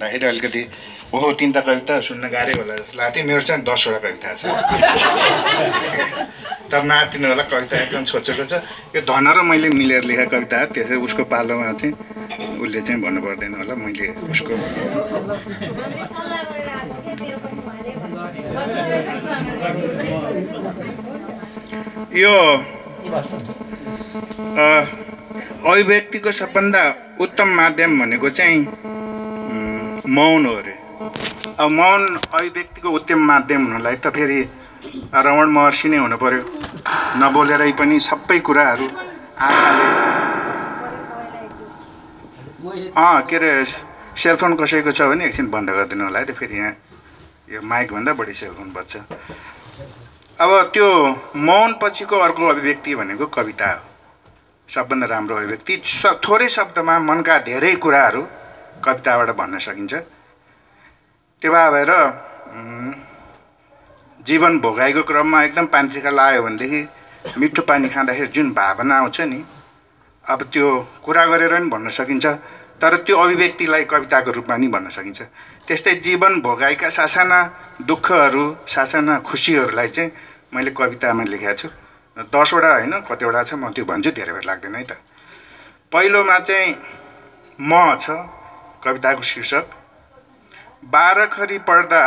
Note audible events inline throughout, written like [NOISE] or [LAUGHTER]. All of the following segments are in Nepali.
भन्दाखेरि अलिकति ओहो तिनवटा कविता सुन्न गाह्रै होला जस्तो लाग्थ्यो। मेरो चाहिँ दसवटा कविता छ। [LAUGHS] तर नातिनु होला कविता एकदम छोचेको छ। यो धन र मैले मिलेर लेखेको कविता हो त्यसै उसको पालोमा चाहिँ उसले चाहिँ भन्नु पर्दैन होला मैले उसको यो अभिव्यक्तिको सबभन्दा उत्तम माध्यम भनेको चाहिँ मौन हो अरे अब मौन अभिव्यक्तिको उत्तम माध्यम हुनलाई त फेरि रमण महर्षि नै हुनु पर्यो। नबोलेरै पनि सबै कुराहरू आँखाले अँ के अरे सेलफोन कसैको छ भने एकछिन बन्द गरिदिनु होला है त फेरि यहाँ। यो माइकभन्दा बढी सेलफोन बज्छ। अब त्यो मौन पछिको अर्को अभिव्यक्ति भनेको कविता हो। सबभन्दा राम्रो अभिव्यक्ति। थोरै शब्दमा मनका धेरै कुराहरू कविताबाट भन्न सकिन्छ। त्यो भएर जीवन भोगाइको क्रममा एकदम पान्त्रिका लाग्यो भनेदेखि मिठो पानी खाँदाखेरि जुन भावना आउँछ नि अब त्यो कुरा गरेर पनि भन्न सकिन्छ तर त्यो अभिव्यक्तिलाई कविताको रूपमा नि भन्न सकिन्छ। त्यस्तै जीवन भोगाइका सासाना दुःखहरू सासाना खुसीहरूलाई चाहिँ मैले कवितामा लेखेको छु। दसवटा होइन कतिवटा छ म त्यो भन्छु धेरै बेर लाग्दैन है त। पहिलोमा चाहिँ म छ कविताको शीर्षक बाह्रखरी पढ्दा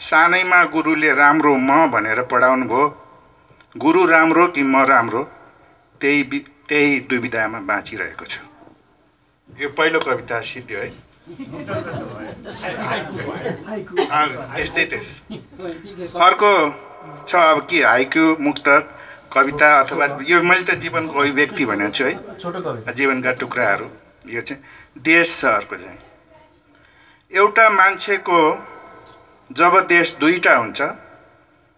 सानैमा गुरुले राम्रो म भनेर पढाउनु भयो गुरु राम्रो कि म राम्रो त्यही वि- त्यही दुविधामा बाँचिरहेको छु। यो पहिलो कविता सिद्धियो है। त्यस्तै त्यस। अर्को छ अब के हाइक्यू मुक्तक कविता अथवा यो मैले त जीवनको अभिव्यक्ति भनेको छु है। जीवनका टुक्राहरू यो चाहिँ। देश छ अर्को चाहिँ। एउटा मान्छेको जब देश दुईटा हुन्छ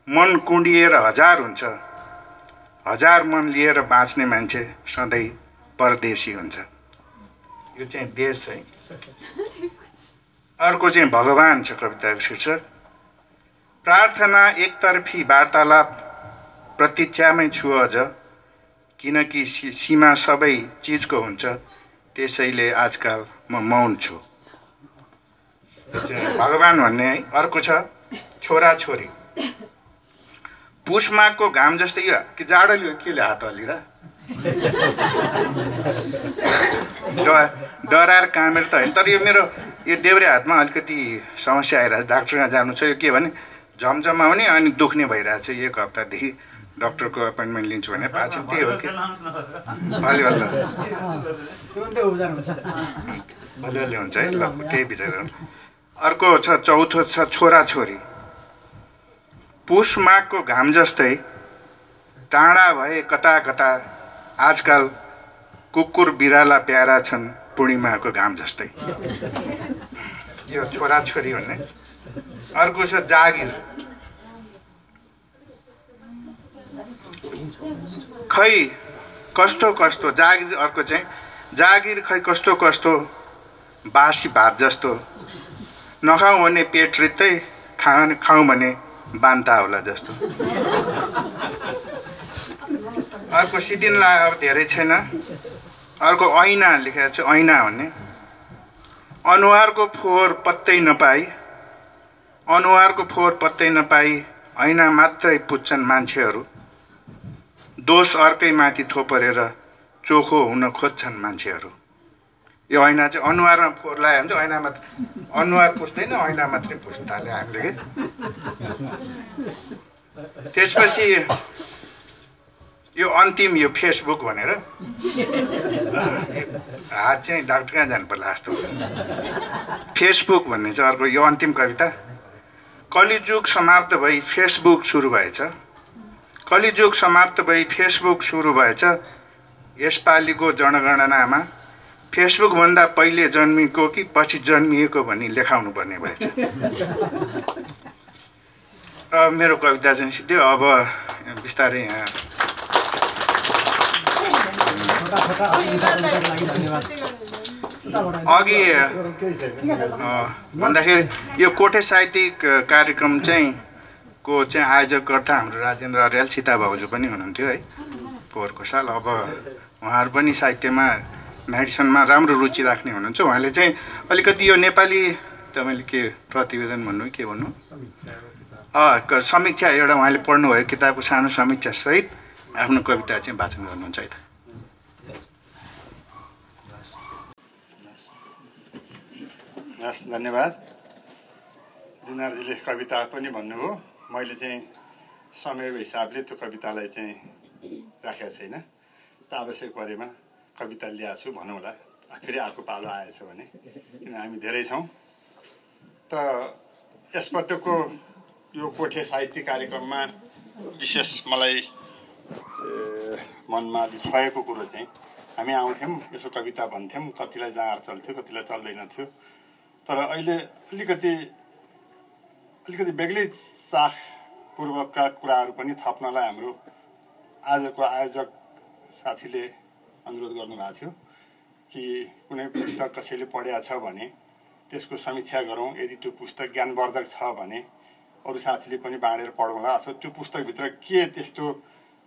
मन कुँडिएर हजार हुन्छ। हजार मन लिएर बाँच्ने मान्छे सधैँ परदेशी हुन्छ। यो चाहिँ देश है। अर्को चाहिँ भगवान छ कविताको शीर्षक प्रार्थना एकतर्फी वार्तालाप प्रतीक्षामै छु अझ किनकि सीमा सबै चिजको हुन्छ। त्यसैले आजकल म मौन छु। भगवान भन्ने है अर्को छ छोरा छोरी। पुष माघको घाम जस्तै यो कि जाडोले केले हात हल्लिर? ड- डराएर कामेर त होइन तर यो मेरो यो देब्रे हातमा अलिकति समस्या आइरहेको छ डाक्टर जानु छ यो के भने झमझमाउने अनि दुख्ने भइरहेको छ एक हप्तादेखि। डक्टरको एपोइन्टमेन्ट लिन्छु भने पाएको त्यही हो कि? तुरन्तै उपचार हुन्छ। है ल त्यही विचार गर्नु। अर्को छ चौथो छ छोरा छोरी पुष माघको घाम जस्तै टाढा भए कता कता आजकल कुकुर बिराला प्यारा छन् पूर्णिमाको घाम जस्तै। यो छोरा छोरी भन्ने। अर्को छ जागिर। खै कस्तो कस्तो जागिर अर्को चाहिँ जागिर खै कस्तो कस्तो बासी भात जस्तो। नखाउँ भने पेट रित्तै खा खाउँ भने बान्ता होला जस्तो। अर्को सिद्धिनलाई अब धेरै छैन। अर्को ऐना लेखेको छ ऐना भन्ने। अनुहारको फोहोर पत्तै नपाई। अनुहारको फोहोर पत्तै नपाई। ऐना मात्रै पुज्छन् मान्छेहरू। दोष अर्कै माथि थोपरेर चोखो हुन खोज्छन् मान्छेहरू। यो ऐना चाहिँ अनुहारमा फोहोर लगायो भने चाहिँ ऐना मात्र अनुहार पुस्दैन ऐना मात्रै पुस्न थाल्यो हामीले कि? त्यसपछि यो अन्तिम यो फेसबुक भनेर। हात चाहिँ डाक्टर कहाँ जानु पर्ला जस्तो। फेसबुक भन्ने चाहिँ अर्को यो अन्तिम कविता। कलिजुग समाप्त भई फेसबुक सुरु भएछ। कलिजुग समाप्त भई फेसबुक सुरु भएछ। यसपालिको जनगणनामा फेसबुकभन्दा पहिले जन्मिएको कि पछि जन्मिएको भनी लेखाउनु पर्ने भएछ। [LAUGHS] मेरो कविता चाहिँ सिद्धो अब बिस्तारै यहाँ। अघि भन्दाखेरि यो कोठे साहित्यिक कार्यक्रम चाहिँ को चाहिँ आयोजककर्ता हाम्रो राजेन्द्र अर्याल सीता भाउजू पनि हुनुहुन्थ्यो है। पोहोरको साल अब उहाँहरू पनि साहित्यमा मेडिसनमा राम्रो रुचि राख्ने हुनुहुन्छ। उहाँले चाहिँ अलिकति यो नेपाली तपाईँले के प्रतिवेदन भन्नु के भन्नु? समीक्षा एउटा उहाँले पढ्नुभयो किताबको सानो समीक्षा सहित आफ्नो कविता चाहिँ वाचन गर्नुहुन्छ है। त हस् धन्यवाद। दिनारजीले कविता पनि भन्नुभयो। मैले चाहिँ समयको हिसाबले त्यो कवितालाई चाहिँ राखेको छैन। त आवश्यक परेमा कविता ल्याएको छु भनौँला। फेरि अर्को पालो आएछ भने किन हामी धेरै छौँ। त यसपटकको यो कोठे साहित्य कार्यक्रममा विशेष मलाई मनमा अलिक छोएको कुरो चाहिँ हामी आउँथ्यौँ यसो कविता भन्थ्यौँ कतिलाई जाँगर चल्थ्यो कतिलाई चल्दैन थियो तर अहिले अलिकति अलिकति बेग्लै चाखपूर्वकका कुराहरू पनि थप्नलाई हाम्रो आजको आयोजक साथीले अनुरोध गर्नुभएको थियो कि कुनै पुस्तक कसैले पढेको छ भने त्यसको समीक्षा गरौँ। यदि त्यो पुस्तक ज्ञानवर्धक छ भने अरू साथीले पनि बाँडेर पढौँला। अथवा त्यो पुस्तकभित्र के त्यस्तो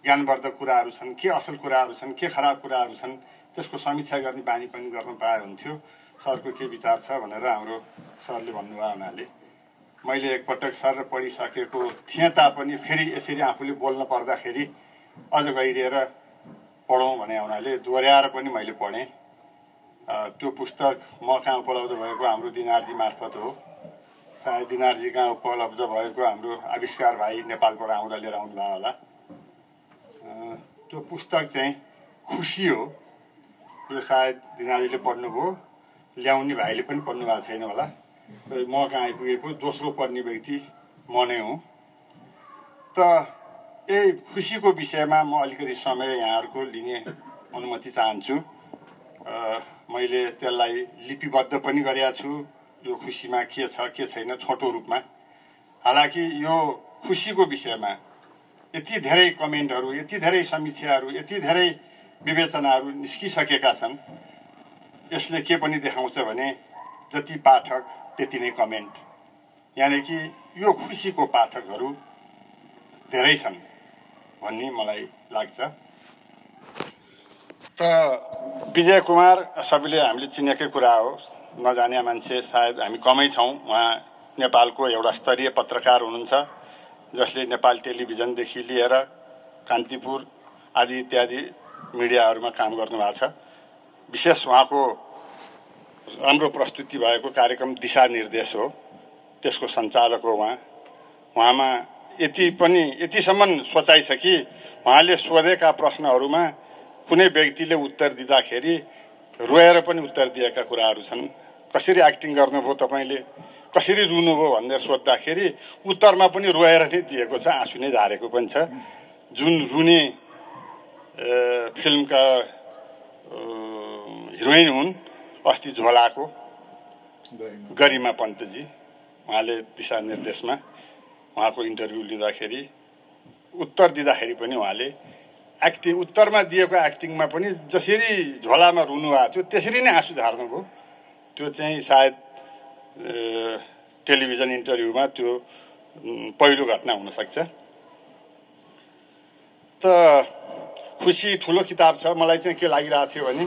ज्ञानवर्धक कुराहरू छन् के असल कुराहरू छन् के खराब कुराहरू छन् त्यसको समीक्षा गर्ने बानी पनि गर्न पाए हुन्थ्यो। सरको के विचार छ भनेर हाम्रो सरले भन्नुभयो हुनाले। मैले एकपटक सर पढिसकेको थिएँ तापनि फेरि यसरी आफूले बोल्न पर्दाखेरि अझ गहिरिएर पढौँ भने हुनाले दोहोऱ्याएर पनि मैले पढेँ। त्यो पुस्तक म कहाँ उपलब्ध भएको हाम्रो दिनारजी मार्फत हो। सायद दिनारजी कहाँ उपलब्ध भएको हाम्रो आविष्कार भाइ नेपालबाट आउँदा लिएर आउनुभयो होला। त्यो पुस्तक चाहिँ खुसी हो। यो सायद दिनाजीले पढ्नुभयो। ल्याउने भाइले पनि पढ्नु भएको छैन होला। म कहाँ आइपुगेको दोस्रो पढ्ने व्यक्ति म नै हुँ त यही खुसीको विषयमा म अलिकति समय यहाँहरूको लिने अनुमति चाहन्छु मैले त्यसलाई लिपिबद्ध पनि गरेका छु यो खुसीमा के छ के छैन छोटो रूपमा हालाकि यो खुसीको विषयमा यति धेरै कमेन्टहरू यति धेरै समीक्षाहरू यति धेरै विवेचनाहरू निस्किसकेका छन् यसले के पनि देखाउँछ भने जति पाठक त्यति नै कमेन्ट। यानि कि यो खुसीको पाठकहरू धेरै छन् भन्ने मलाई लाग्छ। त विजय कुमार सबैले हामीले चिनेकै कुरा हो। नजाने मान्छे सायद हामी कमै छौँ। उहाँ नेपालको एउटा स्तरीय पत्रकार हुनुहुन्छ जसले नेपाल टेलिभिजनदेखि लिएर कान्तिपुर आदि इत्यादि मिडियाहरूमा काम गर्नुभएको छ। विशेष उहाँको राम्रो प्रस्तुति भएको कार्यक्रम दिशानिर्देश हो। त्यसको सञ्चालक हो उहाँ। उहाँमा यति पनि यतिसम्म सोचाइ छ कि उहाँले सोधेका प्रश्नहरूमा कुनै व्यक्तिले उत्तर दिँदाखेरि रोएर पनि उत्तर दिएका कुराहरू छन्। कसरी एक्टिङ गर्नुभयो तपाईँले? कसरी रुनुभयो भनेर सोद्धाखेरि उत्तरमा पनि रोएर नै दिएको छ आँसु नै झारेको पनि छ। जुन रुने फिल्मका हिरोइन हुन् अस्ति झोलाको गरिमा। पन्तजी उहाँले दिशानिर्देशमा उहाँको इन्टरभ्यू लिँदाखेरि उत्तर दिँदाखेरि पनि उहाँले एक्टिङ उत्तरमा दिएको एक्टिङमा पनि जसरी झोलामा रुनु भएको थियो त्यसरी नै आँसु झार्नुभयो त्यो चाहिँ सायद टेलिभिजन इन्टरभ्यूमा त्यो पहिलो घटना हुनसक्छ। त खुसी ठुलो किताब छ मलाई चाहिँ के लागिरहेको थियो भने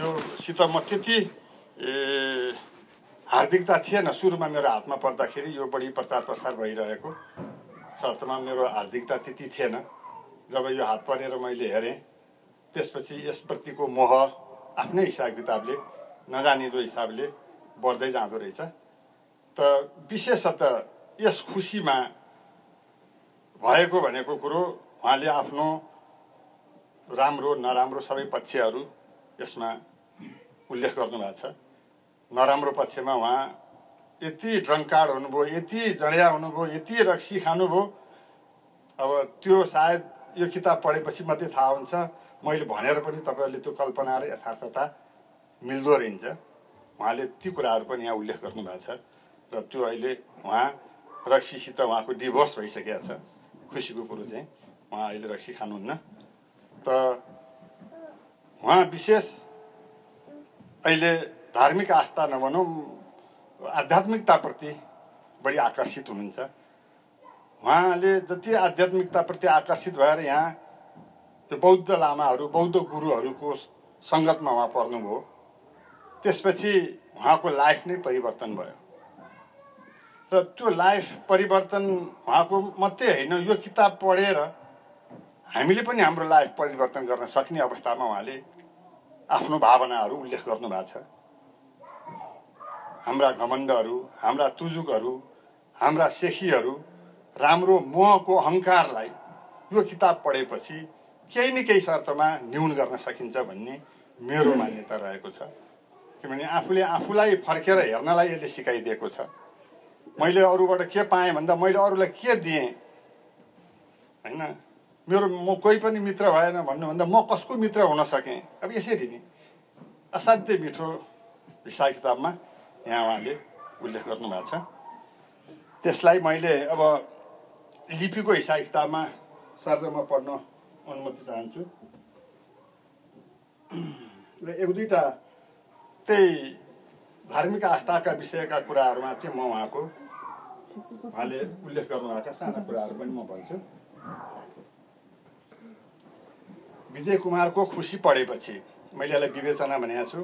यो सित म त्यति हार्दिकता थिएन। सुरुमा मेरो हातमा पर्दाखेरि यो बढी प्रचार प्रसार भइरहेको। शर्तमा मेरो हार्दिकता त्यति थिएन। जब यो हात परेर मैले हेरेँ त्यसपछि यसप्रतिको मोह आफ्नै हिसाब किताबले नजानिदो हिसाबले बढ्दै जाँदो रहेछ। त विशेषतः यस खुसीमा भएको भनेको कुरो उहाँले आफ्नो राम्रो नराम्रो सबै पक्षहरू यसमा उल्लेख गर्नुभएको छ। नराम्रो पक्षमा उहाँ यति ड्रङ्कार्ड हुनुभयो यति जडिया हुनुभयो यति रक्सी खानुभयो। अब त्यो सायद यो किताब पढेपछि मात्रै थाहा हुन्छ। मैले भनेर पनि तपाईँहरूले त्यो कल्पना र यथार्थता मिल्दो रहन्छ। उहाँले ती कुराहरू पनि यहाँ उल्लेख गर्नुभएको छ र त्यो अहिले उहाँ रक्सीसित उहाँको डिभोर्स भइसकेको छ। खुसीको कुरो चाहिँ उहाँ अहिले रक्सी खानुहुन्न। त उहाँ विशेष अहिले धार्मिक आस्था नभनौँ आध्यात्मिकताप्रति बढी आकर्षित हुनुहुन्छ। उहाँले जति आध्यात्मिकताप्रति आकर्षित भएर यहाँ त्यो बौद्ध लामाहरू बौद्ध गुरुहरूको सङ्गतमा उहाँ पर्नुभयो त्यसपछि उहाँको लाइफ नै परिवर्तन भयो। र त्यो लाइफ परिवर्तन उहाँको मात्रै होइन यो किताब पढेर हामीले पनि हाम्रो लाइफ परिवर्तन गर्न सक्ने अवस्थामा उहाँले आफ्नो भावनाहरू उल्लेख गर्नुभएको छ। हाम्रा घमण्डहरू हाम्रा तुजुकहरू हाम्रा सेखीहरू राम्रो मोहको अहङ्कारलाई यो किताब पढेपछि केही न केही शर्तमा न्यून गर्न सकिन्छ भन्ने मेरो मान्यता रहेको छ। किनभने आफूले आफूलाई फर्केर हेर्नलाई यसले सिकाइदिएको छ। मैले अरूबाट के पाएँ भन्दा मैले अरूलाई के दिएँ? होइन? मेरो म कोही पनि मित्र भएन भन्नुभन्दा म कसको मित्र हुन सकेँ? अब यसरी नि। असाध्यै मिठो हिसाब किताबमा यहाँ उहाँले उल्लेख गर्नुभएको छ। त्यसलाई मैले अब लिपिको हिसाब किताबमा सर्वमा पढ्न अनुमति चाहन्छु। [CLEARS THROAT] र एक दुईवटा त्यही धार्मिक आस्थाका विषयका कुराहरूमा चाहिँ म उहाँको उहाँले उल्लेख गर्नुभएका साना कुराहरू पनि म भन्छु। विजय कुमारको खुसी पढेपछि मैले यसलाई विवेचना भनेको छु।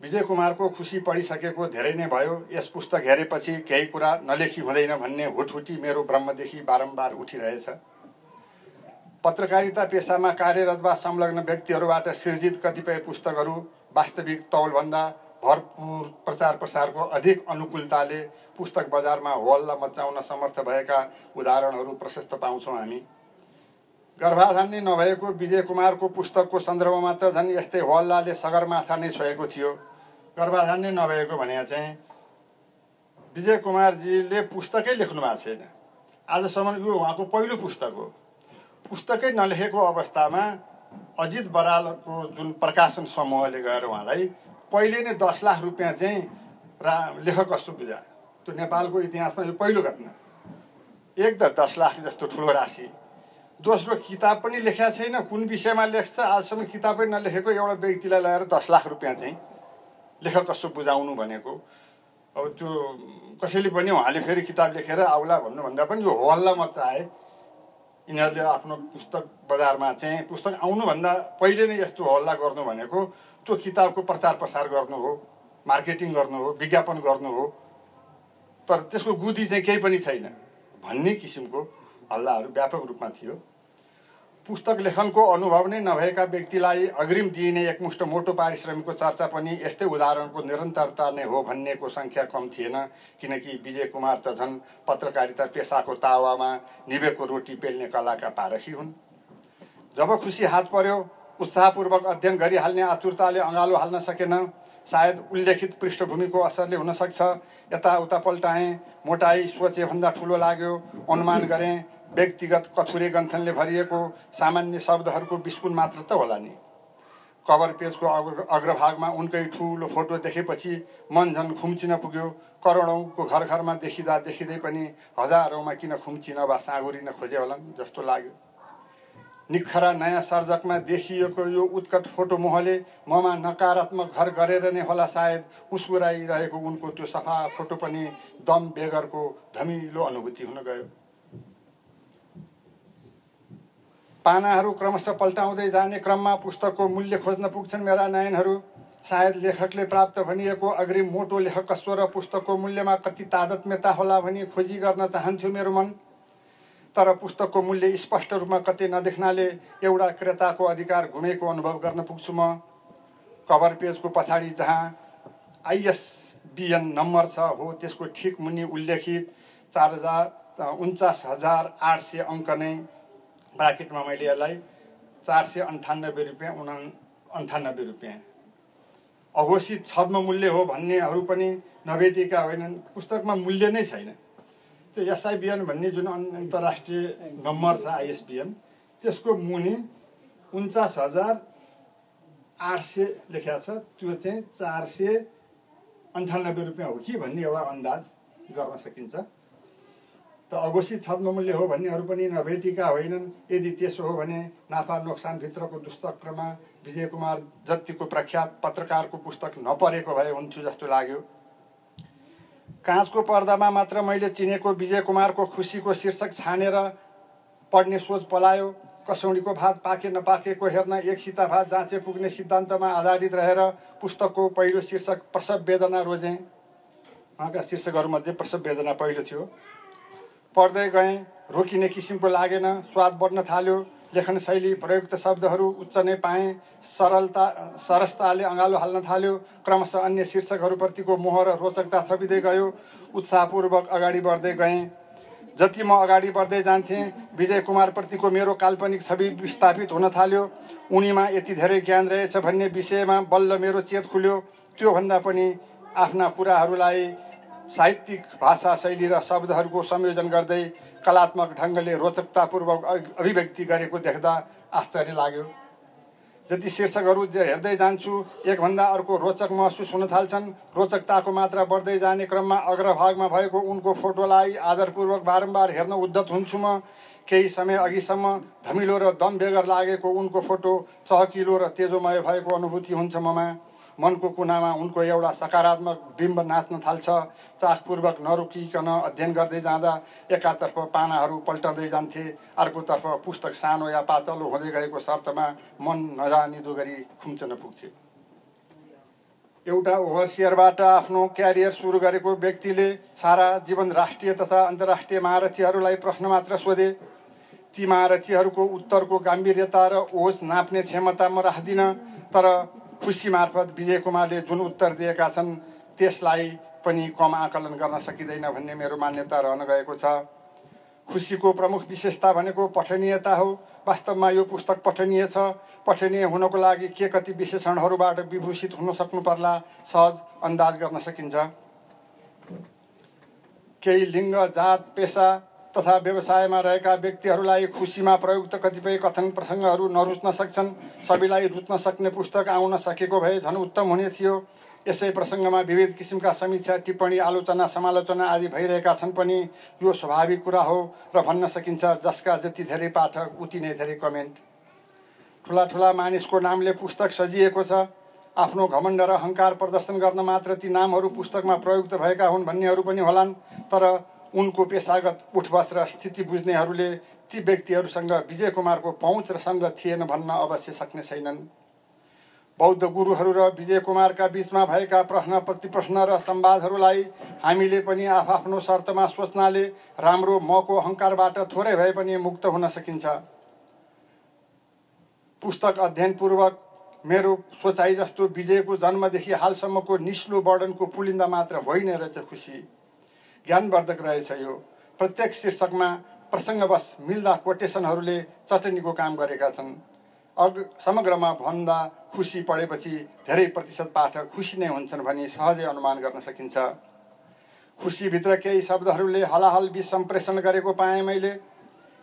विजय कुमारको खुसी पढिसकेको धेरै नै भयो। यस पुस्तक हेरेपछि केही कुरा नलेखी हुँदैन भन्ने हुटहुटी मेरो ब्रह्मदेखि बारम्बार उठिरहेछ। पत्रकारिता पेसामा कार्यरत वा संलग्न व्यक्तिहरूबाट सिर्जित कतिपय पुस्तकहरू वास्तविक तौलभन्दा भरपुर प्रचार प्रसारको अधिक अनुकूलताले पुस्तक बजारमा होल्ला मचाउन समर्थ भएका उदाहरणहरू प्रशस्त पाउँछौँ हामी। गर्भाधान नै नभएको विजय कुमारको पुस्तकको सन्दर्भमा त झन् यस्तै होल्लाले सगरमाथा नै छोएको थियो। गर्भाधान नै नभएको भने चाहिँ विजय कुमारजीले पुस्तकै लेख्नु भएको छैन। आजसम्म यो उहाँको पहिलो पुस्तक हो। पुस्तकै नलेखेको अवस्थामा अजित बरालको जुन प्रकाशन समूहले गएर उहाँलाई पहिले नै दस लाख रुपियाँ चाहिँ रा लेखक सुविधा त्यो नेपालको इतिहासमा यो पहिलो घटना। एक त दस लाख जस्तो ठुलो राशि। दोस्रो किताब पनि लेखेका छैन। कुन विषयमा लेख्छ? आजसम्म किताबै नलेखेको एउटा व्यक्तिलाई लगाएर दस लाख रुपियाँ चाहिँ लेखक कसो बुझाउनु भनेको। अब त्यो कसैले पनि उहाँले फेरि किताब लेखेर आउला भन्नुभन्दा पनि यो हल्ला मचाए यिनीहरूले आफ्नो पुस्तक बजारमा चाहिँ पुस्तक आउनुभन्दा पहिले नै यस्तो हल्ला गर्नु भनेको त्यो किताबको प्रचार प्रसार गर्नु हो मार्केटिङ गर्नु हो विज्ञापन गर्नु हो। तर त्यसको गुदी चाहिँ केही पनि छैन। भन्ने किसिमको हल्लाहरू व्यापक रूपमा थियो। पुस्तक लेखनको अनुभव नै नभएका व्यक्तिलाई अग्रिम दिइने एकमुष्ट मोटो पारिश्रमिकको चर्चा पनि यस्तै उदाहरणको निरन्तरता नै हो भन्नेको सङ्ख्या कम थिएन किनकि विजय कुमार त झन् पत्रकारिता पेसाको तावामा निभेको रोटी पेल्ने कलाका पारखी हुन्। जब खुसी हात पर्यो उत्साहपूर्वक अध्ययन गरिहाल्ने आतुरताले अँगालो हाल्न सकेन सायद उल्लेखित पृष्ठभूमिको असरले हुनसक्छ यताउता पल्टाएँ मोटाई सोचेभन्दा ठुलो लाग्यो अनुमान गरेँ व्यक्तिगत कथुरे गन्थनले भरिएको सामान्य शब्दहरूको बिस्कुन मात्र त होला नि। कभर पेजको अग्र अग्रभागमा उनकै ठुलो फोटो देखेपछि मन झन् खुम्चिन पुग्यो। करोडौँको घर घरमा देखिँदा देखिँदै पनि हजारौँमा किन खुम्चिन वा साँगुरिन खोजे होलान् जस्तो लाग्यो। निखरा नयाँ सर्जकमा देखिएको यो उत्कट फोटो मोहले ममा नकारात्मक घर गरेर नै होला सायद उसुराइरहेको उनको त्यो सफा फोटो पनि दम बेगरको धमिलो अनुभूति हुन गयो। पानाहरू क्रमशः पल्टाउँदै जाने क्रममा पुस्तकको मूल्य खोज्न पुग्छन् मेरा नयनहरू। सायद लेखकले प्राप्त भनिएको अग्रिम मोटो लेखकस्व र पुस्तकको मूल्यमा कति तादत्म्यता होला भनी खोजी गर्न चाहन्थ्यो मेरो मन। तर पुस्तकको मूल्य स्पष्ट रूपमा कतै नदेख्नाले एउटा क्रेताको अधिकार घुमेको अनुभव गर्न पुग्छु म। कभर पेजको पछाडि जहाँ आइएसबिएन नम्बर छ हो त्यसको ठिक मुनि उल्लेखित चार हजार उन्चास हजार आठ सय अङ्क नै ब्राकेटमा मैले यसलाई चार सय अन्ठानब्बे रुपियाँ उना अन्ठानब्बे रुपियाँ। अघोषित छद्म मूल्य हो भन्नेहरू पनि नभेटिएका होइनन्। पुस्तकमा मूल्य नै छैन। त्यो एसआइबिएन भन्ने जुन अन्तर्राष्ट्रिय नम्बर छ आइएसबिएन त्यसको मुनि उन्चास हजार आठ सय लेखेको छ। त्यो चाहिँ चार सय अन्ठानब्बे रुपियाँ हो कि भन्ने एउटा अन्दाज गर्न सकिन्छ। त अघोषित छद्ममूल्य हो भन्नेहरू पनि नभेटिएका होइनन्। यदि त्यसो हो भने नाफा नोक्सानभित्रको दुष्चक्रमा विजय कुमार जतिको प्रख्यात पत्रकारको पुस्तक नपरेको भए हुन्थ्यो जस्तो लाग्यो। काँचको पर्दामा मात्र मैले चिनेको विजय कुमारको खुसीको शीर्षक छानेर पढ्ने सोच पलायो। कसौडीको भात पाके नपाकेको हेर्न एक सिता भात जाँचे पुग्ने सिद्धान्तमा आधारित रहेर पुस्तकको पहिलो शीर्षक प्रसव वेदना रोजेँ। उहाँका शीर्षकहरूमध्ये प्रसव वेदना पहिलो थियो। पढ्दै गएँ रोकिने किसिमको लागेन स्वाद बढ्न थाल्यो लेखन शैली प्रयुक्त शब्दहरू उच्च नै पाएँ सरलता सरसताले अँगालो हाल्न थाल्यो क्रमशः अन्य शीर्षकहरूप्रतिको मोह र रोचकता थपिँदै गयो उत्साहपूर्वक अगाडि बढ्दै गएँ। जति म अगाडि बढ्दै जान्थेँ विजय कुमारप्रतिको मेरो काल्पनिक छवि विस्थापित हुन थाल्यो उनीमा यति धेरै ज्ञान रहेछ भन्ने विषयमा बल्ल मेरो चेत खुल्यो त्योभन्दा पनि आफ्ना कुराहरूलाई साहित्यिक भाषा शैली र शब्दहरूको संयोजन गर्दै कलात्मक ढङ्गले रोचकतापूर्वक अभि- अभिव्यक्ति गरेको देख्दा आश्चर्य लाग्यो। जति शीर्षकहरू हेर्दै जान्छु एकभन्दा अर्को रोचक महसुस हुन थाल्छन्। रोचकताको मात्रा बढ्दै जाने क्रममा अग्रभागमा भएको उनको फोटोलाई आदरपूर्वक बारम्बार हेर्न उद्धत हुन्छु म। केही समय अघिसम्म धमिलो र दम बेगर लागेको उनको फोटो चहकिलो र तेजोमय भएको अनुभूति हुन्छ ममा। मनको कुनामा उनको एउटा सकारात्मक बिम्ब नाच्न थाल्छ चाखपूर्वक नरोकिकन अध्ययन गर्दै जाँदा एकातर्फ पानाहरू पल्टाउँदै जान्थे अर्कोतर्फ पुस्तक सानो या पातलो हुँदै गएको शर्तमा मन नजानिदो गरी खुम्चन पुग्थ्यो एउटा ओभरसियरबाट आफ्नो क्यारियर सुरु गरेको व्यक्तिले सारा जीवन राष्ट्रिय तथा अन्तर्राष्ट्रिय महारथीहरूलाई प्रश्न मात्र सोधे ती महारथीहरूको उत्तरको गाम्भीर्यता र ओज नाप्ने क्षमता म राख्दिनँ तर खुसी मार्फत विजय कुमारले जुन उत्तर दिएका छन् त्यसलाई पनि कम आकलन गर्न सकिँदैन भन्ने मेरो मान्यता रहन गएको छ। खुसीको प्रमुख विशेषता भनेको पठनीयता हो। वास्तवमा यो पुस्तक पठनीय छ। पठनीय हुनको लागि के कति विशेषणहरूबाट विभूषित हुन सक्नु पर्ला सहज अन्दाज गर्न सकिन्छ। केही लिङ्ग जात पेसा तथा व्यवसायमा रहेका व्यक्तिहरूलाई खुसीमा प्रयुक्त कतिपय कथन प्रसङ्गहरू नरुच्न सक्छन्। सबैलाई रुच्न सक्ने पुस्तक आउन सकेको भए झन् उत्तम हुने थियो। यसै प्रसङ्गमा विविध किसिमका समीक्षा टिप्पणी आलोचना समालोचना आदि भइरहेका छन् पनि। यो स्वाभाविक कुरा हो र भन्न सकिन्छ जसका जति धेरै पाठक उति नै धेरै कमेन्ट। ठुला ठुला मानिसको नामले पुस्तक सजिएको छ। आफ्नो घमण्ड र अहङ्कार प्रदर्शन गर्न मात्र ती नामहरू पुस्तकमा प्रयुक्त भएका हुन् भन्नेहरू पनि होलान्। तर उनको पेसागत उठबस र स्थिति बुझ्नेहरूले ती व्यक्तिहरूसँग विजय कुमारको पहुँच र सङ्गत थिएन भन्न अवश्य सक्ने छैनन्। बौद्ध गुरुहरू र विजय कुमारका बिचमा भएका प्रश्न प्रतिप्रश्न र संवादहरूलाई हामीले पनि आफआफ्नो शर्तमा सोच्नाले राम्रो मको अहङ्कारबाट थोरै भए पनि मुक्त हुन सकिन्छ। पुस्तक अध्ययनपूर्वक मेरो सोचाइ जस्तो विजयको जन्मदेखि हालसम्मको निस्लो वर्णनको पुलिन्दा मात्र होइन रहेछ खुसी। ज्ञानवर्धक रहेछ यो। प्रत्येक शीर्षकमा प्रसङ्गवश मिल्दा कोटेसनहरूले चटनीको काम गरेका छन्। अग समग्रमा भन्दा खुसी पढेपछि धेरै प्रतिशत पाठक खुसी नै हुन्छन् भनी सहजै अनुमान गर्न सकिन्छ। खुसीभित्र केही शब्दहरूले हलाहल बिच सम्प्रेषण गरेको पाएँ मैले।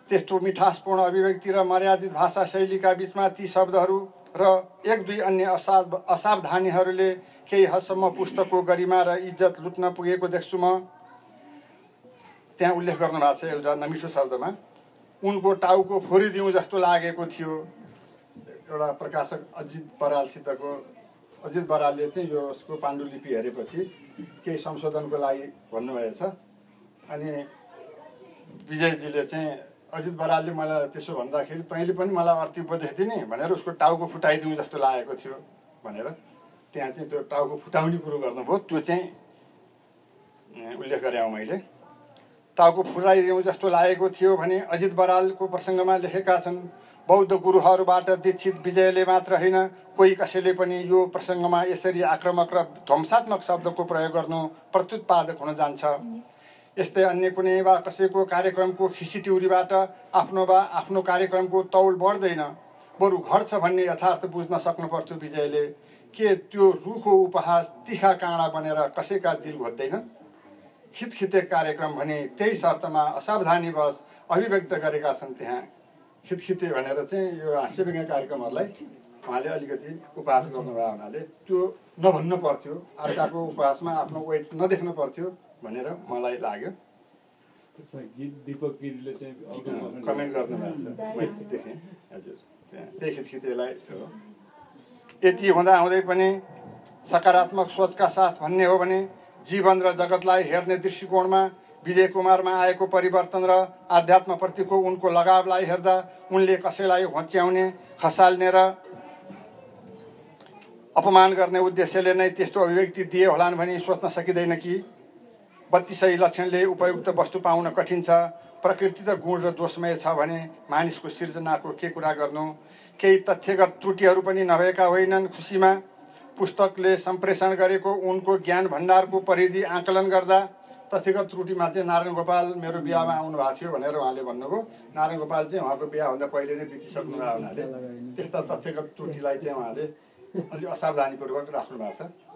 त्यस्तो मिठासपूर्ण अभिव्यक्ति र मर्यादित भाषा शैलीका बिचमा ती शब्दहरू र एक दुई अन्य असाव असावधानीहरूले केही हदसम्म पुस्तकको गरिमा र इज्जत लुट्न पुगेको देख्छु म। त्यहाँ उल्लेख गर्नु भएको छ एउटा नमिठो शब्दमा। उनको टाउको फोरिदिउँ जस्तो लागेको थियो। एउटा प्रकाशक अजित बरालसितको अजित बरालले चाहिँ यो उसको पाण्डुलिपि हेरेपछि केही संशोधनको लागि भन्नुभएछ। अनि विजयजीले चाहिँ अजित बरालले मलाई त्यसो भन्दाखेरि तैँले पनि मलाई अर्ती उपदेश दिने भनेर उसको टाउको फुटाइदिउँ जस्तो लागेको थियो भनेर त्यहाँ चाहिँ त्यो टाउको फुटाउने कुरो गर्नुभयो। त्यो चाहिँ उल्लेख गरेँ मैले। टाउको फुटाइदिउँ जस्तो लागेको थियो भने अजित बरालको प्रसङ्गमा लेखेका छन्। बौद्ध गुरुहरूबाट दीक्षित विजयले मात्र होइन कोही कसैले पनि यो प्रसङ्गमा यसरी आक्रामक र ध्वंसात्मक शब्दको प्रयोग गर्नु प्रत्युत्पादक हुन जान्छ। यस्तै अन्य कुनै वा कसैको कार्यक्रमको खिसिटिउरीबाट आफ्नो वा आफ्नो कार्यक्रमको तौल बढ्दैन। बरु घट्छ भन्ने यथार्थ बुझ्न सक्नु पर्थ्यो विजयले। के त्यो रुखो उपहास तिखा काँडा बनेर कसैका दिल घोज्दैन खितखिते कार्यक्रम भने त्यही शर्तमा असावधानीवश अभिव्यक्त गरेका छन् त्यहाँ। खितखिते भनेर चाहिँ यो हास्यविज्ञ कार्यक्रमहरूलाई उहाँले अलिकति उपहास गर्नुभयो हुनाले। त्यो नभन्नु पर्थ्यो। अर्काको उपहासमा आफ्नो वेट नदेख्नु पर्थ्यो भनेर मलाई लाग्यो। त्यसमा गीत दिपक गिरीले चाहिँ अर्को comment कमेन्ट गर्नुभएको छ। देखेँ। हजुर। त्यहाँ खितखितेलाई यति हुँदा हुँदै पनि सकारात्मक सोचका साथ भन्ने हो भने जीवन र जगतलाई हेर्ने दृष्टिकोणमा विजय कुमारमा आएको परिवर्तन र आध्यात्मप्रतिको उनको लगावलाई हेर्दा उनले कसैलाई होच्याउने खसाल्ने र अपमान गर्ने उद्देश्यले नै त्यस्तो अभिव्यक्ति दिए होलान् भनी सोच्न सकिँदैन कि बत्तिसै लक्षणले उपयुक्त वस्तु पाउन कठिन छ प्रकृति त गुण र दोषमय छ भने मानिसको सिर्जनाको के कुरा गर्नु? केही तथ्यगत त्रुटिहरू पनि नभएका होइनन् खुसीमा। पुस्तकले सम्प्रेषण गरेको उनको ज्ञान भण्डारको परिधि आकलन गर्दा तथ्यगत त्रुटिमा चाहिँ नारायण गोपाल मेरो बिहामा आउनु भएको थियो भनेर उहाँले भन्नुभयो। नारायण गोपाल चाहिँ उहाँको बिहाभन्दा पहिले नै बितिसक्नु भएको हुनाले त्यस्ता तथ्यगत त्रुटिलाई चाहिँ उहाँले अलिक असावधानीपूर्वक राख्नु भएको छ।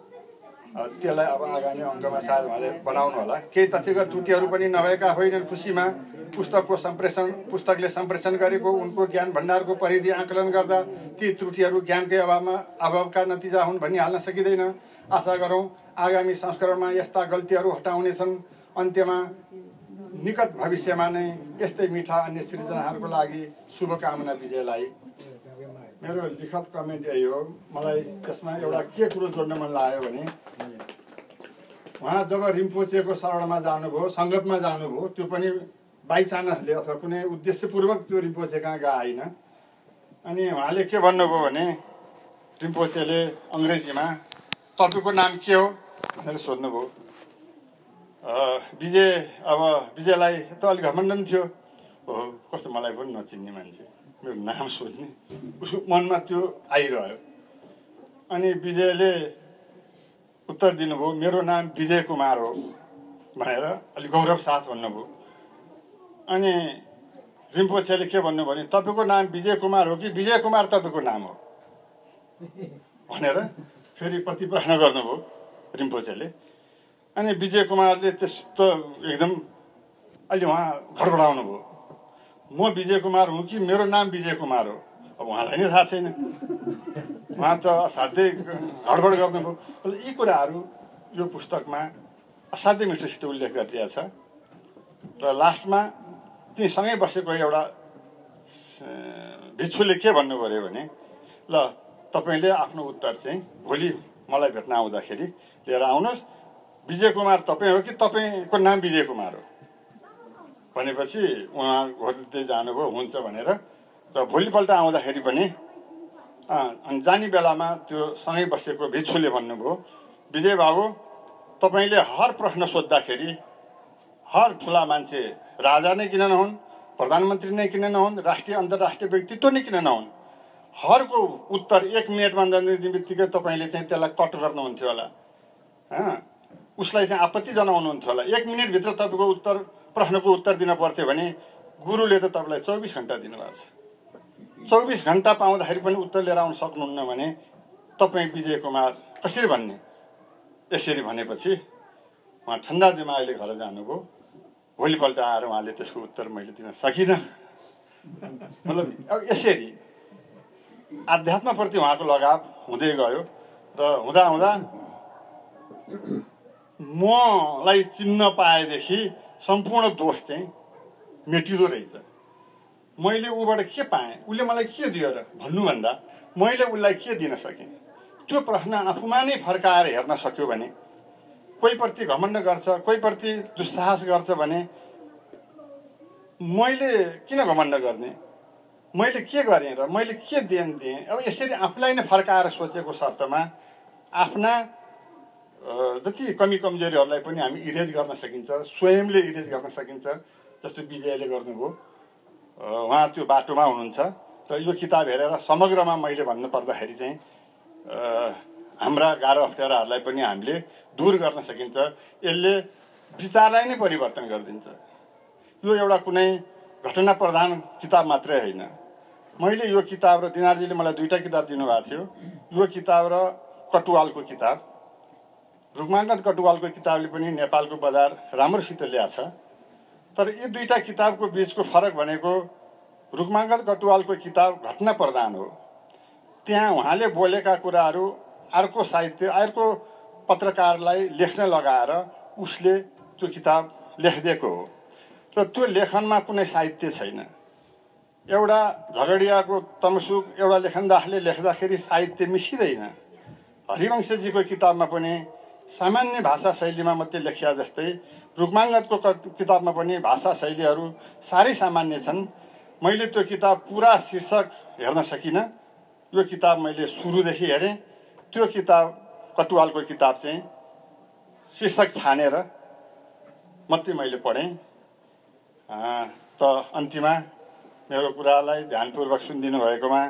त्यसलाई अब आगामी अङ्कमा सायद उहाँले बनाउनु होला। केही तथ्यगत त्रुटिहरू पनि नभएका होइनन् खुसीमा। पुस्तकको सम्प्रेषण पुस्तकले सम्प्रेषण गरेको उनको ज्ञान भण्डारको परिधि आकलन गर्दा ती त्रुटिहरू ज्ञानकै अभावमा अभावका नतिजा हुन् भनी हाल्न सकिँदैन। आशा गरौँ आगामी संस्करणमा यस्ता गल्तीहरू हटाउनेछन्। अन्त्यमा निकट भविष्यमा नै यस्तै मिठा अन्य सृजनाहरूको लागि शुभकामना विजयलाई मेरो लिखत कमेन्ट यही हो। मलाई यसमा एउटा के कुरो जोड्न मन लाग्यो भने उहाँ जब रिम्पोचेको शरणमा जानुभयो सङ्गतमा जानुभयो त्यो पनि बाइचानसले अथवा कुनै उद्देश्यपूर्वक त्यो रिम्पोचे कहाँ गएन। अनि उहाँले के भन्नुभयो भने रिम्पोचेले अङ्ग्रेजीमा तपाईँको नाम के हो? भनेर सोध्नुभयो। विजय अब विजयलाई त अलिक घमण्डन थियो। हो कस्तो मलाई पनि नचिन्ने मान्छे। मेरो नाम सोध्ने। उसको मनमा त्यो आइरह्यो। अनि विजयले उत्तर दिनुभयो मेरो नाम विजय कुमार हो भनेर अलिक गौरव साथ भन्नुभयो। अनि रिम्पोछेले के भन्नु भने तपाईँको नाम विजय कुमार हो कि विजय कुमार तपाईँको नाम हो? भनेर फेरि प्रति प्रश्न गर्नुभयो रिम्पोछेले अनि विजय कुमारले त्यस्तो एकदम अलि उहाँ घडबडाउनु भयो म विजय कुमार हुँ कि मेरो नाम विजय कुमार हो? अब उहाँलाई नै थाहा छैन। उहाँ त असाध्यै हडबड गर्नुभयो। यी कुराहरू यो पुस्तकमा असाध्यै मिठोसित उल्लेख गरिदिएको छ। र लास्टमा ती सँगै बसेको एउटा भिक्षुले के भन्नु पऱ्यो भने ल तपाईँले आफ्नो उत्तर चाहिँ भोलि मलाई भेट्न आउँदाखेरि लिएर आउनुहोस्। विजय कुमार तपाईँ हो कि तपाईँको नाम विजय कुमार हो? भनेपछि उहाँ घोर्दै जानुभयो हुन्छ भनेर। र भोलिपल्ट आउँदाखेरि पनि अनि जाने बेलामा त्यो सँगै बसेको भिक्षुले भन्नुभयो विजय बाबु तपाईँले हर प्रश्न सोद्धाखेरि हर ठुला मान्छे राजा नै किन नहुन् प्रधानमन्त्री नै किन नहुन् राष्ट्रिय अन्तर्राष्ट्रिय व्यक्तित्व नै किन नहुन्? हरको उत्तर एक मिनटमा जाने बित्तिकै तपाईँले चाहिँ त्यसलाई कट गर्नुहुन्थ्यो होला। उसलाई चाहिँ आपत्ति जनाउनुहुन्थ्यो होला। एक मिनटभित्र तपाईँको उत्तर प्रश्नको उत्तर दिन पर्थ्यो भने गुरुले त तपाईँलाई चौबिस घन्टा दिनुभएको छ। चौबिस घन्टा पाउँदाखेरि पनि उत्तर लिएर आउन सक्नुहुन्न भने तपाईँ विजय कुमार कसरी भन्ने? यसरी भनेपछि उहाँ ठन्डा दिमागले घर जानुभयो। भोलिपल्ट आएर उहाँले त्यसको उत्तर मैले दिन सकिनँ। मतलब अब यसरी। आध्यात्मप्रति उहाँको लगाव हुँदै गयो र हुँदा हुँदा मलाई चिन्न पाएदेखि सम्पूर्ण दोष चाहिँ मेटिँदो रहेछ। मैले ऊबाट के पाएँ? उसले मलाई के दियो र भन्नुभन्दा मैले उसलाई के दिन सकेँ? त्यो प्रश्न आफूमा नै फर्काएर हेर्न सक्यो भने कोहीप्रति घमण्ड गर्छ कोहीप्रति दुस्साहस गर्छ भने मैले किन घमण्ड गर्ने? मैले के गरेँ र मैले के देन दिएँ? अब यसरी आफूलाई नै फर्काएर सोचेको शर्तमा आफ्ना जति कमी कमजोरीहरूलाई पनि हामी इरेज गर्न सकिन्छ स्वयंले इरेज गर्न सकिन्छ जस्तो विजयले गर्नुभयो। उहाँ त्यो बाटोमा हुनुहुन्छ। र यो किताब हेरेर समग्रमा मैले भन्नु पर्दाखेरि चाहिँ हाम्रा गाह्रो अप्ठ्याराहरूलाई पनि हामीले दूर गर्न सकिन्छ। यसले विचारलाई नै परिवर्तन गरिदिन्छ। यो एउटा कुनै घटना प्रधान किताब मात्रै होइन। मैले यो किताब र दिनारजीले मलाई दुईवटा किताब दिनुभएको थियो। यो किताब र कटुवालको किताब। रुक्माङ्गद कटुवालको किताबले पनि नेपालको बजार राम्रोसित ल्याएको छ तर यी दुईवटा किताबको बिचको फरक भनेको रुक्माङ्गद कटुवालको किताब घटना प्रधान हो। त्यहाँ उहाँले बोलेका कुराहरू अर्को साहित्य अर्को पत्रकारलाई लेख्न लगाएर उसले त्यो किताब लेखिदिएको हो। र त्यो लेखनमा कुनै साहित्य छैन। एउटा झगडियाको तमसुक एउटा लेखनदासले लेख्दाखेरि साहित्य मिसिँदैन। हरिवंशजीको किताबमा पनि सामान्य भाषा शैलीमा मात्रै लेखिया जस्तै रुक्माङ्गदको क- किताबमा पनि भाषा शैलीहरू साह्रै सामान्य छन्। मैले त्यो किताब पुरा शीर्षक हेर्न सकिनँ। यो किताब मैले सुरुदेखि हेरेँ। त्यो किताब कटुवालको किताब चाहिँ शीर्षक छानेर मात्रै मैले पढेँ। त अन्तिममा मेरो कुरालाई ध्यानपूर्वक सुनिदिनु भएकोमा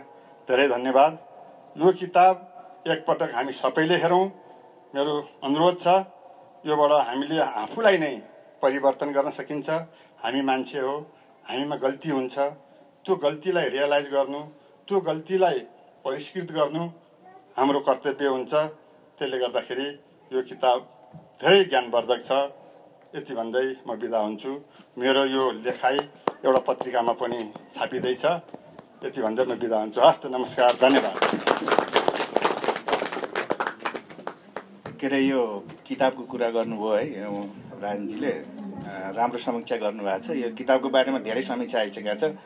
धेरै धन्यवाद। यो किताब एकपटक हामी सबैले हेरौँ। मेरो अनुरोध छ योबाट हामीले आफूलाई नै परिवर्तन गर्न सकिन्छ। हामी मान्छे हो हामीमा गल्ती हुन्छ। त्यो गल्तीलाई रियलाइज गर्नु त्यो गल्तीलाई परिष्कृत गर्नु हाम्रो कर्तव्य हुन्छ। त्यसले गर्दाखेरि यो किताब धेरै ज्ञानवर्धक छ। यति भन्दै म बिदा हुन्छु। मेरो यो लेखाइ एउटा पत्रिकामा पनि छापिँदैछ। यति भन्दै म बिदा हुन्छु। हस्त नमस्कार धन्यवाद। के अरे यो किताबको कुरा गर्नुभयो है राजनजीले राम्रो समीक्षा गर्नुभएको छ। यो किताबको बारेमा धेरै समीक्षा आइसकेको छ।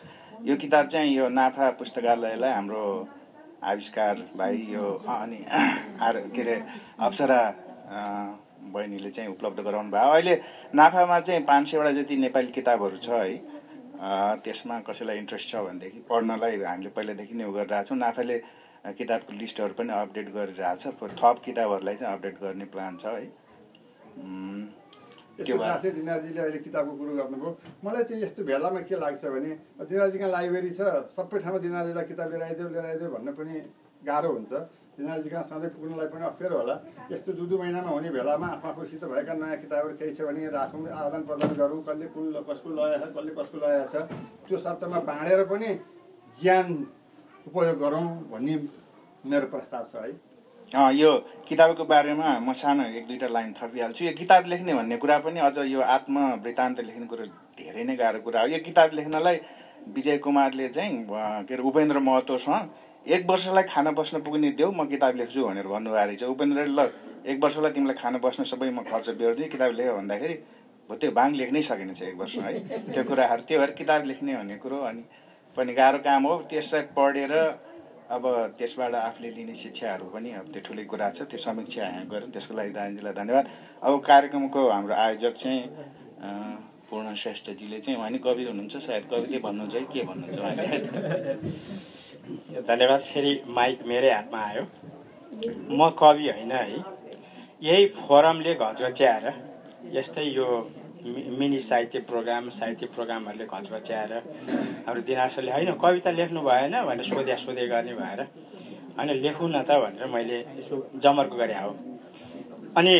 यो किताब चाहिँ यो नाफा पुस्तकालयलाई हाम्रो आविष्कार भाइ यो अनि आर के अरे अप्सरा बहिनीले चाहिँ उपलब्ध गराउनु भयो। अहिले नाफामा चाहिँ पाँच सयवटा जति नेपाली किताबहरू छ है त्यसमा कसैलाई इन्ट्रेस्ट छ भनेदेखि पढ्नलाई हामीले पहिलादेखि नै उ गरिरहेको छौँ। नाफाले किताबको लिस्टहरू पनि अपडेट गरिरहेको छ थप किताबहरूलाई चाहिँ अपडेट गर्ने प्लान छ है। त्यो साथै दिनाजीले अहिले किताबको कुरो गर्नुभयो। मलाई चाहिँ यस्तो भेलामा के लाग्छ भने दिनाजीको लाइब्रेरी छ सबै ठाउँमा दिनाजीलाई किताब लिएर आइदेऊ लिएर आइदेऊ भन्न पनि गाह्रो हुन्छ। दिनाजी कहाँ सधैँ पुग्नलाई पनि अप्ठ्यारो होला। यस्तो दुई दुई महिनामा हुने भेलामा आफ्नो आफूसित भएका नयाँ किताबहरू केही छ भने राखौँ आदान प्रदान गरौँ। कसले कुन कसको लगाएको छ कसले कसको लगाएको छ त्यो शर्तमा बाँडेर पनि ज्ञान उपयोग गरौँ भन्ने मेरो प्रस्ताव छ है। यो किताबको बारेमा म सानो एक दुईवटा लाइन थपिहाल्छु। यो किताब लेख्ने भन्ने कुरा पनि अझ यो आत्मवृत्तान्त लेख्ने कुरो धेरै नै गाह्रो कुरा हो। यो किताब लेख्नलाई विजय कुमारले चाहिँ के अरे उपेन्द्र महतोसँग एक वर्षलाई खाना बस्न पुग्ने देऊ म किताब लेख्छु भनेर भन्नुभएको रहेछ। उपेन्द्रले ल एक वर्षलाई तिमीलाई खाना बस्न सबै म खर्च बेहोर्दिएँ किताब लेख्यो भन्दाखेरि त्यो बाङ लेख्नै सकिनेछ एक वर्ष है। त्यो कुराहरू त्यो भएर किताब लेख्ने भन्ने कुरो अनि पनि गाह्रो काम हो। त्यसलाई पढेर अब त्यसबाट आफूले लिने शिक्षाहरू पनि अब त्यो ठुलै कुरा छ त्यो समीक्षा यहाँ गऱ्यौँ त्यसको लागि राजेशजीलाई धन्यवाद। अब कार्यक्रमको हाम्रो आयोजक चाहिँ पूर्ण श्रेष्ठजीले चाहिँ उहाँ नि कवि हुनुहुन्छ सायद कवि के भन्नुहुन्छ है के भन्नुहुन्छ उहाँले? धन्यवाद। फेरि माइक मेरै हातमा आयो। म कवि होइन है। यही फोरमले घचघच्याएर यस्तै यो मिनी साहित्य प्रोग्राम साहित्य प्रोग्रामहरूले घचघच्याएर हाम्रो दिनासले होइन कविता लेख्नु भएन भनेर सोध्या सोधे गर्ने भएर होइन लेखौँ न त भनेर मैले जमर्को गरे हो अनि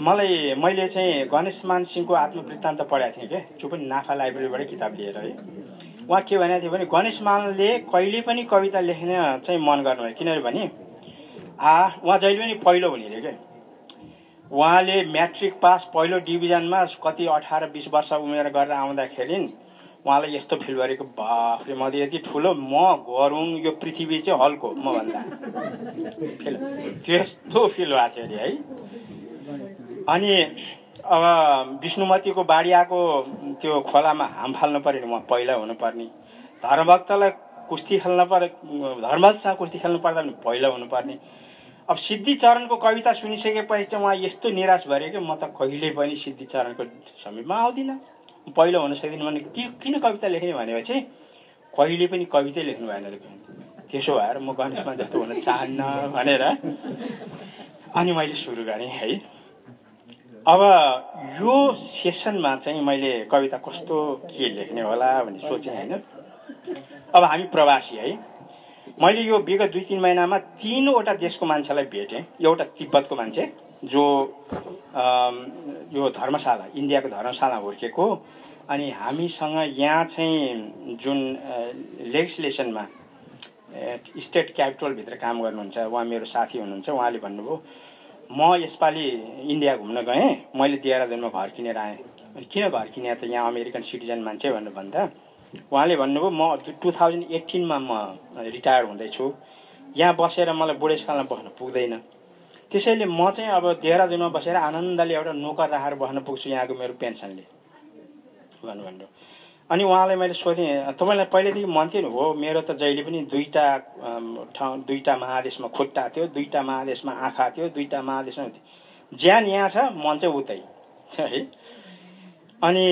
मलाई मैले चाहिँ गणेश मान सिंहको आत्मवृत्तान्त पढाएको थिएँ क्या जो पनि नाफा लाइब्रेरीबाटै किताब लिएर है। उहाँ के भनेको थियो भने गणेश मानले कहिले पनि कविता लेख्न चाहिँ मन गर्नुभयो किनभने आ उहाँ जहिले पनि पहिलो हुने अरे क्या उहाँले म्याट्रिक पास पहिलो डिभिजनमा कति अठार बिस वर्ष उमेर गरेर आउँदाखेरि उहाँलाई यस्तो फिल गरेको बाफ्रे म त यति ठुलो म गरौँ यो पृथ्वी चाहिँ हल्को म भन्दा। फिल त्यस्तो फिल भएको थियो अरे है। अनि अब विष्णुमतीको आएको त्यो खोलामा हाम फाल्नु पऱ्यो नि उहाँ पहिला हुनुपर्ने। धर्मभक्तलाई कुस्ती खेल्न पर्यो धर्मभक्तसँग कुस्ती खेल्नु पर्दा पनि पहिला हुनुपर्ने। अब सिद्धिचरणको कविता सुनिसकेपछि चाहिँ उहाँ यस्तो निराश भएर कि म त कहिले पनि सिद्धिचरणको समीपमा आउँदिनँ। पहिलो हुन सक्दिनँ भने के किन कविता लेख्ने भनेपछि कहिले पनि कवितै लेख्नु भएन त्यसो भएर म गणेशमा जस्तो हुन चाहन्न भनेर अनि मैले सुरु गरेँ है। अब यो सेसनमा चाहिँ मैले कविता कस्तो के लेख्ने होला भन्ने सोचेँ होइन। अब हामी प्रवासी है। मैले यो विगत दुई तिन महिनामा तिनवटा देशको मान्छेलाई भेटेँ। एउटा तिब्बतको मान्छे जो अम, यो धर्मशाला इन्डियाको धर्मशाला हुर्केको। अनि हामीसँग यहाँ चाहिँ जुन लेजिस्लेसनमा स्टेट क्यापिटलभित्र काम गर्नुहुन्छ उहाँ मेरो साथी हुनुहुन्छ उहाँले भन्नुभयो म यसपालि इन्डिया घुम्न गएँ। मैले देहरादुनमा घर किनेर आएँ। किन घर किने? त यहाँ अमेरिकन सिटिजन मान्छे भनेर भन्दा उहाँले भन्नुभयो म टु थाउजन्ड एट्टिनमा म रिटायर हुँदैछु। यहाँ बसेर मलाई बुढेसकालमा बस्न पुग्दैन। त्यसैले म चाहिँ अब देहरादुनमा बसेर आनन्दले एउटा नोकर राखेर बस्न पुग्छु यहाँको मेरो पेन्सनले। भन्नु भन्नु अनि उहाँलाई मैले सोधेँ तपाईँलाई पहिल्यैदेखि मन थियो हो? मेरो त जहिले पनि दुईवटा ठाउँ दुईवटा महादेशमा खुट्टा थियो दुईवटा महादेशमा आँखा थियो दुईवटा महादेशमा ज्यान यहाँ छ मन चाहिँ उतै। [LAUGHS] है? अनि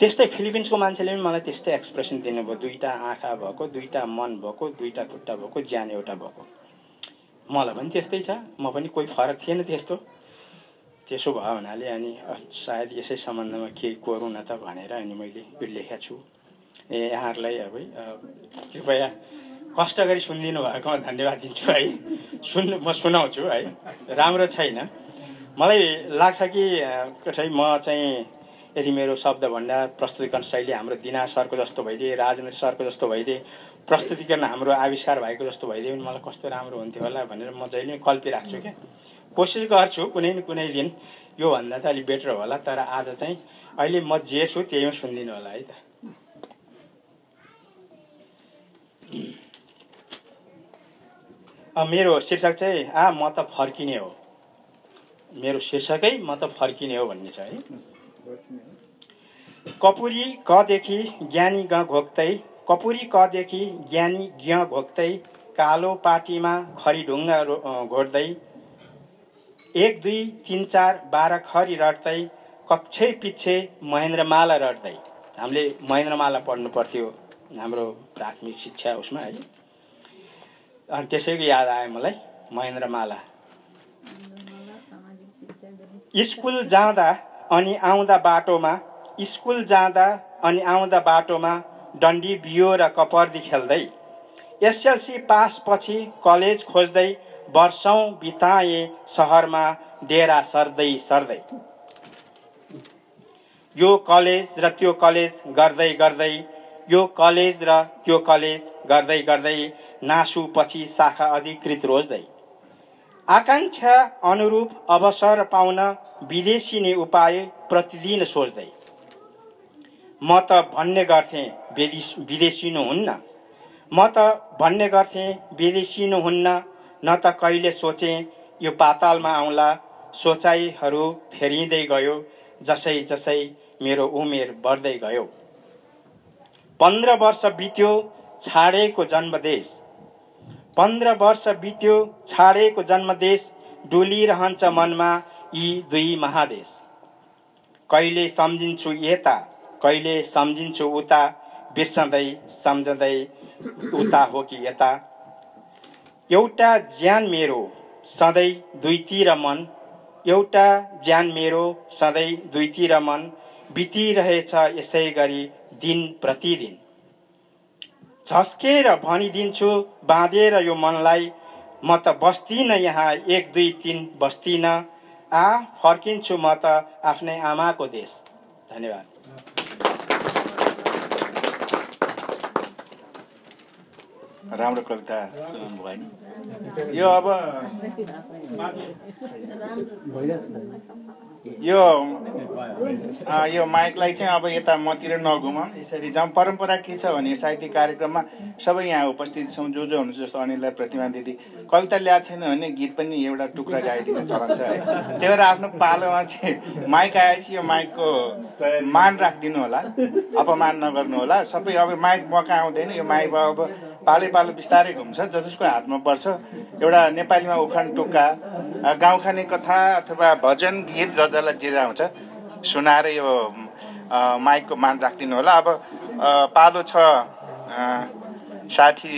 त्यस्तै फिलिपिन्सको मान्छेले पनि मलाई त्यस्तै एक्सप्रेसन दिनुभयो। दुईवटा आँखा भएको दुईवटा मन भएको दुईवटा खुट्टा भएको ज्यान एउटा भएको। मलाई पनि त्यस्तै छ। म पनि कोही फरक थिएन त्यस्तो। त्यसो भयो हुनाले अनि सायद यसै सम्बन्धमा केही कोरौँ न त भनेर अनि मैले यो लेखेको छु। ए यहाँहरूलाई अब कृपया कष्ट गरी सुनिदिनु भएकोमा धन्यवाद दिन्छु है। सुन्नु म सुनाउँछु है। राम्रो छैन। मलाई लाग्छ कि कसै म चाहिँ यदि मेरो शब्द भण्डार प्रस्तुतिकरण शैली हाम्रो दिना सरको जस्तो भइदिए राजेन्द्र सरको जस्तो भइदिए प्रस्तुतिकरण हाम्रो आविष्कार भएको जस्तो भइदिए पनि मलाई कस्तो राम्रो हुन्थ्यो होला भनेर म जहिले कल्पिराख्छु क्या। कोसिस गर्छु कुनै न कुनै दिन योभन्दा चाहिँ अलिक बेटर होला तर आज चाहिँ अहिले म जे छु त्यहीमा सुनिदिनु होला है त। मेरो शीर्षक चाहिँ आ म त फर्किने हो। मेरो शीर्षकै म त फर्किने हो भन्ने छ है। कपुरी कदेखि ज्ञानी ग घोक्दै कपुरी कदेखि ज्ञानी ज्ञ घोक्दै कालो पाटीमा खरीढुङ्गा रो- अँ, घोट्दै एक दुई तिन चार बाह्र खरी रट्दै कक्षै पिच्छे महेन्द्रमाला रट्दै। हामीले महेन्द्रमाला पढ्नु पर्थ्यो हाम्रो प्राथमिक शिक्षा उसमा है। अनि त्यसैको याद आयो मलाई महेन्द्रमाला। स्कुल जाँदा अनि आउँदा बाटोमा स्कुल जाँदा अनि आउँदा बाटोमा डन्डी बियो र कपर्दी खेल्दै एसएलसी पास पछि कलेज खोज्दै वर्षौँ बिताए सहरमा डेरा सर्दै सर्दै। यो कलेज र त्यो कलेज गर्दै गर्दै यो कलेज र त्यो कलेज गर्दै गर्दै नासु पछि शाखा अधिकृत रोज्दै। आकाङ्क्षा अनुरूप अवसर पाउन विदेशिने उपाय प्रतिदिन सोच्दै। म त भन्ने गर्थेँ विदेश विदेशिनु हुन्न। म त भन्ने गर्थेँ विदेशिनु हुन्न न त कहिले सोचेँ यो पातालमा आउँला। सोचाइहरू फेरिँदै गयो जसै जसै मेरो उमेर बढ्दै गयो। पन्ध्र वर्ष बित्यो छाडेको जन्मदेश। पन्ध्र वर्ष बित्यो छाडेको जन्मदेश डुलिरहन्छ मनमा यी दुई महादेश। कहिले सम्झिन्छु यता कहिले सम्झिन्छु उता बिर्सँदै सम्झँदै उता हो कि यता। एउटा ज्यान मेरो सधैँ दुईतिर मन। एउटा ज्यान मेरो सधैँ दुईतिर मन। बितिरहेछ यसै गरी दिन प्रतिदिन। झस्केर भनिदिन्छु बाँधेर यो मनलाई। म त बस्दिनँ यहाँ एक दुई तिन बस्दिनँ आ फर्किन्छु म त आफ्नै आमाको देश। धन्यवाद। राम्रो कविता। सुनाउनु भयो यो अब यो यो माइकलाई चाहिँ अब यता मतिर नघुमाउँ यसरी जाउँ परम्परा के छ भने साहित्यिक कार्यक्रममा सबै यहाँ उपस्थित छौँ। जो जो हुनुहुन्छ जस्तो अनिललाई प्रतिमा दिदी। कविता ल्याएको छैन भने गीत पनि एउटा टुक्रा गाइदिने चलन छ है। त्यही भएर आफ्नो पालोमा चाहिँ माइक आएपछि यो माइकको मान राखिदिनु होला अपमान नगर्नु होला। सबै अब माइक मौका आउँदैन। यो माइक अब पालै पालो बिस्तारै घुम्छ ज जसको हातमा पर्छ। एउटा नेपालीमा उखान टुक्का गाउँ खाने कथा अथवा भजन गीत ज जसलाई जे आउँछ सुनाएर यो माइकको मान राखिदिनु होला। अब पालो छ साथी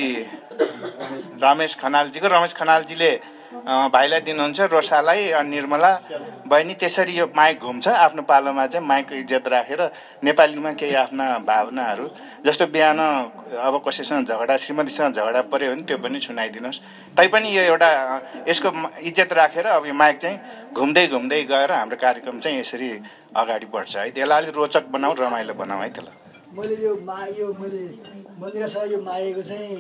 रमेश खनालजीको। रमेश खनालजीले भाइलाई दिनुहुन्छ रोसालाई अनि निर्मला बहिनी त्यसरी यो माइक घुम्छ। आफ्नो पालोमा चाहिँ माइकको इज्जत राखेर नेपालीमा केही आफ्ना भावनाहरू जस्तो बिहान अब कसैसँग झगडा श्रीमतीसँग झगडा पऱ्यो भने त्यो पनि सुनाइदिनुहोस्। तैपनि यो एउटा यसको इज्जत राखेर अब यो माइक चाहिँ घुम्दै घुम्दै गएर हाम्रो कार्यक्रम चाहिँ यसरी अगाडि बढ्छ है। त्यसलाई अलिक रोचक बनाऊ रमाइलो बनाऊ है त्यसलाई। मैले यो मा यो मैले मन्दिरसँग यो मागेको चाहिँ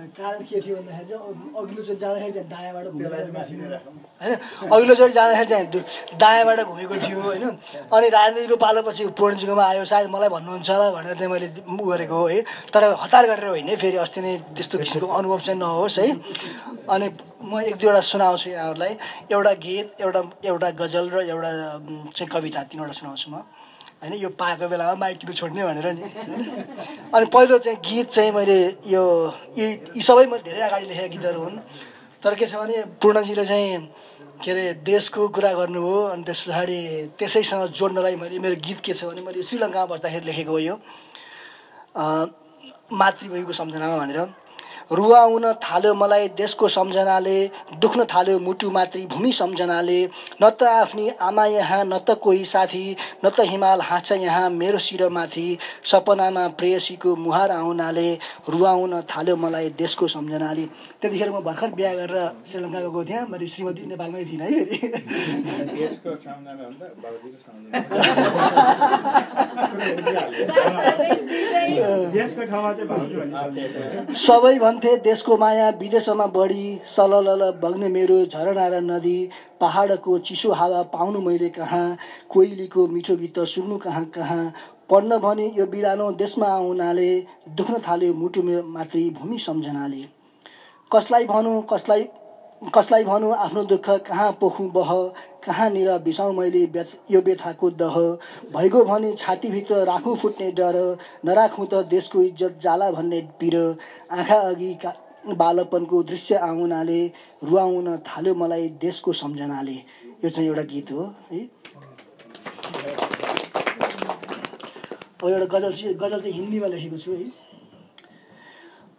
कारण के थियो भन्दाखेरि चाहिँ अघिल्लोचोटि जाँदाखेरि चाहिँ दायाँबाट घुमेर होइन अघिल्लोचोटि जाँदाखेरि चाहिँ दायाँबाट घुमेको थियो होइन अनि राजनीतिको पालोपछि पूर्णजीकोमा आयो सायद मलाई भन्नुहुन्छ होला भनेर चाहिँ मैले उ गरेको हो है? तर हतार गरेर होइन फेरि अस्ति नै त्यस्तो किसिमको अनुभव चाहिँ नहोस् है? अनि म एक दुईवटा सुनाउँछु यहाँहरूलाई। एउटा गीत एउटा एउटा गजल र एउटा चाहिँ कविता तिनवटा सुनाउँछु म। होइन यो पाएको बेलामा माइकहरू छोड्ने भनेर नि। अनि पहिलो चाहिँ गीत चाहिँ मैले यो यी सबै मैले धेरै अगाडि लेखेका गीतहरू हुन्। तर के छ भने पूर्णजीले चाहिँ के अरे देशको कुरा गर्नुभयो अनि त्यस पछाडि त्यसैसँग जोड्नलाई मैले मेरो गीत के छ भने मैले श्रीलङ्कामा बस्दाखेरि लेखेको हो यो। मातृभूमिको सम्झनामा भनेर। रुवाउन थाल्यो मलाई देशको सम्झनाले दुख्न थाल्यो मुटु मातृभूमि सम्झनाले। न त आफ्नी आमा यहाँ न त कोही साथी न त हिमाल हाँस्छ यहाँ मेरो शिरमाथि। सपनामा प्रेयसीको मुहार आउनाले रुवाउन थाल्यो मलाई देशको सम्झनाले। त्यतिखेर म भर्खर बिहा गरेर श्रीलङ्का गएको थिएँ मैले श्रीमती नेपालमै थिइनँ है फेरि। देशको सम्झना देशको माया विदेशमा बढी सललल बग्ने मेरो झरना र नदी पहाडको चिसो हावा पाउनु मैले कहाँ कोइलीको मिठो गीत सुन्नु कहाँ कहाँ? पढ्न भने यो बिरानो देशमा आउनाले दुख्न थाल्यो मुटु मेरो मातृभूमि सम्झनाले। कसलाई भनौँ कसलाई कसलाई भनौँ आफ्नो दुःख कहाँ पोखौँ बह? कहाँनिर बिसाउँ मैले व्यथ यो व्यथाको दह? भइगयो भने छातीभित्र राखौँ फुट्ने डर नराखौँ त देशको इज्जत जाला भन्ने पिर। आँखा अघि का बालपनको दृश्य आउनाले रुवाउन थाल्यो मलाई देशको सम्झनाले। यो चाहिँ एउटा गीत हो है? एउटा गजल गजल चाहिँ हिन्दीमा लेखेको छु है?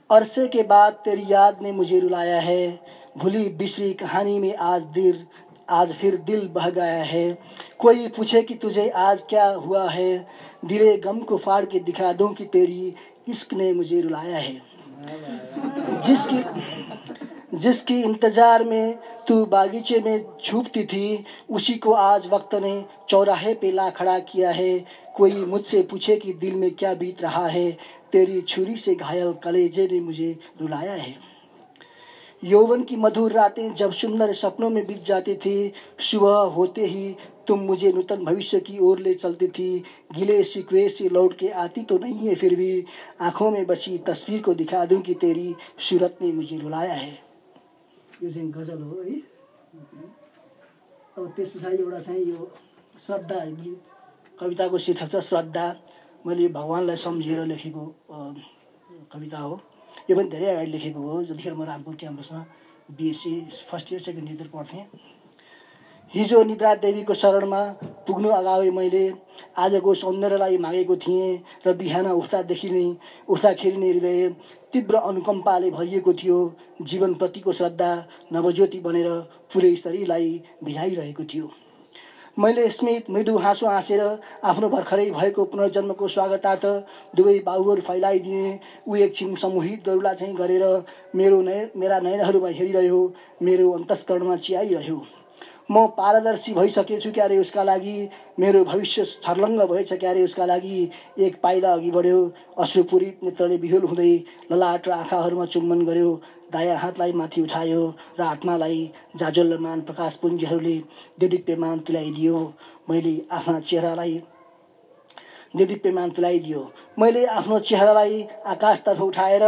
अरसे के बाद तेरी याद ने मुझे रुलाया है। भूली बिसरी कहानी में आज दिल, आज फिर दिल बह गया है। कोई पूछे कि तुझे आज क्या हुआ है? दिले गम को फाड़ के दिखा दूँ कि तेरी इश्क ने मुझे रुलाया है। जिसकी जिसकी इंतज़ार में तू बागीचे में छुपती थी, उसी को आज वक्त ने चौराहे पे ला खड़ा किया है। कोई मुझसे पूछे कि दिल में क्या बीत रहा है? तेरी छुरी से घायल कलेजे ने मुझे रुलाया है। यौवन की मधुर रातें जब सुंदर सपनों में बीत जाती थी, सुबह होते ही तुम मुझे नूतन भविष्य की ओर ले चलती थी। गिले शिकवे से लौट के आती तो नहीं है फिर भी। आँखों में बची तस्वीर को दिखा दूँ कि तेरी सूरत ने मुझे रुलाया है। यो गज़ल हो है अब त्यस पछाडि एउटा चाहिँ यो श्रद्धा गीत कविताको शीर्षक छ श्रद्धा। मैले भगवान्लाई सम्झेर लेखेको कविता हो। यो पनि धेरै अगाडि लेखेको हो। जतिखेर म Rampur क्याम्पसमा BSc first year second year पढ्थेँ। हिजो निद्रा देवीको शरणमा पुग्नु अगावै मैले आजको सौन्दर्यलाई मागेको थिएँ र बिहान उठ्दादेखि नै उठ्दाखेरि नै हृदय तीव्र अनुकम्पाले भरिएको थियो। जीवनप्रतिको श्रद्धा नवज्योति बनेर पुरै शरीरलाई भिजाइरहेको थियो। मैले स्मित मृदु हाँसो हाँसेर आफ्नो भर्खरै भएको पुनर्जन्मको स्वागतार्थ दुवै बाहुहरू फैलाइदिएँ। ऊ एकछिन सम्मोहित गरुला चाहिँ गरेर मेरो नय मेरा नयनहरूमा हेरिरह्यो मेरो अन्तस्करणमा चियाइरह्यो। म पारदर्शी भइसकेछु क्यारे उसका लागि मेरो भविष्य छर्लङ्ग भएछ क्यारे उसका लागि। एक पाइला अघि बढ्यो अश्रुपूरित नेत्रले बिहुल हुँदै ललाट र आँखाहरूमा चुम्बन गर्यो। दायाँ हातलाई माथि उठायो र आत्मालाई जाजोल्यमान प्रकाशपुञ्जहरूले देदीप्यमान तुल्याइदियो। मैले आफ्ना चेहरालाई देदीप्यमान तुल्याइदियो। मैले आफ्नो चेहरालाई आकाशतर्फ उठाएर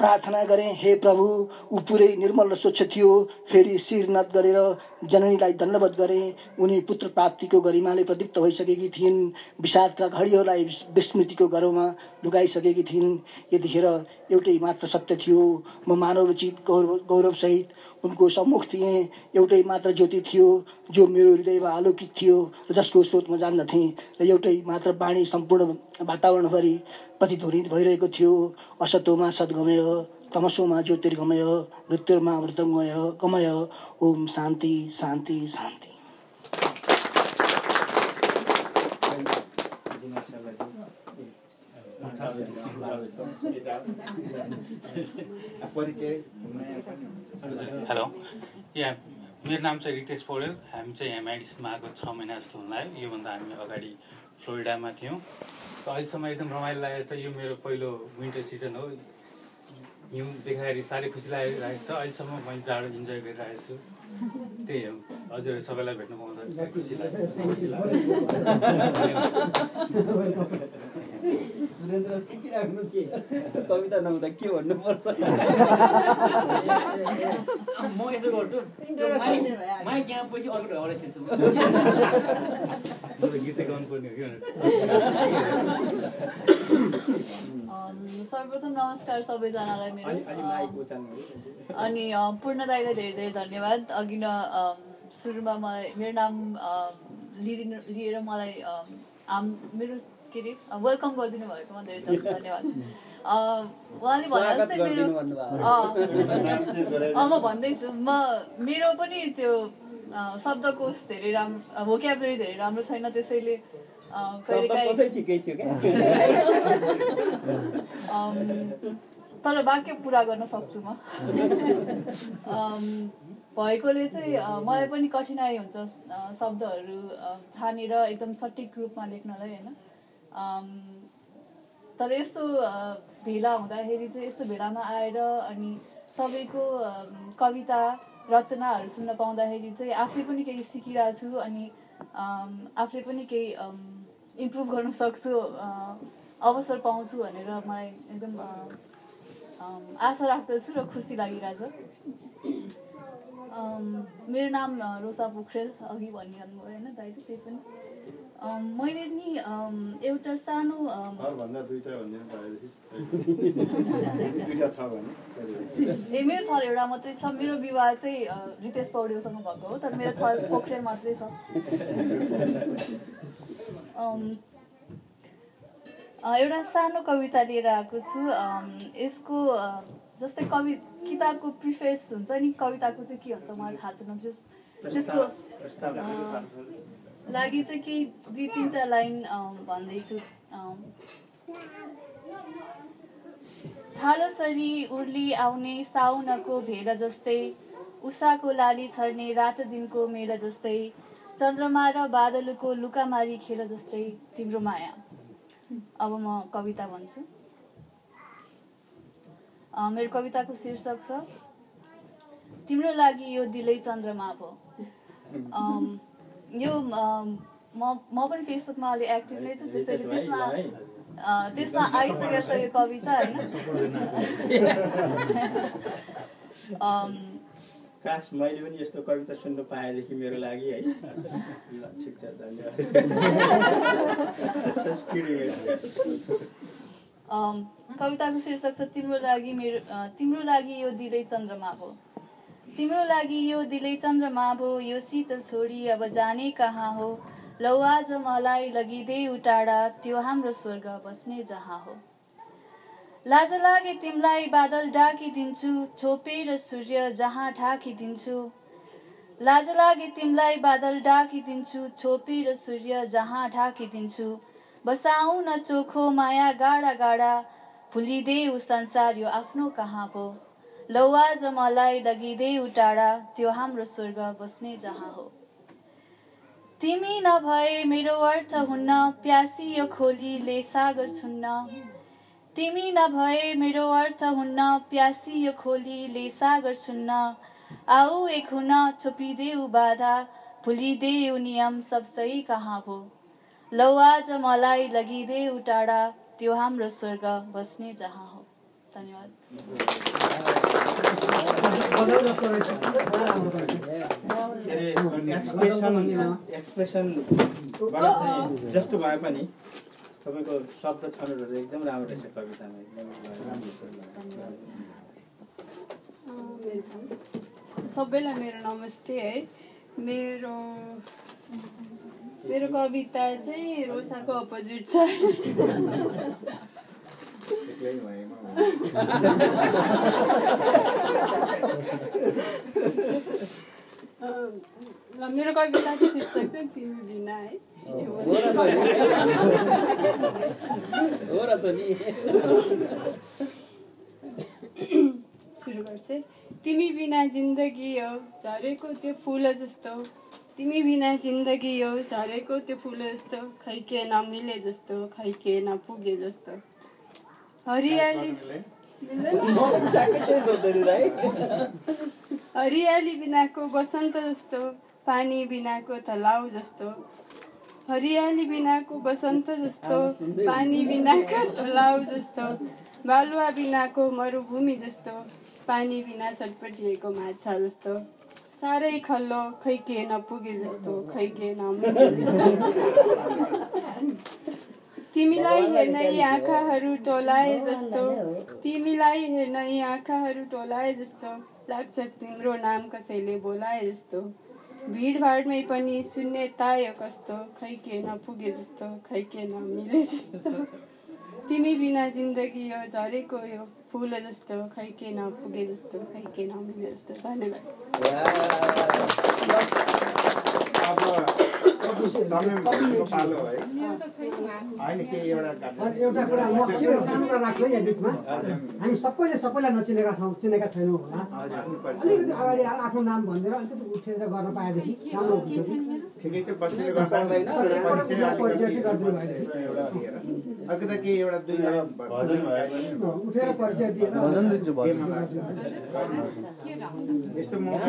प्रार्थना गरेँ हे प्रभु ऊ पुरै निर्मल र स्वच्छ थियो। फेरि शिर नत गरेर जननीलाई दण्डवत गरेँ। उनी पुत्र प्राप्तिको गरिमाले प्रदीप्त भइसकेकी थिइन्। विषादका घडीहरूलाई विस्मृतिको गर्वमा लुगाइसकेकी थिइन्। यतिखेर एउटै मात्र सत्य थियो। म मानवचित गौरव गौरवसहित उनको सम्मुख थिएँ। एउटै मात्र ज्योति थियो जो मेरो हृदयमा आलोकित थियो। र जसको स्रोत म जान्दथेँ। र एउटै मात्र बाणी सम्पूर्ण वातावरणभरि प्रतिध्वनित भइरहेको थियो। असतोमा सद्गमय तमसोमा ज्योतिर्गमय मृत्युमा अमृतमय गमय। ओम शान्ति शान्ति शान्ति। हेलो। यहाँ मेरो नाम चाहिँ रितेश पौडेल। हामी चाहिँ यहाँ मेडिसिनमा आएको छ महिना जस्तो हुन लाग्यो योभन्दा हामी अगाडि फ्लोरिडामा थियौँ। अहिलेसम्म एकदम रमाइलो लागेको छ। यो मेरो पहिलो विन्टर सिजन हो। हिउँ देखाखेरि साह्रै खुसी लागिरहेको छ। अहिलेसम्म मैले जाडो इन्जोय गरिरहेको छु। त्यही हो। हजुर सबैलाई भेट्नु पाउँदा खुसी लाग्यो। सुरेन्द्र सिकिराख्नुहोस् कविता नहुँदा के भन्नुपर्छ म यसो गर्छु माइक यहाँ पछि अर्को ढङ्गले छिर्छु गीतै गाउनु पर्ने हो कि सर्वप्रथम नमस्कार सबैजनालाई मेरो अनि पूर्ण दाईलाई धेरै धेरै धन्यवाद अघि न सुरुमा मलाई मेरो नाम लिएर मलाई हाम मेरो के अरे वेलकम गरिदिनु भएकोमा धेरै धेरै धन्यवाद। उहाँले भने जस्तै मेरो म भन्दैछु म मेरो पनि त्यो शब्दकोश धेरै राम्रो भोक्याबुलरी धेरै राम्रो छैन त्यसैले [LAUGHS] तर वाक्य पुरा गर्न सक्छु म। भएकोले चाहिँ मलाई पनि कठिनाइ हुन्छ शब्दहरू छानेर एकदम सठिक रूपमा लेख्नलाई होइन? तर यस्तो भेला हुँदाखेरि चाहिँ यस्तो भेलामा आएर अनि सबैको कविता रचनाहरू सुन्न पाउँदाखेरि चाहिँ आफै पनि केही सिकिरहेको छु अनि आफै पनि केही इम्प्रुभ गर्न सक्छु अवसर पाउँछु भनेर मलाई एकदम आशा राख्दछु र खुसी लागिरहेछ। मेरो नाम रोसा पोखरेल अघि भनिहाल्नु भयो होइन दाइले त्यही पनि। मैले नि एउटा सानो [LAUGHS] ए मेरो थर एउटा मात्रै छ। मेरो विवाह चाहिँ रितेश पौडेलसँग भएको हो तर मेरो थर पोखरेल मात्रै छ। एउटा सानो कविता लिएर आएको छु। यसको जस्तै कवि किताबको प्रिफेस हुन्छ नि कविताको चाहिँ के हुन्छ मलाई थाहा छैन। जस त्यसको लागि चाहिँ केही दुई तिनवटा लाइन भन्दैछु। छालसरी उर्ली आउने साउनको भेला जस्तै उषाको लाली छर्ने रात दिनको मेला जस्तै चन्द्रमा र बादलको लुकामारी खेल जस्तै तिम्रो माया। अब म कविता भन्छु। मेरो कविताको शीर्षक छ तिम्रो लागि यो दिलै चन्द्रमा अम, यो म म पनि फेसबुकमा अलि एक्टिभ नै छु त्यसैले त्यसमा त्यसमा आइसकेको छ यो कविता होइन? [LAUGHS] काश मैले पनि यस्तो कविता सुन्नु पाएदेखि मेरो लागि है? ठिक छ धन्यवाद। [LAUGHS] कविताको शीर्षक छ तिम्रो लागि मेरो तिम्रो लागि यो दिलै चन्द्रमा भो तिम्रो लागि यो दिलै चन्द्रमा भो यो शीतल छोडी अब जाने कहाँ हो? लौ आज मलाई लगिदेऊ टाढा त्यो हाम्रो स्वर्ग बस्ने जहाँ हो। लाज लागे तिमीलाई बादल ढाकिदिन्छु छोपेर सूर्य जहाँ ढाकिदिन्छु। लाज लागे तिमीलाई बादल ढाकिदिन्छु छोपेर सूर्य जहाँ ढाकिदिन्छु। न चोखो माया गाडा गाडा भुलिदेऊ संसार यो आफ्नो कहाँ पो लौ आज मलाई लगिदेऊ टाढा त्यो हाम्रो स्वर्ग बस्ने जहाँ हो। तिमी नभए मेरो अर्थ हुन्न प्यासी यो खोलीले सागर छुन्न। तिमी नभए मेरो अर्थ हुन्न प्यासी यो खोलीले सागर छुन्न। आऊ एक हुन छोपिदेऊ बाधा भुलिदेऊ नियम सब सही कहाँ भो लौ आज लगिदेऊ टाढा त्यो हाम्रो स्वर्ग बस्ने जहाँ हो। धन्यवाद। एक्सप्रेसन एक्सप्रेसनबाट चाहिँ जस्तो भए पनि तपाईँको शब्द छनौटहरू एकदम राम्रो रहेछ कवितामा एकदम सबैलाई मेरो नमस्ते है। मेरो मेरो कविता चाहिँ रोसाको अपोजिट छ एक्लै भएमा ल मेरो कविताको शीर्षक चाहिँ तिमी बिना है। र नि। सुरु गर्छु। तिमी बिना जिन्दगी हो झरेको त्यो फुल जस्तो। तिमी बिना जिन्दगी हो झरेको त्यो फुल जस्तो। खै के नमिले जस्तो खै के नपुगे जस्तो। हरियाली [LAUGHS] हरियाली बिनाको बसन्त जस्तो पानी बिनाको तलाउ जस्तो। हरियाली बिनाको बसन्त जस्तो पानी बिनाको तलाउ जस्तो। बालुवा बिनाको मरुभूमि जस्तो पानी बिना छटपटिएको माछा जस्तो। साह्रै खल्लो खै के नपुगे जस्तो खै के जस्तो। तिमीलाई हेर्न यी आँखाहरू टोलाए जस्तो। तिमीलाई हेर्न यी आँखाहरू टोलाए जस्तो लाग्छ तिम्रो नाम कसैले बोलाए जस्तो। भिडभाडमै पनि शून्यतायो कस्तो खै के नपुगे जस्तो खै के नमिले जस्तो। तिमी बिना जिन्दगी यो झरेको यो फुल जस्तो खै के नपुगे जस्तो खै के नमिले जस्तो। धन्यवाद। एउटा कुरा म के सानो कुरा राख्छु है यहाँ बिचमा हामी सबैले सबैलाई नचिनेका छौँ चिनेका छैनौँ होला अलिकति अगाडि आएर आफ्नो नाम भनिदिएर अलिकति उठेर गर्न पाएदेखि राम्रो हुन्थ्यो ठिकै छ बसेर गर्दा परिचय चाहिँ गरिदिनु भएदेखि अर्को त के एउटा दुईजना उठेर परिचय दिएर यस्तो मौका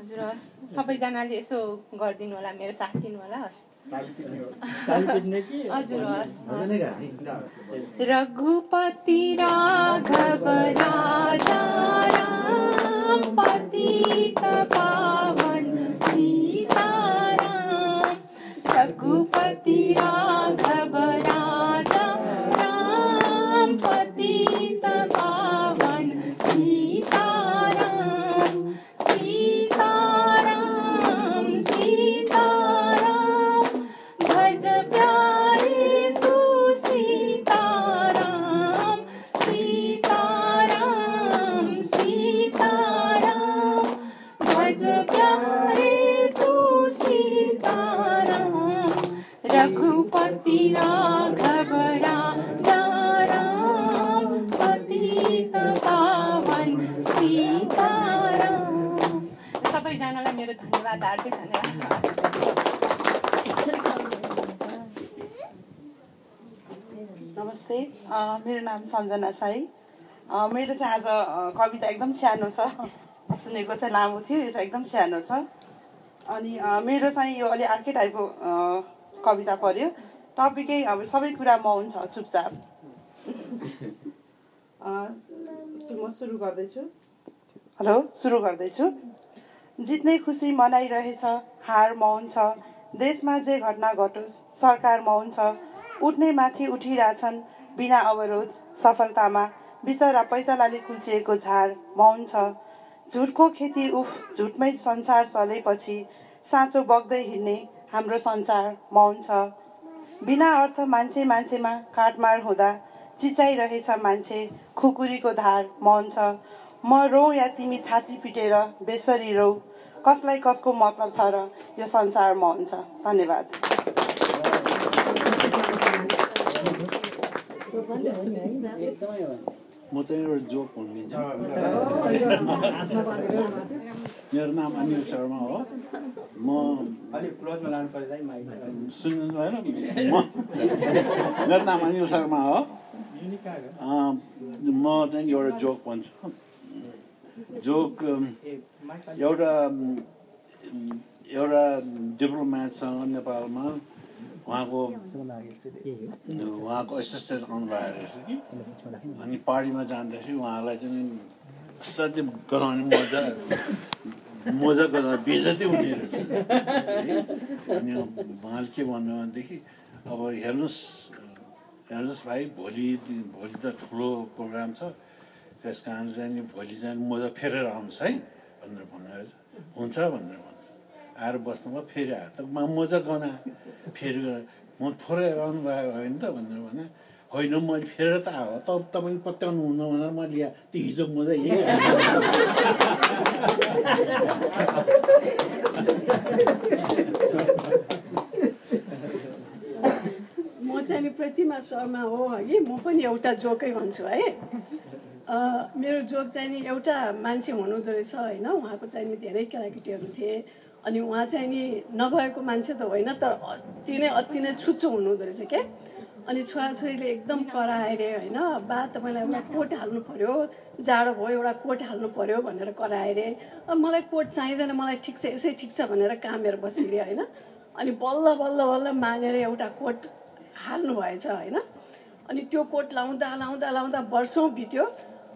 हजुर हस्। सबैजनाले यसो गरिदिनु होला मेरो साथ दिनु होला हस्। हजुर हस्। रघुपति राघव राजा राम पतित पावन सीताराम। रघुपति मेरो धन्यवाद हार्दिक धन्यवाद नमस्ते अ, मेरो नाम सञ्जना साई। अ, मेरो चाहिँ आज कविता एकदम सानो छ। सुनेको चाहिँ लामो थियो यो चाहिँ एकदम सानो छ। अनि अ, मेरो चाहिँ यो अलि अर्कै टाइपको कविता पर्यो। टपिकै अब सबै कुरा मौन छ चुपचाप। [LAUGHS] अ, सु- म सुरु गर्दैछु। हेलो सुरु गर्दैछु। जित्ने खुसी मनाइरहेछ हार मौन छ। देशमा जे घटना घटोस् सरकार मौन छ। उठ्ने माथि उठिरहेछन् बिना अवरोध सफलतामा। बिचरा पैतालाले कुल्चिएको झार मौन छ। झुटको खेती उफ झुटमै संसार चलेपछि साँचो बग्दै हिँड्ने हाम्रो संसार मौन छ। बिना अर्थ मान्छे मान्छेमा काटमार हुँदा चिचाइरहेछ मान्छे खुकुरीको धार मौन छ। म रौ या तिमी छाती पिटेर बेसरी रौ। कसलाई कसको मतलब छ र यो संसार मौन छ धन्यवाद। म चाहिँ एउटा जोक भनिदिन्छु मेरो नाम अनिल शर्मा हो। म सुन्नु भएन म मेरो नाम अनिल शर्मा हो। म चाहिँ एउटा जोक भन्छु। अम, एउटा एउटा डिप्लोमेटसँग नेपालमा उहाँको उहाँको एसिस्टेन्ट आउनुभएको रहेछ कि अनि पार्टीमा जाँदाखेरि उहाँलाई चाहिँ असाध्यै गराउने मजा मजा गर्दा बेजती हुने रहेछ। अनि उहाँले के भन्नु भनेदेखि अब हेर्नुहोस् हेर्नुहोस् भाइ भोलि भोलि त ठुलो प्रोग्राम छ त्यस कारण चाहिँ नि भोलि चाहिँ मजा फेरेर आउनुहोस् है भनेर भन्नुभएछ हुन्छ भनेर भन्छ आएर बस्नुभयो फेरि आयो। त म मजा गना। फेरि म फोरेर आउनु भयो होइन त भनेर भने होइन मैले फेरेर त आयो। त तपाईँले पत्याउनु हुन्न भनेर मैले ल्या त्यो हिजो मजा यही प्रतिमा शर्मा हो हगि म पनि एउटा जोकै भन्छु है। मेरो जोक चाहिँ नि एउटा मान्छे हुनुहुँदो रहेछ होइन। उहाँको चाहिँ नि धेरै केटाकेटीहरू थिए। अनि उहाँ चाहिँ नि नभएको मान्छे त होइन तर अति नै अति नै छुच्चो हुनुहुँदो रहेछ क्या। अनि छोराछोरीले एकदम कराएर होइन बा तपाईँलाई एउटा कोट हाल्नु पर्यो जाडो भयो एउटा कोट हाल्नु पर्यो भनेर कराएर। मलाई कोट चाहिँदैन मलाई ठिक छ यसै ठिक छ भनेर कामेर बसिदिएँ होइन। अनि बल्ल बल्ल बल्ल मानेर एउटा कोट हाल्नु भएछ होइन। अनि त्यो कोट लाउँदा लाउँदा लाउँदा वर्षौँ बित्यो।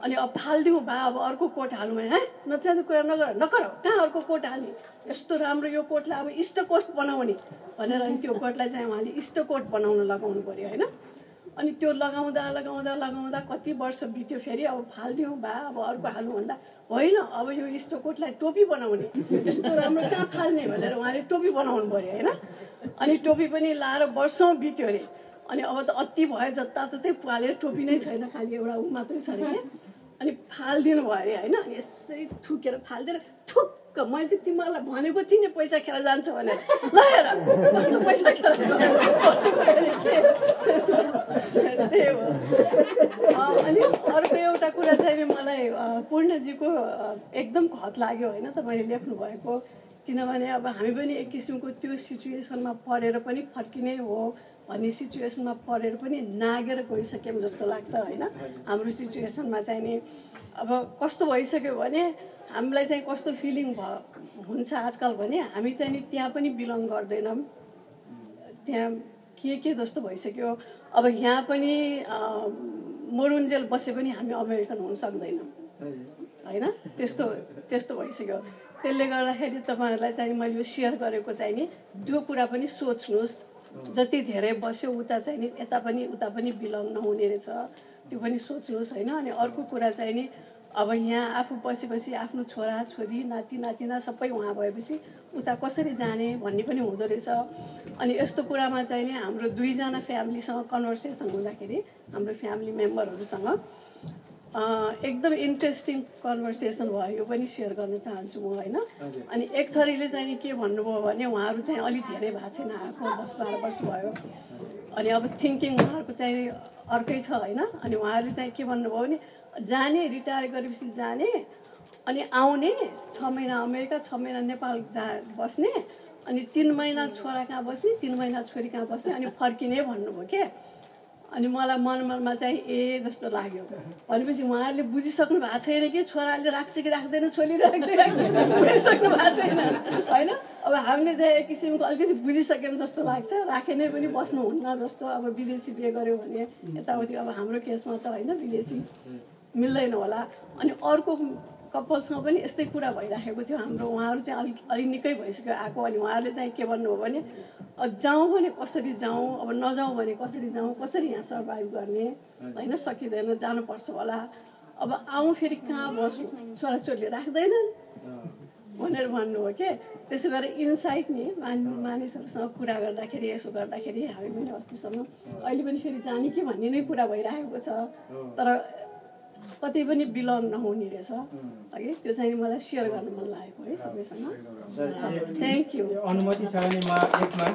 अनि अब फालिदिउँ बा अब अर्को कोट हालौँ भने है नचाहिँदो कुरा नगर नगर कहाँ अर्को कोट हाल्ने? यस्तो राम्रो यो कोटलाई अब इष्ट कोट बनाउने। भनेर अनि त्यो कोटलाई चाहिँ उहाँले इष्ट कोट बनाउन लगाउनु पऱ्यो होइन? अनि त्यो लगाउँदा लगाउँदा लगाउँदा कति वर्ष बित्यो फेरि अब फालिदिउँ बा अब अर्को हाल्नु भन्दा होइन अब यो इस्टकोटलाई टोपी बनाउने। यस्तो राम्रो कहाँ फाल्ने? भनेर उहाँले टोपी बनाउनु पऱ्यो होइन? अनि टोपी पनि लाएर वर्षौँ बित्यो अरे। अनि अब त अति भयो जताततै पुहालेर टोपी नै छैन खालि एउटा ऊ मात्रै छ अरे अनि फालिदिनु भयो अरे होइन? अनि यसरी थुकेर फालिदिएर थुक्क मैले त तिमीहरूलाई भनेको थिएँ नि पैसा खेर जान्छ भनेर। ल कस्तो पैसा खेर अनि अर्को एउटा कुरा चाहिँ मलाई पूर्णजीको एकदम खत लाग्यो होइन? तपाईँले लेख्नु भएको किनभने अब हामी पनि एक किसिमको त्यो सिचुएसनमा परेर पनि फर्किने हो। भन्ने सिचुएसनमा परेर पनि नागेर गइसक्यौँ जस्तो लाग्छ होइन? हाम्रो सिचुएसनमा चाहिँ नि अब कस्तो भइसक्यो भने हामीलाई चाहिँ कस्तो फिलिङ भ हुन्छ आजकल भने हामी चाहिँ नि त्यहाँ पनि बिलङ गर्दैनौँ। त्यहाँ के के जस्तो भइसक्यो? अब यहाँ पनि मरुन्जेल बसे पनि हामी अमेरिकन हुन सक्दैनौँ। होइन? त्यस्तो त्यस्तो भइसक्यो। त्यसले गर्दाखेरि तपाईँहरूलाई चाहिँ मैले यो सेयर गरेको चाहिँ नि त्यो कुरा पनि सोच्नुहोस्। जति धेरै बस्यो उता चाहिँ नि यता पनि उता पनि बिलङ नहुने रहेछ। त्यो पनि सोच्नुहोस् होइन अनि अर्को कुरा चाहिँ नि अब यहाँ आफू बसेपछि आफ्नो छोरा छोरी नाति नातिना सबै उहाँ भएपछि उता कसरी जाने भन्ने पनि हुँदो रहेछ। अनि यस्तो कुरामा चाहिँ नि हाम्रो दुईजना फ्यामिलीसँग कन्भर्सेसन हुँदाखेरि हाम्रो फ्यामिली मेम्बरहरूसँग एकदम इन्ट्रेस्टिङ कन्भर्सेसन भयो यो पनि सेयर गर्न चाहन्छु म होइन? अनि एक थरीले चाहिँ नि के भन्नुभयो भने उहाँहरू चाहिँ अलिक धेरै भएको छैन आएको दस बाह्र वर्ष भयो। अनि अब थिङ्किङ उहाँहरूको चाहिँ अर्कै छ होइन? अनि उहाँहरूले चाहिँ के भन्नुभयो भने जाने रिटायर गरेपछि जाने अनि आउने छ महिना अमेरिका छ महिना नेपाल जा बस्ने अनि तिन महिना छोरा कहाँ बस्ने तिन महिना छोरी कहाँ बस्ने अनि फर्किने भन्नुभयो के? अनि मलाई मन मनमा चाहिँ ए जस्तो लाग्यो। भनेपछि उहाँहरूले बुझिसक्नु भएको छैन कि छोराले राख्छ कि राख्दैन छोरीले राख्छ राख्दैन बुझिसक्नु भएको छैन। होइन? अब हामीले चाहिँ एक किसिमको अलिकति बुझिसक्यौँ जस्तो लाग्छ। राखे नै पनि बस्नुहुन्न जस्तो अब विदेशी बिहे गऱ्यो भने यताउति अब हाम्रो केसमा त होइन विदेशी मिल्दैन होला। अनि अर्को कपालसँग पनि यस्तै कुरा भइराखेको थियो। हाम्रो उहाँहरू चाहिँ अलिक अलिक निकै भइसक्यो आएको अनि उहाँहरूले चाहिँ के भन्नुभयो भने जाउँ भने कसरी जाउँ अब नजाउँ भने कसरी जाउँ कसरी यहाँ सर्भाइभ गर्ने? होइन सकिँदैन जानुपर्छ होला। अब आउँ फेरि कहाँ बस्नु? छोराछोरीले राख्दैनन्। भनेर भन्नुभयो के? त्यसो गरेर इन्साइट नि मान मानिसहरूसँग कुरा गर्दाखेरि यसो गर्दाखेरि हामी पनि अस्तिसम्म अहिले पनि फेरि जाने कि भन्ने नै कुरा भइरहेको छ। तर कतै पनि बिलङ नहुने रहेछ। है त्यो चाहिँ मलाई सेयर गर्नु मन लागेको है सबैसँग। थ्याङ्क यू अनुमति छ भने म यसमा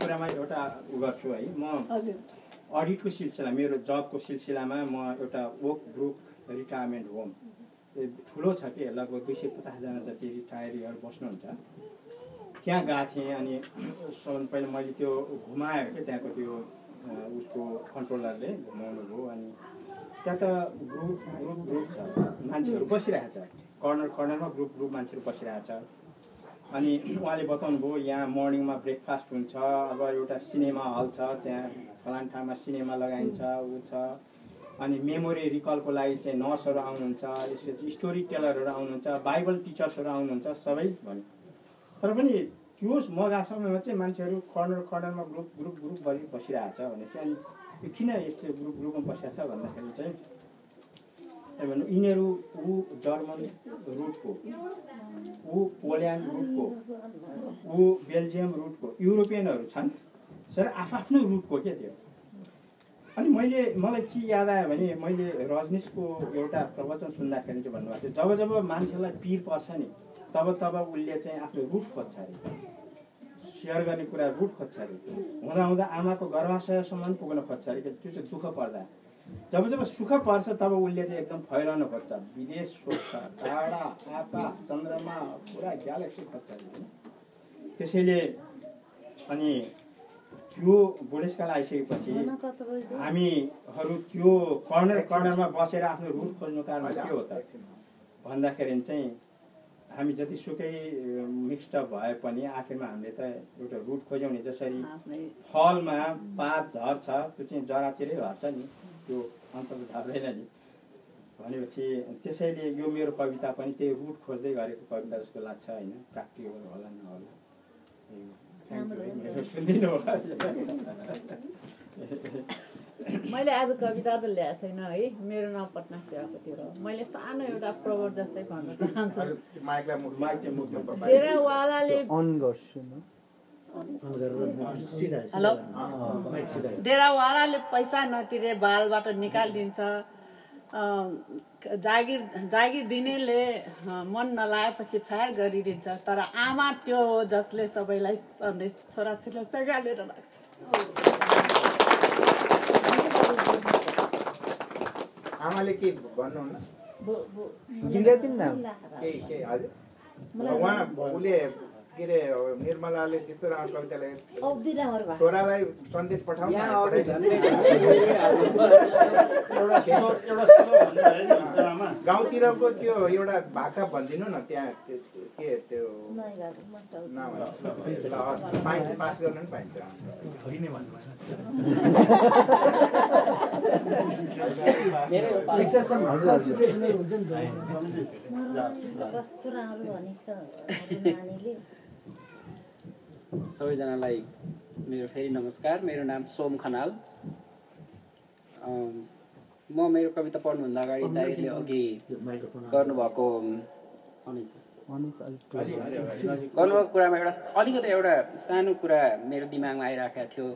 कुरामा एउटा उ गर्छु है। म हजुर। अडिटको सिलसिला मेरो जबको सिलसिलामा म एउटा वोक ग्रुप रिटायरमेन्ट होम ठुलो छ कि लगभग दुई सय पचासजना जति रिटायरीहरू बस्नुहुन्छ। त्यहाँ गएको थिएँ अनि सबभन्दा पहिला मैले त्यो घुमायो क्या त्यहाँको त्यो उसको कन्ट्रोलरले घुमाउनु भयो अनि त्यहाँ त ग्रुप ग्रुप ग्रुप छ। मान्छेहरू बसिरहेको छ कर्नर कर्नरमा ग्रुप ग्रुप मान्छेहरू बसिरहेको छ अनि उहाँले बताउनु भयो यहाँ मर्निङमा ब्रेकफास्ट हुन्छ अब एउटा सिनेमा हल छ त्यहाँ फलान ठाउँमा सिनेमा लगाइन्छ ऊ छ। अनि मेमोरी रिकलको लागि चाहिँ नर्सहरू आउनुहुन्छ यसपछि स्टोरी टेलरहरू आउनुहुन्छ बाइबल टिचर्सहरू आउनुहुन्छ सबै भन्यो। तर पनि त्यो म गएको समयमा चाहिँ मान्छेहरू कर्नर कर्नरमा ग्रुप ग्रुप ग्रुप गरी बसिरहेको छ भने चाहिँ अनि यो किन यस्तो ग्रुप ग्रुपमा बसिरहेको छ भन्दाखेरि चाहिँ के भन्नु यिनीहरू ऊ जर्मन रुटको ऊ पोल्यान्ड रुटको ऊ बेल्जियम रुटको युरोपियनहरू छन् सर आफ्नो रुटको क्या त्यो अनि मैले मलाई के याद आयो भने मैले रजनीशको एउटा प्रवचन सुन्दाखेरि चाहिँ भन्नुभएको थियो जब जब मान्छेलाई पिर पर्छ नि तब तब उसले चाहिँ आफ्नो रुट खोज्छ अरे सेयर गर्ने कुरा रुट खोज्छ अरे हुँदा हुँदा आमाको गर्भाशयसम्म पुग्न खोज्छ अरे त्यो चाहिँ दुःख पर्दा। जब जब सुख पर्छ तब उसले चाहिँ एकदम फैलाउन खोज्छ। विदेश सोध्छ। टाढा आकाश चन्द्रमा पुरा ग्यालेक्सी खोज्छ अरे होइन? त्यसैले अनि त्यो बुढेसकाल आइसकेपछि हामीहरू त्यो कर्नर कर्नरमा बसेर आफ्नो रुट खोज्नु कारण के हो त? भन्दाखेरि चाहिँ हामी जतिसुकै मिक्सअप भए पनि आखिरमा हामीले त एउटा रुट खोज्यौँ नि जसरी फलमा पात झर्छ त्यो चाहिँ जरातिरै झर्छ नि त्यो अन्त झर्दैन नि। भनेपछि त्यसैले यो मेरो कविता पनि त्यही रुट खोज्दै गरेको कविता जस्तो लाग्छ होइन प्र्याक्टिकल होला नहोला। सुनिदिनु होला। [LAUGHS] मैले आज कविता त ल्याएको छैन है मेरो नाम पटना सेवापति हो। मैले सानो एउटा प्रवर्ड जस्तै भन्न चाहन्छु। डेरावालाले हेलो? डेरावालाले पैसा नतिरे बालबाट निकालिदिन्छ। अँ, जागिर जागिर दिनेले मन नलाएपछि फायर गरिदिन्छ। तर आमा त्यो हो जसले सबैलाई सन्देश छोराछोरीलाई सगालेर राख्छ। आमाले के भन्नुहुन्न? गीत गाइदिनु न। केही केही हजुर? उहाँ उसले के अरे निर्मलाले त्यस्तो राम्रो कविता लेखे छोरालाई सन्देश पठाउनु। गाउँतिरको त्यो एउटा भाका भनिदिनु न त्यहाँ त्यो के त्यो? पाइन्छ पास गर्न पनि पाइन्छ। हुन्छ नि कस्तो राम्रो भनिस् त नानीले सबैजनालाई मेरो फेरि नमस्कार। मेरो नाम सोम खनाल। म मेरो कविता पढ्नुभन्दा अगाडि दाइहरूले अघि गर्नुभएको गर्नुभएको कुरामा एउटा अलिकति एउटा सानो कुरा मेरो दिमागमा आइरहेको थियो।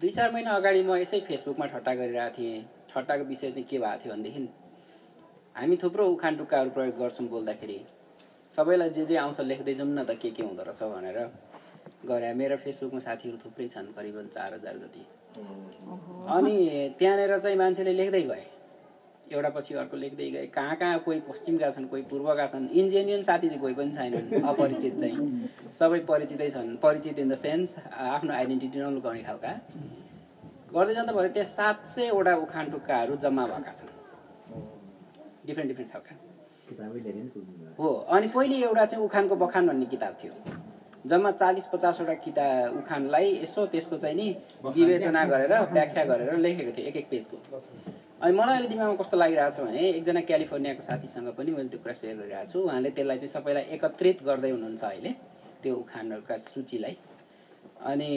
दुई चार महिना अगाडि म यसै फेसबुकमा ठट्टा गरिरहेको थिएँ। ठट्टाको विषय चाहिँ के भएको थियो भनेदेखि हामी थुप्रो उखान टुक्काहरू प्रयोग गर्छौँ बोल्दाखेरि। सबैलाई जे जे आउँछ लेख्दै जाउँ न त के के हुँदो रहेछ भनेर गरे। मेरो फेसबुकमा साथीहरू थुप्रै छन् करिबन चार हजार जति। अनि त्यहाँनिर चाहिँ मान्छेले लेख्दै गए। एउटा पछि अर्को लेख्दै गए। कहाँ कहाँ कोही पश्चिमका छन् कोही पूर्वका छन् इन्जिनियन साथी चाहिँ कोही पनि छैनन् अपरिचित चाहिँ। सबै परिचितै छन् परिचित इन द सेन्स आफ्नो आइडेन्टिटी नलुकाउने खालका। गर्दै जाँदा भयो त्यहाँ सात सयवटा उखान टुक्काहरू जम्मा भएका छन्। डिफ्रेन्ट डिफ्रेन्ट खालका। हो अनि पहिले एउटा चाहिँ उखानको बखान भन्ने किताब थियो। जम्मा चालिस पचासवटा किता उखानलाई यसो त्यसको चाहिँ नि विवेचना गरेर व्याख्या गरेर लेखेको थियो एक एक पेजको। अनि मलाई अहिले दिमागमा कस्तो लागिरहेको छ भने एकजना क्यालिफोर्नियाको साथीसँग पनि मैले त्यो कुरा सेयर गरिरहेको छु। उहाँले त्यसलाई चाहिँ सबैलाई एकत्रित गर्दै हुनुहुन्छ अहिले त्यो उखानहरूका सूचीलाई। अनि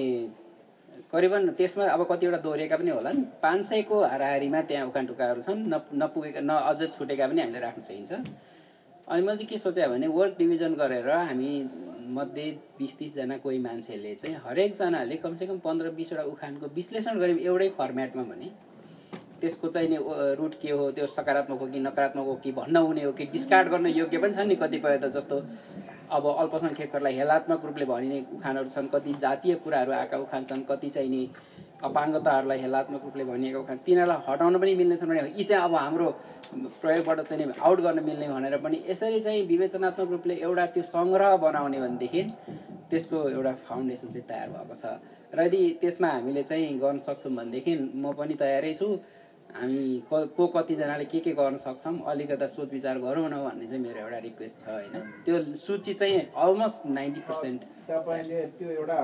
करिबन त्यसमा अब कतिवटा दोहोरिएका पनि होलान्। पाँच सयको हाराहारीमा त्यहाँ उखान टुक्काहरू छन्। न नपुगेका न अझ छुटेका पनि हामीले राख्न सकिन्छ। अनि मैले के सोचेँ भने वर्क डिभिजन गरेर हामी मध्ये बिस तिसजना कोही मान्छेले चाहिँ हरेकजनाले कमसेकम पन्ध्र बिसवटा उखानको विश्लेषण गऱ्यौँ एउटै फर्मेटमा भने। त्यसको चाहिँ नि रुट के हो त्यो सकारात्मक हो कि नकारात्मक हो कि भन्न हुने हो कि डिस्कार्ड गर्न योग्य पनि छन् नि कतिपय त जस्तो। अब अल्पसङ्ख्यकहरूलाई हेलात्मक रूपले भनिने उखानहरू छन् कति जातीय कुराहरू आएका उखान छन् कति चाहिँ नि अपाङ्गताहरूलाई हेलात्मक रूपले भनिएका उखान। तिनीहरूलाई हटाउन पनि मिल्ने छन् भने यी चाहिँ अब हाम्रो प्रयोगबाट चाहिँ नि आउट गर्न मिल्ने भनेर पनि यसरी चाहिँ विवेचनात्मक रूपले एउटा त्यो सङ्ग्रह बनाउने भनेदेखि त्यसको एउटा फाउन्डेसन चाहिँ तयार भएको छ। र यदि त्यसमा हामीले चाहिँ गर्न सक्छौँ भनेदेखि म पनि तयारै छु। हामी क को कतिजनाले के के गर्न सक्छौँ अलिकता सोच विचार गरौँ न भन्ने चाहिँ मेरो एउटा रिक्वेस्ट छ होइन? त्यो सूची चाहिँ अलमोस्ट नाइन्टी पर्सेन्ट तपाईँले त्यो एउटा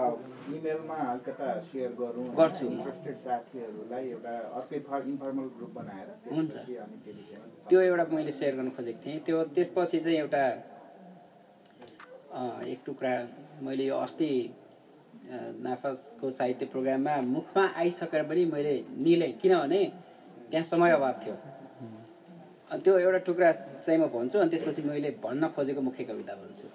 इमेलमा अलिकता सेयर गरौँ गर्छु। इन्ट्रेस्टेड साथीहरूलाई एउटा अर्कै इन्फर्मल ग्रुप बनाएर हुन्छ। त्यो एउटा मैले सेयर गर्न खोजेको थिएँ। त्यो त्यसपछि चाहिँ एउटा एक टुक्रा मैले यो अस्ति नाफासको साहित्य प्रोग्राममा मुखमा आइसकेर पनि मैले निलेँ। किनभने त्यहाँ समय अभाव थियो। अनि त्यो एउटा टुक्रा चाहिँ म भन्छु अनि त्यसपछि मैले भन्न खोजेको मुख्य कविता भन्छु।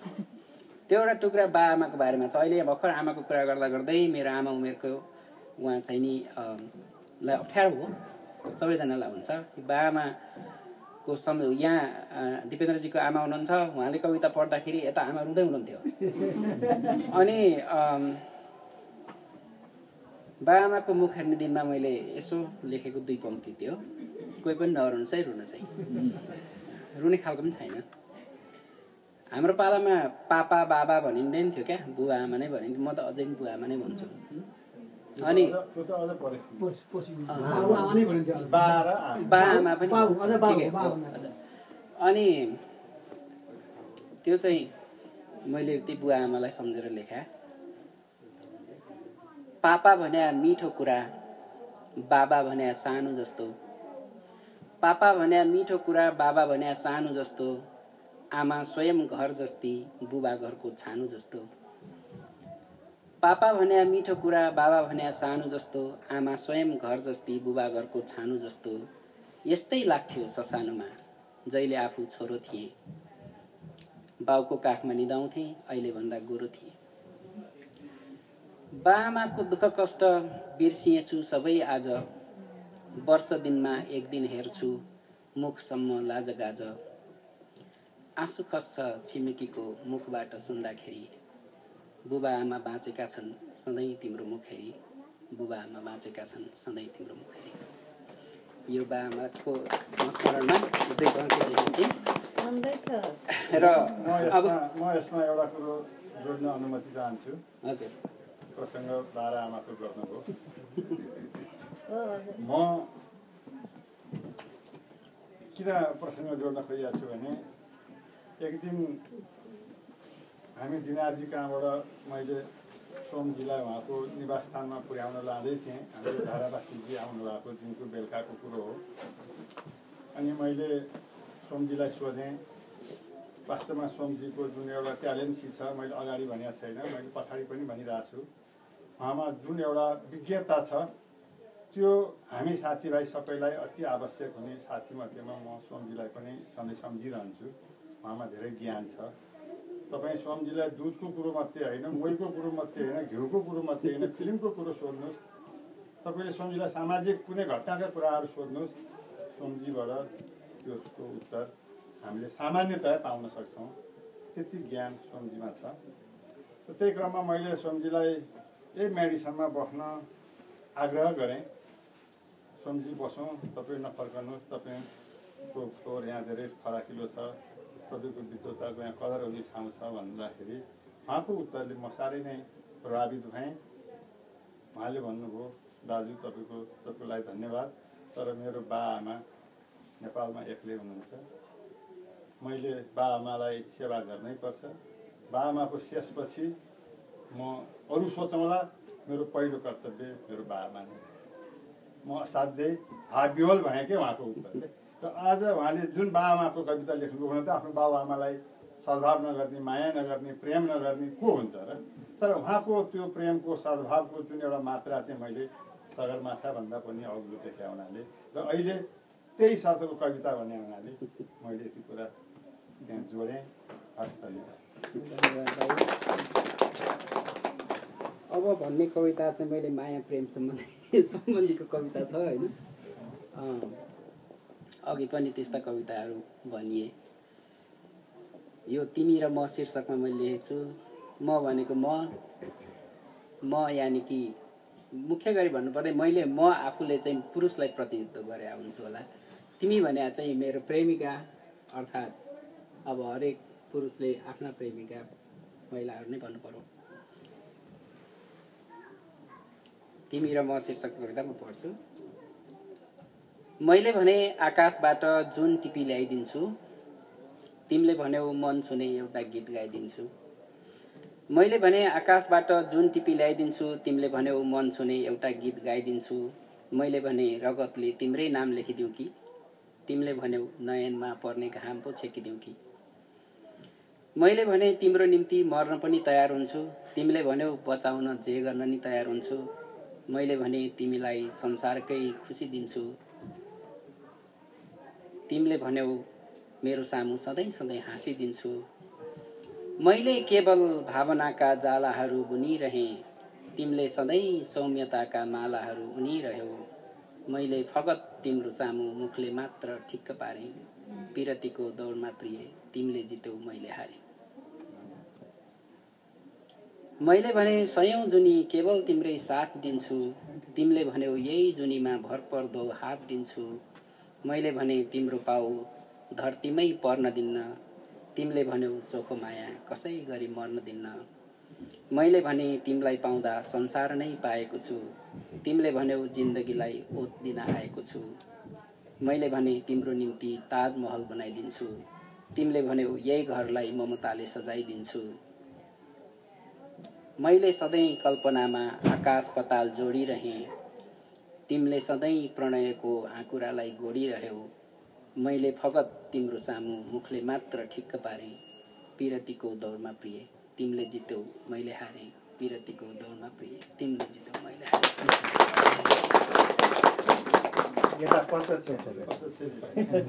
त्यो एउटा टुक्रा बा आमाको बारेमा छ। अहिले भर्खर आमाको कुरा गर्दा गर्दै मेरो आमा उमेरको उहाँ चाहिँ नि लाई अप्ठ्यारो हो। सबैजनालाई हुन्छ। बा आमा को सम यहाँ दिपेन्द्रजीको आमा हुनुहुन्छ। उहाँले कविता पढ्दाखेरि यता आमा रुँदै हुनुहुन्थ्यो। अनि अम, बाआमाको मुख हेर्ने दिनमा मैले यसो लेखेको दुई पङ्क्ति थियो। कोही पनि नरुनुहोस् है रुन चाहिँ। रुने खालको पनि छैन। हाम्रो पालामा पापा बाबा भनिँदैन थियो क्या। बुवा आमा नै भनिन्थ्यो। म त अझै पनि बुवा आमा नै भन्छु। अनि। अनि त्यो चाहिँ मैले ती बुवा आमालाई सम्झेर लेखा। पापा भन्या मिठो कुरा बाबा भन्या सानो जस्तो। पापा भन्या मिठो कुरा बाबा भन्या सानो जस्तो। आमा स्वयं घर जस्ती बुबा घरको छानो जस्तो। पापा भन्या मिठो कुरा बाबा भन्या सानो जस्तो। आमा स्वयं घर जस्ती बुबा घरको छानो जस्तो। यस्तै लाग्थ्यो ससानोमा जहिले आफू छोरो थिएँ। बाउको काखमा निदाउँथे अहिले भन्दा गोरो थिएँ। बाआमाको दुःख कष्ट बिर्सिएछु सबै आज वर्ष दिनमा एक दिन हेर्छु मुखसम्म लाजगाज आँसु खस्छ छिमेकीको मुखबाट सुन्दाखेरि बुबा आमा बाँचेका छन् सधैँ तिम्रो मुख हेरी। बुबा आमा बाँचेका छन् सधैँ तिम्रो मुख हेरी। यो बा आमाको संस्मरणमा दुई पङ्क्ति लेखेको थिएँ र म अब म यसमा एउटा कुरो जोड्न अनुमति चाहन्छु। हजुर। प्रसङ्ग बाह्र आमाको गर्नुभयो [LAUGHS] म किन प्रसङ्ग जोड्न खोजिरहेको छु भने एक दिन हामी दिनाजी कहाँबाट मैले सोमजीलाई उहाँको निवासस्थानमा पुर्याउन लाँदै थिएँ। हाम्रो धारावासीजी आउनुभएको दिनको बेलुकाको कुरो हो। अनि मैले सोमजीलाई सोधेँ वास्तवमा सोमजीको जुन एउटा ट्यालेन्सी छ मैले अगाडि भनेको छैन मैले पछाडि पनि भनिरहेको छु। उहाँमा जुन एउटा विज्ञता छ त्यो हामी साथीभाइ सबैलाई अति आवश्यक हुने साथीमध्येमा म सोमजीलाई पनि सधैँ सम्झिरहन्छु। उहाँमा धेरै ज्ञान छ। तपाईँ सोमजीलाई दुधको कुरो मात्रै होइन मोहीको कुरो मात्रै होइन घिउको कुरो मात्रै होइन फिल्मको कुरो सोध्नुहोस्। तपाईँले सोमजीलाई सामाजिक कुनै घटनाका कुराहरू सोध्नुहोस्। सोमजीबाट त्यसको उत्तर हामीले सामान्यतया पाउन सक्छौँ। त्यति ज्ञान सोमजीमा छ। त्यही क्रममा मैले सोमजीलाई यही मेडिसनमा बस्न आग्रह गरेँ। सोमजी बसौँ तपाईँ नफर्कनुहोस् तपाईँको फ्लोर यहाँ धेरै फराकिलो छ। तपाईँको विद्वताको यहाँ कदर हुने ठाउँ छ भन्दाखेरि उहाँको उत्तरले म साह्रै नै प्रभावित भएँ। उहाँले भन्नुभयो दाजु तपाईँको तपाईँलाई धन्यवाद तर मेरो बा आमा नेपालमा एक्लै हुनुहुन्छ। मैले बा आमालाई सेवा गर्नै पर्छ। बा आमाको शेषपछि म अरू सोचौँला मेरो पहिलो कर्तव्य मेरो बा आमा नै म असाध्यै हाबिहोल भएँ कि उहाँको उत्तर र आज उहाँले जुन बा आमाको कविता लेख्नुभयो भने त आफ्नो बाउ आमालाई सद्भाव नगर्ने माया नगर्ने प्रेम नगर्ने को हुन्छ र? तर उहाँको त्यो प्रेमको सद्भावको जुन एउटा मात्रा चाहिँ मैले सगरमाथाभन्दा पनि अग्लो देखाए हुनाले र अहिले त्यही शर्तको कविता भने हुनाले मैले यति कुरा त्यहाँ जोडेँ। हस् धन्यवाद। अब भन्ने कविता चाहिँ मैले माया प्रेम सम्बन्धी [LAUGHS] सम्बन्धीको कविता छ होइन। अघि पनि त्यस्ता कविताहरू भनिए। यो तिमी र म शीर्षकमा मैले लेखेको छु। म भनेको म म यानि कि मुख्य गरी भन्नुपर्दा मैले म आफूले चाहिँ पुरुषलाई प्रतिनिधित्व गरे हुन्छु होला। तिमी भने चाहिँ मेरो प्रेमिका अर्थात् अब हरेक पुरुषले आफ्ना प्रेमिका महिलाहरू नै भन्नु पर्यो। तिमी र म शीर्षक कविता म पढ्छु। मैले भने आकाशबाट जुन टिपी ल्याइदिन्छु तिमीले भन्यौ मन छुने एउटा गीत गाइदिन्छु। मैले भने आकाशबाट जुन टिपी ल्याइदिन्छु तिमीले भन्यौ मन छुने एउटा गीत गाइदिन्छु। मैले भने रगतले तिम्रै नाम लेखिदिउँ कि? तिमीले भन्यौ नयनमा पर्ने घाम पो छेकिदिउँ कि? मैले भने तिम्रो निम्ति मर्न पनि तयार हुन्छु। तिमीले भन्यौ बचाउन जे गर्न नि तयार हुन्छु। मैले भने तिमीलाई संसारकै खुसी दिन्छु। तिमीले भन्यौ मेरो सामु सधैँ सधैँ हाँसिदिन्छु मैले केवल भावनाका जालाहरू बुनिरहेँ तिमीले सधैँ सौम्यताका मालाहरू उनिरह्यौ। मैले फगत तिम्रो सामु मुखले मात्र ठिक्क पारेँ पिरतीको दौडमा प्रिय तिमीले जित्यौ मैले हारेँ। मैले भने सयौँ जुनी केवल तिम्रै साथ दिन्छु। तिमीले भन्यौ यही जुनीमा भर पर्दो हात दिन्छु। मैले भने तिम्रो पाउ धरतीमै पर्न दिन्न। तिमीले भन्यौ चोखो माया कसै गरी मर्न दिन्न। मैले भने तिमीलाई पाउँदा संसार नै पाएको छु। तिमीले भन्यौ जिन्दगीलाई ओत दिन आएको छु। मैले भने तिम्रो निम्ति ताजमहल बनाइदिन्छु। तिमीले भन्यौ यही घरलाई ममताले सजाइदिन्छु। मैले सधैँ कल्पनामा आकाश पताल जोडिरहेँ तिमीले सधैँ प्रणयको आँकुरालाई गोडिरह्यौ। मैले फगत तिम्रो सामु मुखले मात्र ठिक्क पारेँ पिरतीको दौडमा प्रिय तिमीले जित्यौ मैले हारेँ पिरतीको दौडमा प्रिय तिमीले जित्यौ मैले यता प्रसाद छेत्री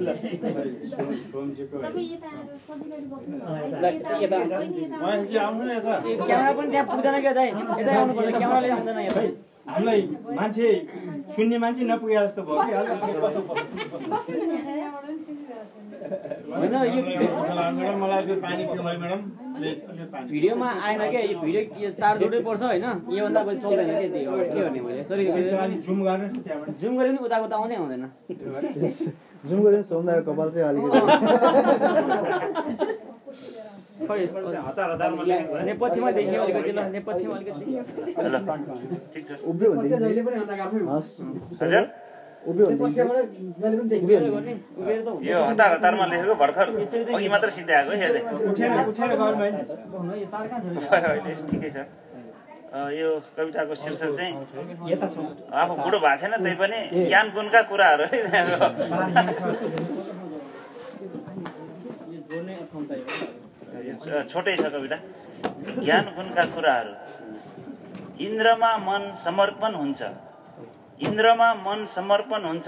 महेशजी आउनु न यता। क्यामेरा पनि त्यहाँ पुग्दैन क्या दाइ? यतै आउनुपर्छ क्यामेराले आउँदैन यहाँ हामीलाई मान्छे सुन्ने मान्छे नपुगे जस्तो भयो। [LAUGHS] कि होइन यो पानी पानी भिडियोमा आएन क्या? यो भिडियो तार जोड्नै पर्छ होइन? योभन्दा अब चल्दैन क्या त्यो के गर्ने मैले? यसरी जुम गर्नुहोस् न त्यहाँबाट जुम गऱ्यो भने उताको त आउँदै आउँदैन। जुम कपाल चाहिँ अलिकति खै [LAUGHS] नेपथ्यमा देखियो अलिकति ल। नेपथ्यमा अलिकति देखियो। उभियो त्यहाँ जहिले पनि हुन्छ। हजुर यो हतार हतारमा लेखेको भर्खर। अघि मात्र [LAUGHS] ठिकै छ। यो कविताको शीर्षक चाहिँ यता छ। आफू बुढो भएको छैन तै पनि ज्ञान गुणका कुराहरू है। [LAUGHS] छोटै छ कविता। ज्ञान गुणका कुराहरू। इन्द्रमा मन समर्पण हुन्छ। इन्द्रमा मन समर्पण हुन्छ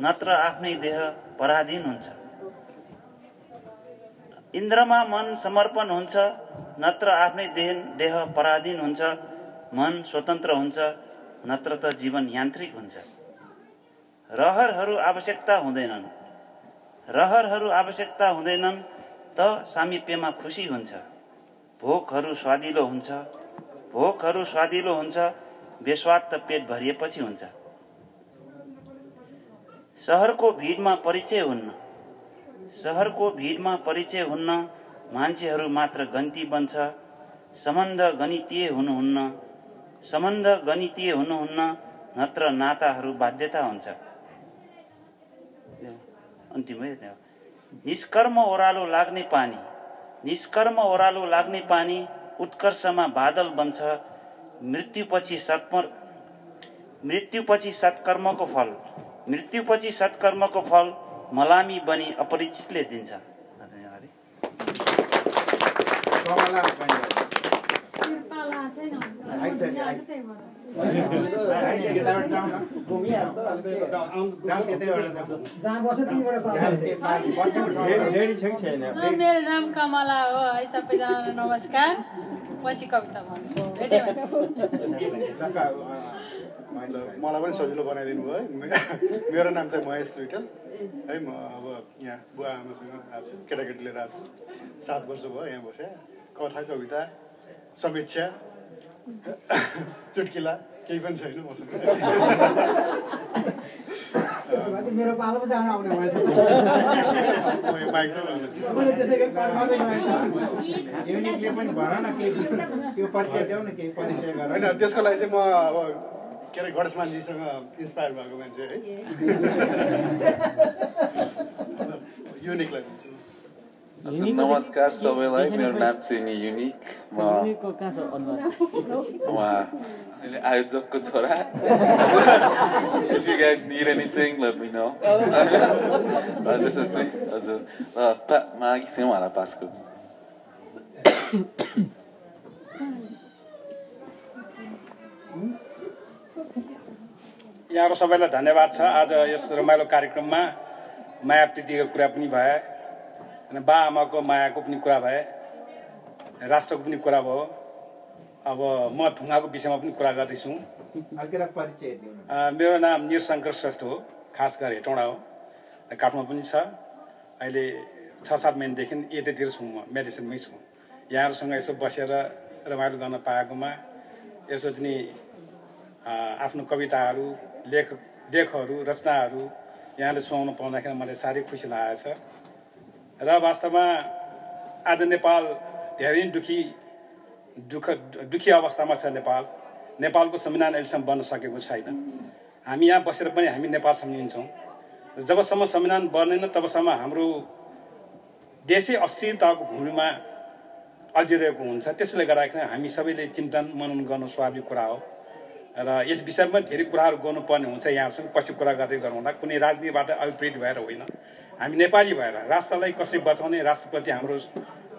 नत्र आफ्नै देह पराधीन हुन्छ। इन्द्रमा मन समर्पण हुन्छ नत्र आफ्नै देह देह पराधीन हुन्छ मन स्वतन्त्र हुन्छ नत्र त जीवन यान्त्रिक हुन्छ। रहरहरू आवश्यकता हुँदैनन्। रहरहरू आवश्यकता हुँदैनन् त सामिप्यमा खुसी हुन्छ। भोकहरू स्वादिलो हुन्छ भोकहरू स्वादिलो हुन्छ बेस्वाद त पेट भरिएपछि हुन्छ। सहरको भिडमा परिचय हुन्न। सहरको भिडमा परिचय हुन्न मान्छेहरू मात्र गन्ती बन्छ। सम्बन्ध गणितीय हुनुहुन्न। सम्बन्ध गणितीय हुनुहुन्न नत्र नाताहरू बाध्यता हुन्छ। अन्तिम निष्कर्म ओह्रालो लाग्ने पानी। निष्कर्म ओह्रालो लाग्ने पानी उत्कर्षमा बादल बन्छ। मृत्युपछि सत्म मृत्युपछि सत्कर्मको फल मृत्युपछि सत्कर्मको फल मलामी बनी अपरिचितले दिन्छ कमला आइसक्यो आइसक्यो यताबाट जाउँ न जाउँ त्यतैबाट जाउँ जहाँ बस्छ त्यहीँबाट रेडी छ कि छैन मेरो नाम कमला हो। है सबैजनालाई नमस्कार। पछि कविता भन्छु। भेट्यो भने। मलाई पनि सजिलो बनाइदिनु भयो। है मेरो नाम चाहिँ महेश लुइटल है म अब यहाँ बुवा आमासँग आएको छु केटाकेटी लिएर आएको छु सात वर्ष भयो यहाँ बसेँ। कथा कविता समीक्षा। [LAUGHS] चुटकिला केही पनि छैन मसँग। मेरो पालो पो जान आउने होइन त्यसको लागि चाहिँ म अब के अरे गणेशमानजीसँग इन्सपायर भएको मान्छे है। युनिकलाई नमस्कार सबैलाई मेरो नाम चाहिँ नि युनिक म उहाँ अहिले आयोजकको छोरा If you guys need anything, let me know. त्यसो चाहिँ हजुर उहाँलाई पास गर्नु यहाँको सबैलाई धन्यवाद छ आज यस रमाइलो कार्यक्रममा माया प्रीतिको कुरा पनि भए अनि बा आमाको मायाको पनि कुरा भए राष्ट्रको पनि कुरा भयो। अब म ढुङ्गाको विषयमा पनि कुरा गर्दैछु। मेरो नाम निरशङ्कर श्रेष्ठ हो खास गरी हेटौँडा हो। र काठमा पनि छ। अहिले छ सात महिनादेखि यतातिर छु म मेडिसिनमै छु। यहाँहरूसँग यसो बसेर रमाइलो गर्न पाएकोमा यसो चाहिँ आफ्नो कविताहरू लेख लेखहरू रचनाहरू यहाँले सुहाउनु पाउँदाखेरि मलाई साह्रै खुसी लागेको छ। र वास्तवमा आज नेपाल धेरै दुखी दुःख दुखी अवस्थामा छ नेपाल। नेपालको संविधान अहिलेसम्म बन्न सकेको छैन। हामी यहाँ बसेर पनि हामी नेपाल सम्झिन्छौँ। जबसम्म संविधान बन्दैन तबसम्म हाम्रो देशै अस्थिरताको भूमिमा अल्झिरहेको हुन्छ। त्यसैले गर्दाखेरि हामी सबैले चिन्तन मनन गर्नु स्वाभाविक कुरा हो। र यस विषयमा धेरै कुराहरू गर्नुपर्ने हुन्छ यहाँहरूसँग। पछि कुरा गर्दै गरौँला। कुनै राजनीतिबाट अभिप्रेत भएर होइन। हामी नेपाली भएर राष्ट्रलाई कसरी बचाउने राष्ट्रप्रति हाम्रो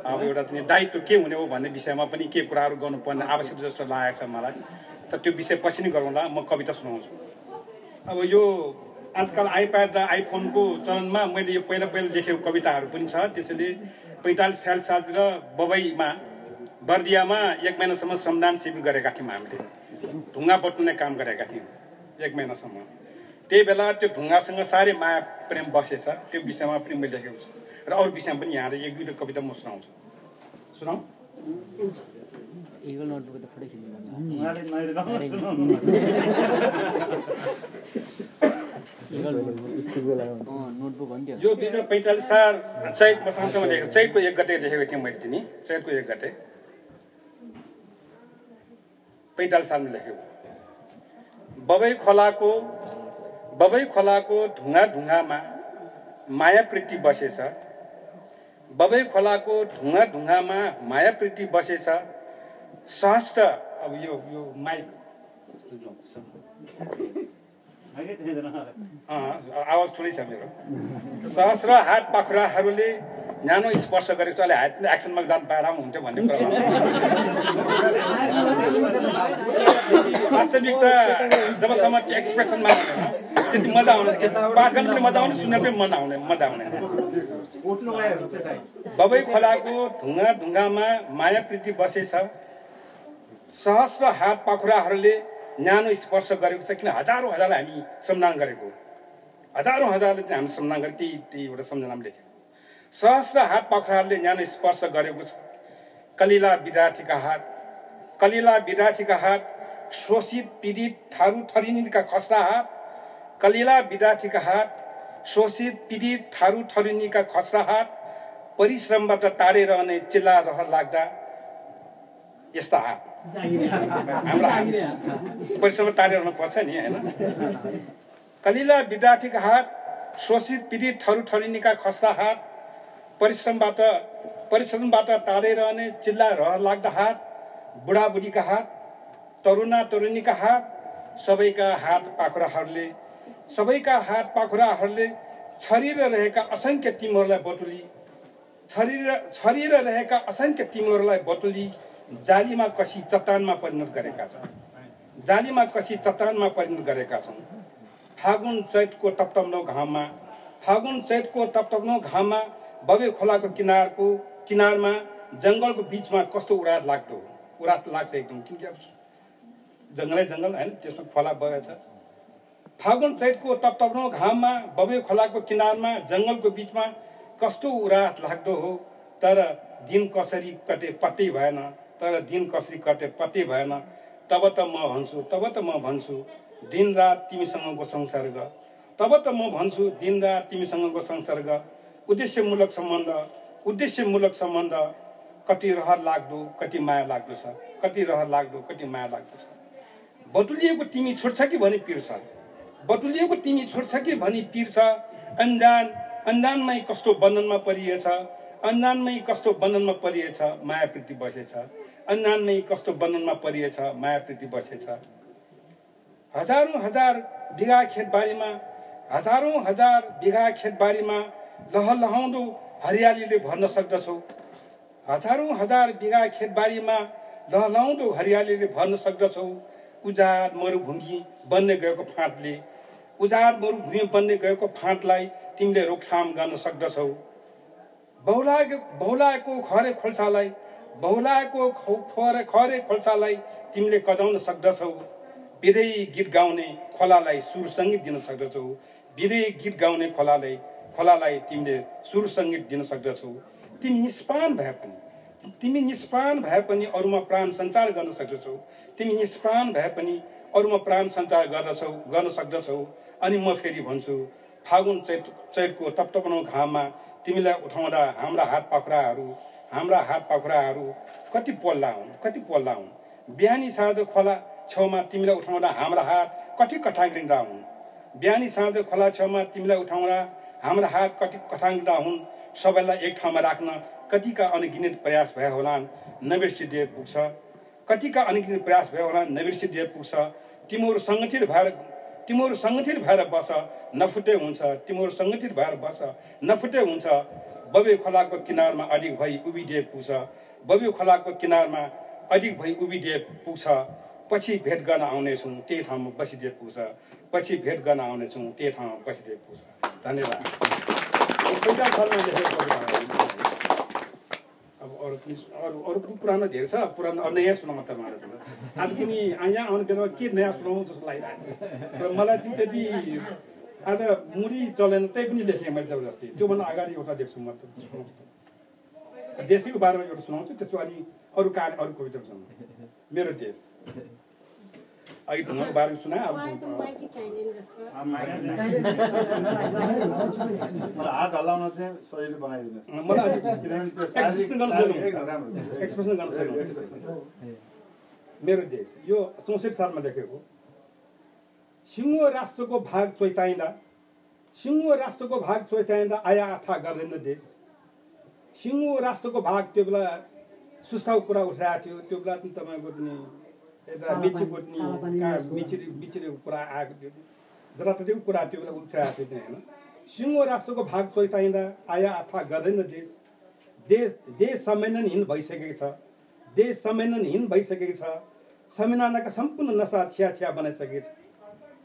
अब एउटा चाहिँ दायित्व के हुने हो भन्ने विषयमा पनि के कुराहरू गर्नुपर्ने आवश्यक जस्तो लागेको छ मलाई। त त्यो विषय पछि नै गरौँला म कविता सुनाउँछु। अब यो आजकल आइप्याड र आइफोनको चलनमा मैले यो पहिला पहिला लेखेको कविताहरू पनि छ। त्यसैले पैँतालिस छयालिस सालतिर बबईमा बर्दियामा एक महिनासम्म श्रमदान शिविर गरेका थियौँ हामीले। ढुङ्गा बटुल्ने काम गरेका थियौँ एक महिनासम्म। त्यही बेला त्यो ढुङ्गासँग साह्रै माया प्रेम बसेछ त्यो विषयमा पनि मैले लेखेको छु। र अरू विषयमा पनि यहाँले एक दुईवटा कविता म सुनाउँछु। सुनाऊ? यो पैँतालिस साल चैत मसान्तमा लेखेको चैतको एक गते लेखेको थिएँ मैले तिनी। चैतको एक गते। पैँतालिस सालमा लेखेको। बबई खोलाको बबई खोलाको ढुङ्गा ढुङ्गामा माया प्रीति बसेछ। बबई खोलाको ढुङ्गा ढुङ्गामा माया प्रीति बसेछ। सहस्र अब यो यो माइक। आवाज थोरै छ मेरो। सहस्र हात पाखुराहरूले न्यानो स्पर्श गरेको छ। अहिले हात एक्सनमा जानु पाएर पनि हुन्छ भन्ने कुरा वास्तविकता जबसम्म एक्सप्रेसनमा त्यति मजा आउने पाठ गर्न पनि मजा आउने सुन्न पनि मन आउने मजा आउने बबई खोलाको ढुङ्गा ढुङ्गामा माया प्रीति बसेछ। सहस्र हात पाखुराहरूले न्यानो स्पर्श गरेको छ किन हजारौँ हजारलाई हामी सम्मान गरेको हजारौँ हजारले चाहिँ हामी सम्मान गरेको त्यही त्यही एउटा सम्झनामा लेखेको सहस्र हात पाखुराहरूले न्यानो स्पर्श गरेको छ कलिला विद्यार्थीका हात कलिला विद्यार्थीका हात शोषित पीडित थारू थरिनीका खस्रा हात कलिला विद्यार्थीका हात शोषित पीडित थारू थरिनीका खस्रा हात परिश्रमबाट टाढे रहने चिल्ला रहर लाग्दा यस्ता हात परिश्रम रहनु पर्छ नि होइन? कलिला विद्यार्थीका हात शोषित पीडित थरू थरिनीका खस्रा हात परिश्रमबाट परिश्रमबाट टाढे रहने चिल्ला रहर लाग्दा हात बुढाबुढीका हात तरुणा तरुणीका हात सबैका हात पाखुराहरूले सबैका हात पाखुराहरूले छरिएर रहेका असङ्ख्य टिमहरूलाई बटुली छरिएर छरिएर रहेका असङ्ख्य टिमहरूलाई बटुली जालीमा कसी चट्टानमा परिणत गरेका छन्? जालीमा कसी चट्टानमा परिणत गरेका छन्? फागुन चैतको तप्तप्नो घाममा फागुन चैतको तप्तप्नो घाममा बबे खोलाको किनारको किनारमा जङ्गलको बिचमा कस्तो उडाट लाग्दो? उडाट लाग्छ एकदम किनकि अब जङ्गलै जङ्गल होइन? त्यसमा खोला बगेछ। फागुन चैतको तप्तप्नो घाममा बबे खोलाको किनारमा जङ्गलको बिचमा कस्तो उरात लाग्दो हो? तर दिन कसरी कटे पत्तै भएन। तर दिन कसरी कटे पत्तै भएन। तब त म भन्छु तब त म भन्छु दिन रात तिमीसँगको संसर्ग। तब त म भन्छु दिन रात तिमीसँगको संसर्ग। उद्देश्यमूलक सम्बन्ध उद्देश्यमूलक सम्बन्ध। कति रहर लाग्दो कति माया लाग्दो छ। कति रहर लाग्दो कति माया लाग्दो छ। बटुलिएको तिमी छुट्छ कि भने पिर्छ? बटुलिएको तिमी छुट्छ कि भनी पिर्छ? अन्जान अन्जानमै कस्तो बन्धनमा परिएछ? अन्जानमै कस्तो बन्धनमा परिएछ? माया प्रीति बसेछ। अन्जानमै कस्तो बन्धनमा परिएछ माया प्रीति बसेछ। हजारौँ हजार बिघा खेतबारीमा हजारौँ हजार बिघा खेतबारीमा लहलहाउँदो हरियालीले भर्न सक्दछौ। हजारौँ हजार बिघा खेतबारीमा लहलाउँदो हरियालीले भर्न सक्दछौ। उजाड मरुभूमि बन्ने गएको फाँटले उजाड मरुभूमि बन्ने गएको फाँटलाई तिमीले रोकथाम गर्न सक्दछौ। बहुलाएको बहुलाएको खरे खोल्सालाई बहुलाएको खरे खोल्सालाई तिमीले कजाउन सक्दछौ। विधेयी गीत गाउने खोलालाई सुर सङ्गीत दिन सक्दछौ। विधेयी गीत गाउने खोलालाई खोलालाई तिमीले सुर सङ्गीत दिन सक्दछौ। तिमी निष्पान भए पनि तिमी निष्पान भए पनि अरूमा प्राण सञ्चार गर्न सक्दछौ। तिमी निष्पान भए पनि अरूमा प्राण सञ्चार गर्दछौ गर्न सक्दछौ। अनि म फेरि भन्छु फागुन चैत चैतको तप्तपनो घाममा तिमीलाई उठाउँदा हाम्रा हात पाखुराहरू हाम्रा हात पाखुराहरू कति पोल्ला हुन् कति पोल्ला हुन्? बिहानी साँझ खोला छेउमा तिमीलाई उठाउँदा हाम्रा हात कति कठाङ्ग्रिँदा हुन्? बिहानी साँझ खोला छेउमा तिमीलाई उठाउँदा हाम्रा हात कति कठाङ्ग्रिँदा हुन्? सबैलाई एक ठाउँमा राख्न कतिका अनगिनित प्रयास भए होलान्? नबिर्सिदिए पुग्छ। कतिका अनगिनित प्रयास भए होला नबिर्सिदिए पुग्छ। तिमीहरू सङ्गठित भएर तिमीहरू सङ्गठित भएर बस। नफुटे हुन्छ। तिमीहरू सङ्गठित भएर बस। नफुटे हुन्छ। बबे खोलाको किनारमा अडिक भई उभिदिए पुग्छ बबे खोलाको किनारमा अडिक भई उभिदिए पुग्छ पछि भेट गर्न आउनेछौँ त्यही ठाउँमा बसिदिए पुग्छ पछि भेट गर्न आउनेछौँ त्यही ठाउँमा बसिदिए पुग्छ धन्यवाद। अब अरू पनि अरू अरू पुरानो धेरै छ पुरानो नयाँ सुनाउन त मलाई आज पनि यहाँ आउने बेलामा के नयाँ सुनाउँ जस्तो लागिरहेको र मलाई चाहिँ त्यति आज मुडी चलेन त्यही पनि लेखेँ मैले जबरजस्ती। त्योभन्दा अगाडि एउटा लेख्छु म त सुनाउँछु देशैको बारेमा एउटा सुनाउँछु त्यसको अनि अरू कहानी अरू कविता सुनाउँछु मेरो देश। अघि ढुङ्गाको बारेमा अब मलाई हात हल्लाउन चाहिँ सजिलो बनाइदिनु मलाई एक्सप्रेसन गर्न सक्नु एक्सप्रेसन गर्न सक्नु मेरो देश। यो चौसठी सालमा लेखेको। सिङ्गो राष्ट्रको भाग चोइताइँदा सिङ्गो राष्ट्रको भाग चोइताइँदा आया आथा गर्दैन देश सिङ्गो राष्ट्रको भाग त्यो बेला सुस्ताको कुरा उठाएको थियो त्यो बेला चाहिँ तपाईँको पनि यता मिची कहाँ मिचिरी मिचिरीको कुरा आएको थियो जताततैको कुरा त्यो बेला उठाएको थियो होइन सिङ्गो राष्ट्रको भाग चोइताइँदा आया आथा गर्दैन देश देश देश संवेदनहीन भइसकेको छ देश संवेदनहीन भइसकेको छ संविधानका सम्पूर्ण नसा छ्या छ्या बनाइसकेको छ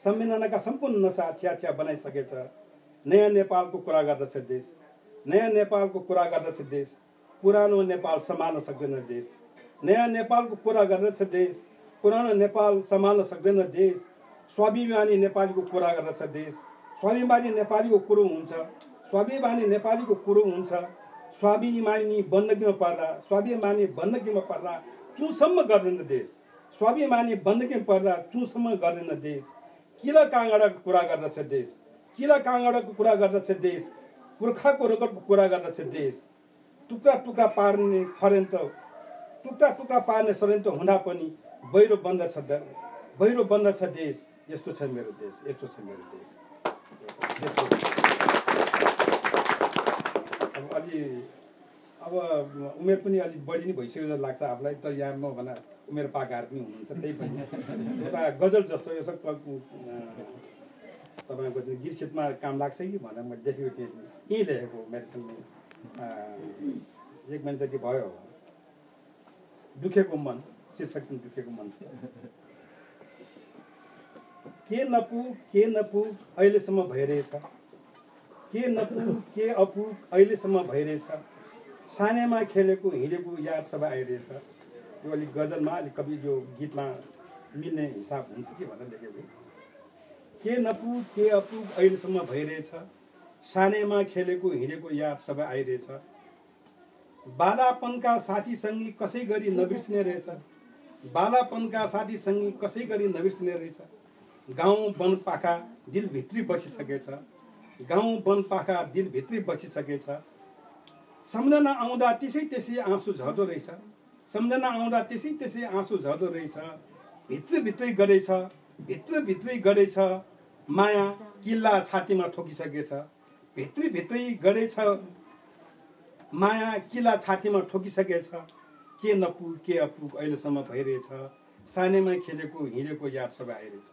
संविधानका सम्पूर्ण नसा छ्या छ्या बनाइसकेको छ नयाँ नेपालको कुरा गर्दछ देश। नयाँ नेपालको कुरा गर्दछ देश। पुरानो नेपाल सम्हाल्न सक्दैन देश। नयाँ नेपालको कुरा गर्दछ देश। पुरानो नेपाल सम्हाल्न सक्दैन देश। स्वाभिमानी नेपालीको कुरा गर्दछ देश। स्वाभिमानी नेपालीको कुरो हुन्छ। स्वाभिमानी नेपालीको कुरो हुन्छ। स्वाभिमानी बन्दगीमा पर्दा स्वाभिमानी बन्दगीमा पर्दा चुसम्म गर्दैन देश। स्वाभिमानी बन्दगीमा पर्दा चुसम्म गर्दैन देश। किला काँगडाको कुरा गर्दछ देश किला काँगडाको कुरा गर्दछ देश पुर्खाको रगतको कुरा गर्दछ देश टुक्रा टुक्रा पार्ने फरेन्त टुक्रा टुक्रा पार्ने सरेन्त हुँदा पनि बहिरो बन्द छ बहिरो बन्द छ देश यस्तो छ मेरो देश यस्तो छ मेरो देश। अब अलि अब उमेर पनि अलिक बढी नै भइसक्यो जस्तो लाग्छ आफूलाई। त यहाँ म भन उमेर पाकाहरू पनि हुनुहुन्छ त्यही पनि एउटा गजल जस्तो यसो तपाईँको चाहिँ गिर्सितमा काम लाग्छ कि भनेर मैले देखेको थिएँ। यहीँ लेखेको मेरो एक महिना जति भयो दुखेको मन शीर्षक चाहिँ दुखेको मन छ। के नपुग के नपुग अहिलेसम्म भइरहेछ। के नपुग के अपुग अहिलेसम्म भइरहेछ। सानेमा खेलेको हिँडेको याद सबै आइरहेछ। यो अलिक गजलमा अलिक कवि यो गीतमा मिल्ने हिसाब हुन्छ कि भनेर लेखेको के नपुग के अपुग अहिलेसम्म भइरहेछ। सानेमा खेलेको हिँडेको याद सबै आइरहेछ। बालापनका साथीसँगी कसै गरी नबिर्सिने रहेछ। बालापनका साथीसँगी कसै गरी नबिर्सिने रहेछ। गाउँ वन पाखा दिलभित्री बसिसकेछ। गाउँ वन पाखा दिलभित्री बसिसकेछ। सम्झना आउँदा त्यसै त्यसै आँसु झर्दो रहेछ। सम्झना आउँदा त्यसै त्यसै आँसु झर्दो रहेछ। भित्रभित्रै गरेछ भित्रभित्रै गरेछ माया किल्ला छातीमा ठोकिसकेछ। भित्रभित्रै गरेछ माया किल्ला छातीमा ठोकिसकेछ। के नपुग के अपुग अहिलेसम्म भइरहेछ। सानैमा खेलेको हिँडेको याद सबै आइरहेछ।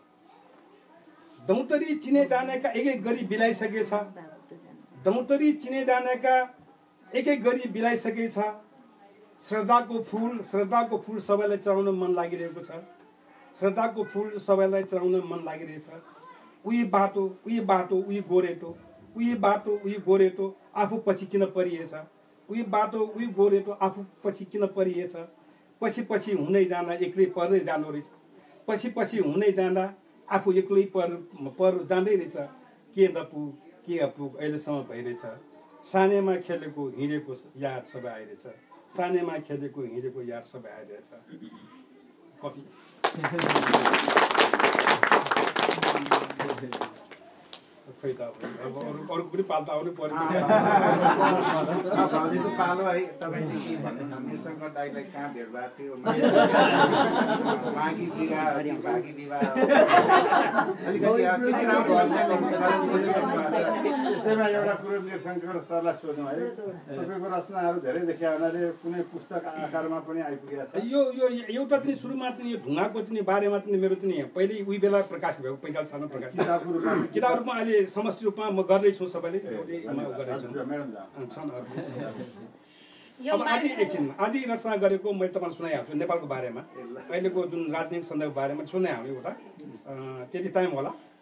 दौतरी चिने जानेका एक एक गरी बिलाइसकेछ। दौतरी चिने जानेका एक एक गरी बिलाइसकेछ। श्रद्धाको फुल श्रद्धाको फुल सबैलाई चढाउन मन लागिरहेको छ। श्रद्धाको फुल सबैलाई चढाउन मन लागिरहेछ। उही बाटो उही बाटो उही गोरेटो उही बाटो उही गोरेटो आफू पछि किन परिएछ? उही बाटो उही गोरेटो आफू पछि किन परिएछ? पछि पछि हुँदै जाँदा एक्लै पर्दै जानु रहेछ। पछि पछि हुँदै जाँदा आफू एक्लै पर पर जाँदै रहेछ। के नपु के अपु अहिलेसम्म भइरहेछ? सानैमा खेलेको हिँडेको याद सबै आइरहेछ। सानैमा खेलेको हिँडेको याद सबै आइरहेछ कति [LAUGHS] त अब अरू अरू पनि पाल्ता आउनु भाउजूको पालो है तपाईँले के भन्नु निशङ्कर दाईलाई कहाँ भेट भएको थियो? माघी विवाह भागी विवाह त्यसैमा एउटा कुरो निरशङ्कर सरलाई सोधौँ है। तपाईँको रचनाहरू धेरै देखिया हुनाले कुनै पुस्तक आकारमा पनि आइपुगेको छ। यो यो एउटा चाहिँ सुरुमा चाहिँ यो ढुङ्गाको चाहिँ बारेमा चाहिँ मेरो चाहिँ पहिल्यै उही बेला प्रकाशित भएको पैँतालिस सालमा प्रकाशित किताबको रूपमा? किताब अहिले समष्टि रूपमा म गर्दैछु सबैले। छन्। अब आदि एकछिन आदि रचना गरेको मैले तपाईँलाई सुनाइहाल्छु नेपालको बारेमा। अहिलेको जुन राजनीतिक सन्दर्भको बारेमा सुनाइहाल्नु एउटा त्यति टाइम होला।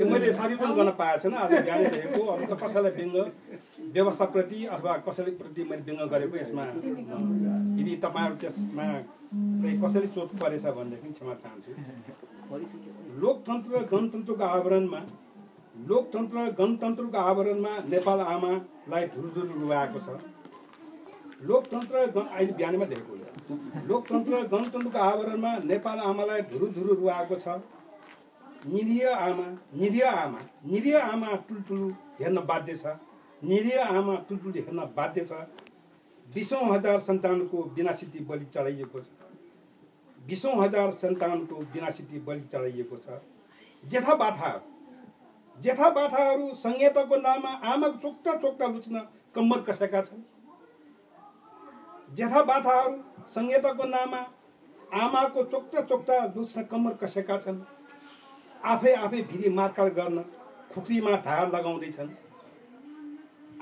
यो मैले साबी पनि गर्न पाएको छैन आज ज्ञानै देखेको अब त कसैलाई व्यङ्ग व्यवस्थाप्रति अथवा कसैले प्रति मैले व्यङ्ग गरेको यसमा यदि तपाईँहरू त्यसमा कसैले चोट परेछ भनेदेखि क्षमा चाहन्छु। लोकतन्त्र गणतन्त्रको आवरणमा लोकतन्त्र गणतन्त्रको आवरणमा नेपाल आमालाई धुरधुर रुवाएको छ। लोकतन्त्र गण अहिले बिहानमा देखेको हो। लोकतन्त्र गणतन्त्रको आवरणमा नेपाल आमालाई धुरु धुरु रुवाएको छ। निरीह आमा निरीह आमा निरीह आमा टुलटुलु हेर्न बाध्य छ निरीह आमा टुलटुलु हेर्न बाध्य छ बिसौँ हजार सन्तानको विनाशिती बलि चढाइएको छ बिसौँ हजार सन्तानको विनाशिती बलि चढाइएको छ जेठा बाठाहरू जेठा बाठाहरू संहिताको नाममा आमाको चोक्टा चोक्टा लुच्न कम्मर कसेका छन् जेठा बाठाहरू संहिताको नाममा आमाको चोक्टा चोक्टा लुच्न कम्मर कसेका छन् आफै आफै भिरी मार्काल गर्न खुकुरीमा धार लगाउँदैछन्।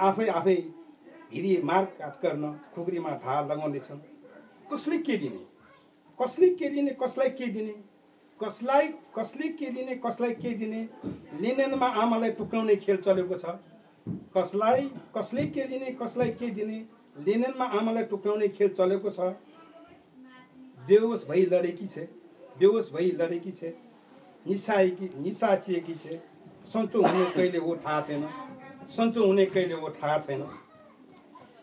आफै आफै भिरी मारकाट गर्न खुकुरीमा धार लगाउँदैछन्। कसले के दिने? कसले के दिने कसलाई के दिने? कसलाई कसले के दिने कसलाई के दिने? लिनेनमा आमालाई टुक्राउने खेल चलेको छ। कसलाई कसले के दिने कसलाई के दिने? लिनेनमा आमालाई टुक्राउने खेल चलेको छ। बेहोस भई लडेकी छे। बेहोस भई लडेकी छे। निसाएकी निसाचिएकी छे। सन्चो हुने कहिले हो थाहा छैन। सन्चो हुने कहिले हो थाहा छैन।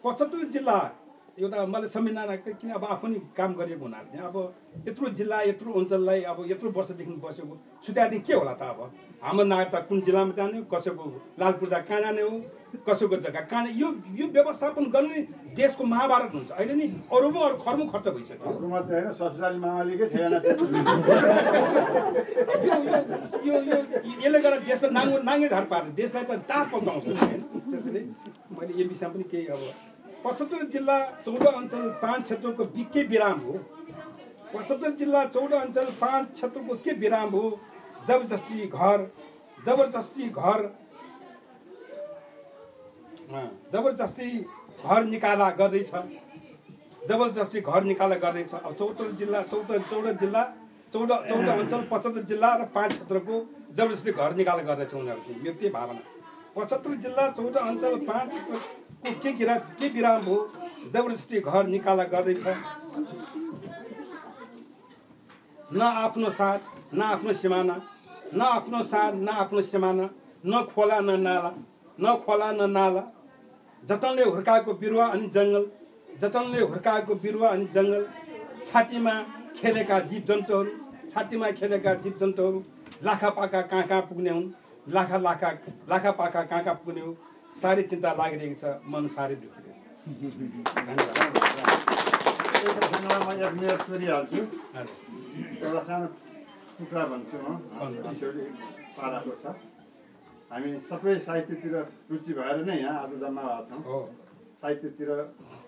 पचहत्तर जिल्ला एउटा मलाई संविधान किन अब आफू नि काम गरेको हुनाले अब यत्रो जिल्ला यत्रो अञ्चललाई अब यत्रो वर्षदेखि बसेको छुट्याएदेखि के होला त अब? हाम्रो नागरिकता कुन जिल्लामा जाने कसैको लाल पूजा कहाँ जाने हो? कसैको जग्गा कहाँ यो यो व्यवस्थापन गर्ने देशको महाभारत हुन्छ। अहिले नि अरबौँ अरू खर्बौँ खर्च भइसक्यो। यो यो यसले गर्दा देशलाई नाङ्गो नाङ्गे झार पार्छ देशलाई त टाढ पल्टाउँछ। होइन? त्यसैले मैले यो विषयमा पनि केही अब पचहत्तर जिल्ला चौध अञ्चल पाँच क्षेत्रको के विराम हो। पचहत्तर जिल्ला चौध अञ्चल पाँच क्षेत्रको के विराम हो? जबरजस्ती घर जबरजस्ती घर जबरजस्ती घर निकाला गर्दैछ। जबरजस्ती घर निकाला गर्दैछ। अब चौध जिल्ला चौध चौध जिल्ला चौध चौध अञ्चल पचहत्तर जिल्ला र पाँच क्षेत्रको जबरजस्ती घर निकाला गर्दैछ उनीहरूको मेरो त्यही भावना। पचहत्तर जिल्ला चौध अञ्चल पाँच क्षेत्रको के गिरा के विराम हो? जबरजस्ती घर निकाला गर्दैछ। न आफ्नो साथ न आफ्नो सिमाना। न आफ्नो साथ न आफ्नो सिमाना। न खोला न नाला। न खोला न नाला। जतनले हुर्काएको बिरुवा अनि जङ्गल जतनले हुर्काएको बिरुवा अनि जङ्गल छातीमा खेलेका जीव जन्तुहरू छातीमा खेलेका जीव जन्तुहरू लाखा पाखा कहाँ कहाँ पुग्ने हुन् लाखा लाखा लाखा पाखा कहाँ कहाँ पुग्ने हो साह्रै चिन्ता लागिरहेको छ मन साह्रै दुखिरहेको छ एउटा सानो भन्छु म पाराको छ हामी सबै साहित्यतिर रुचि भएर नै यहाँ आज जम्मा भएको छौँ साहित्यतिर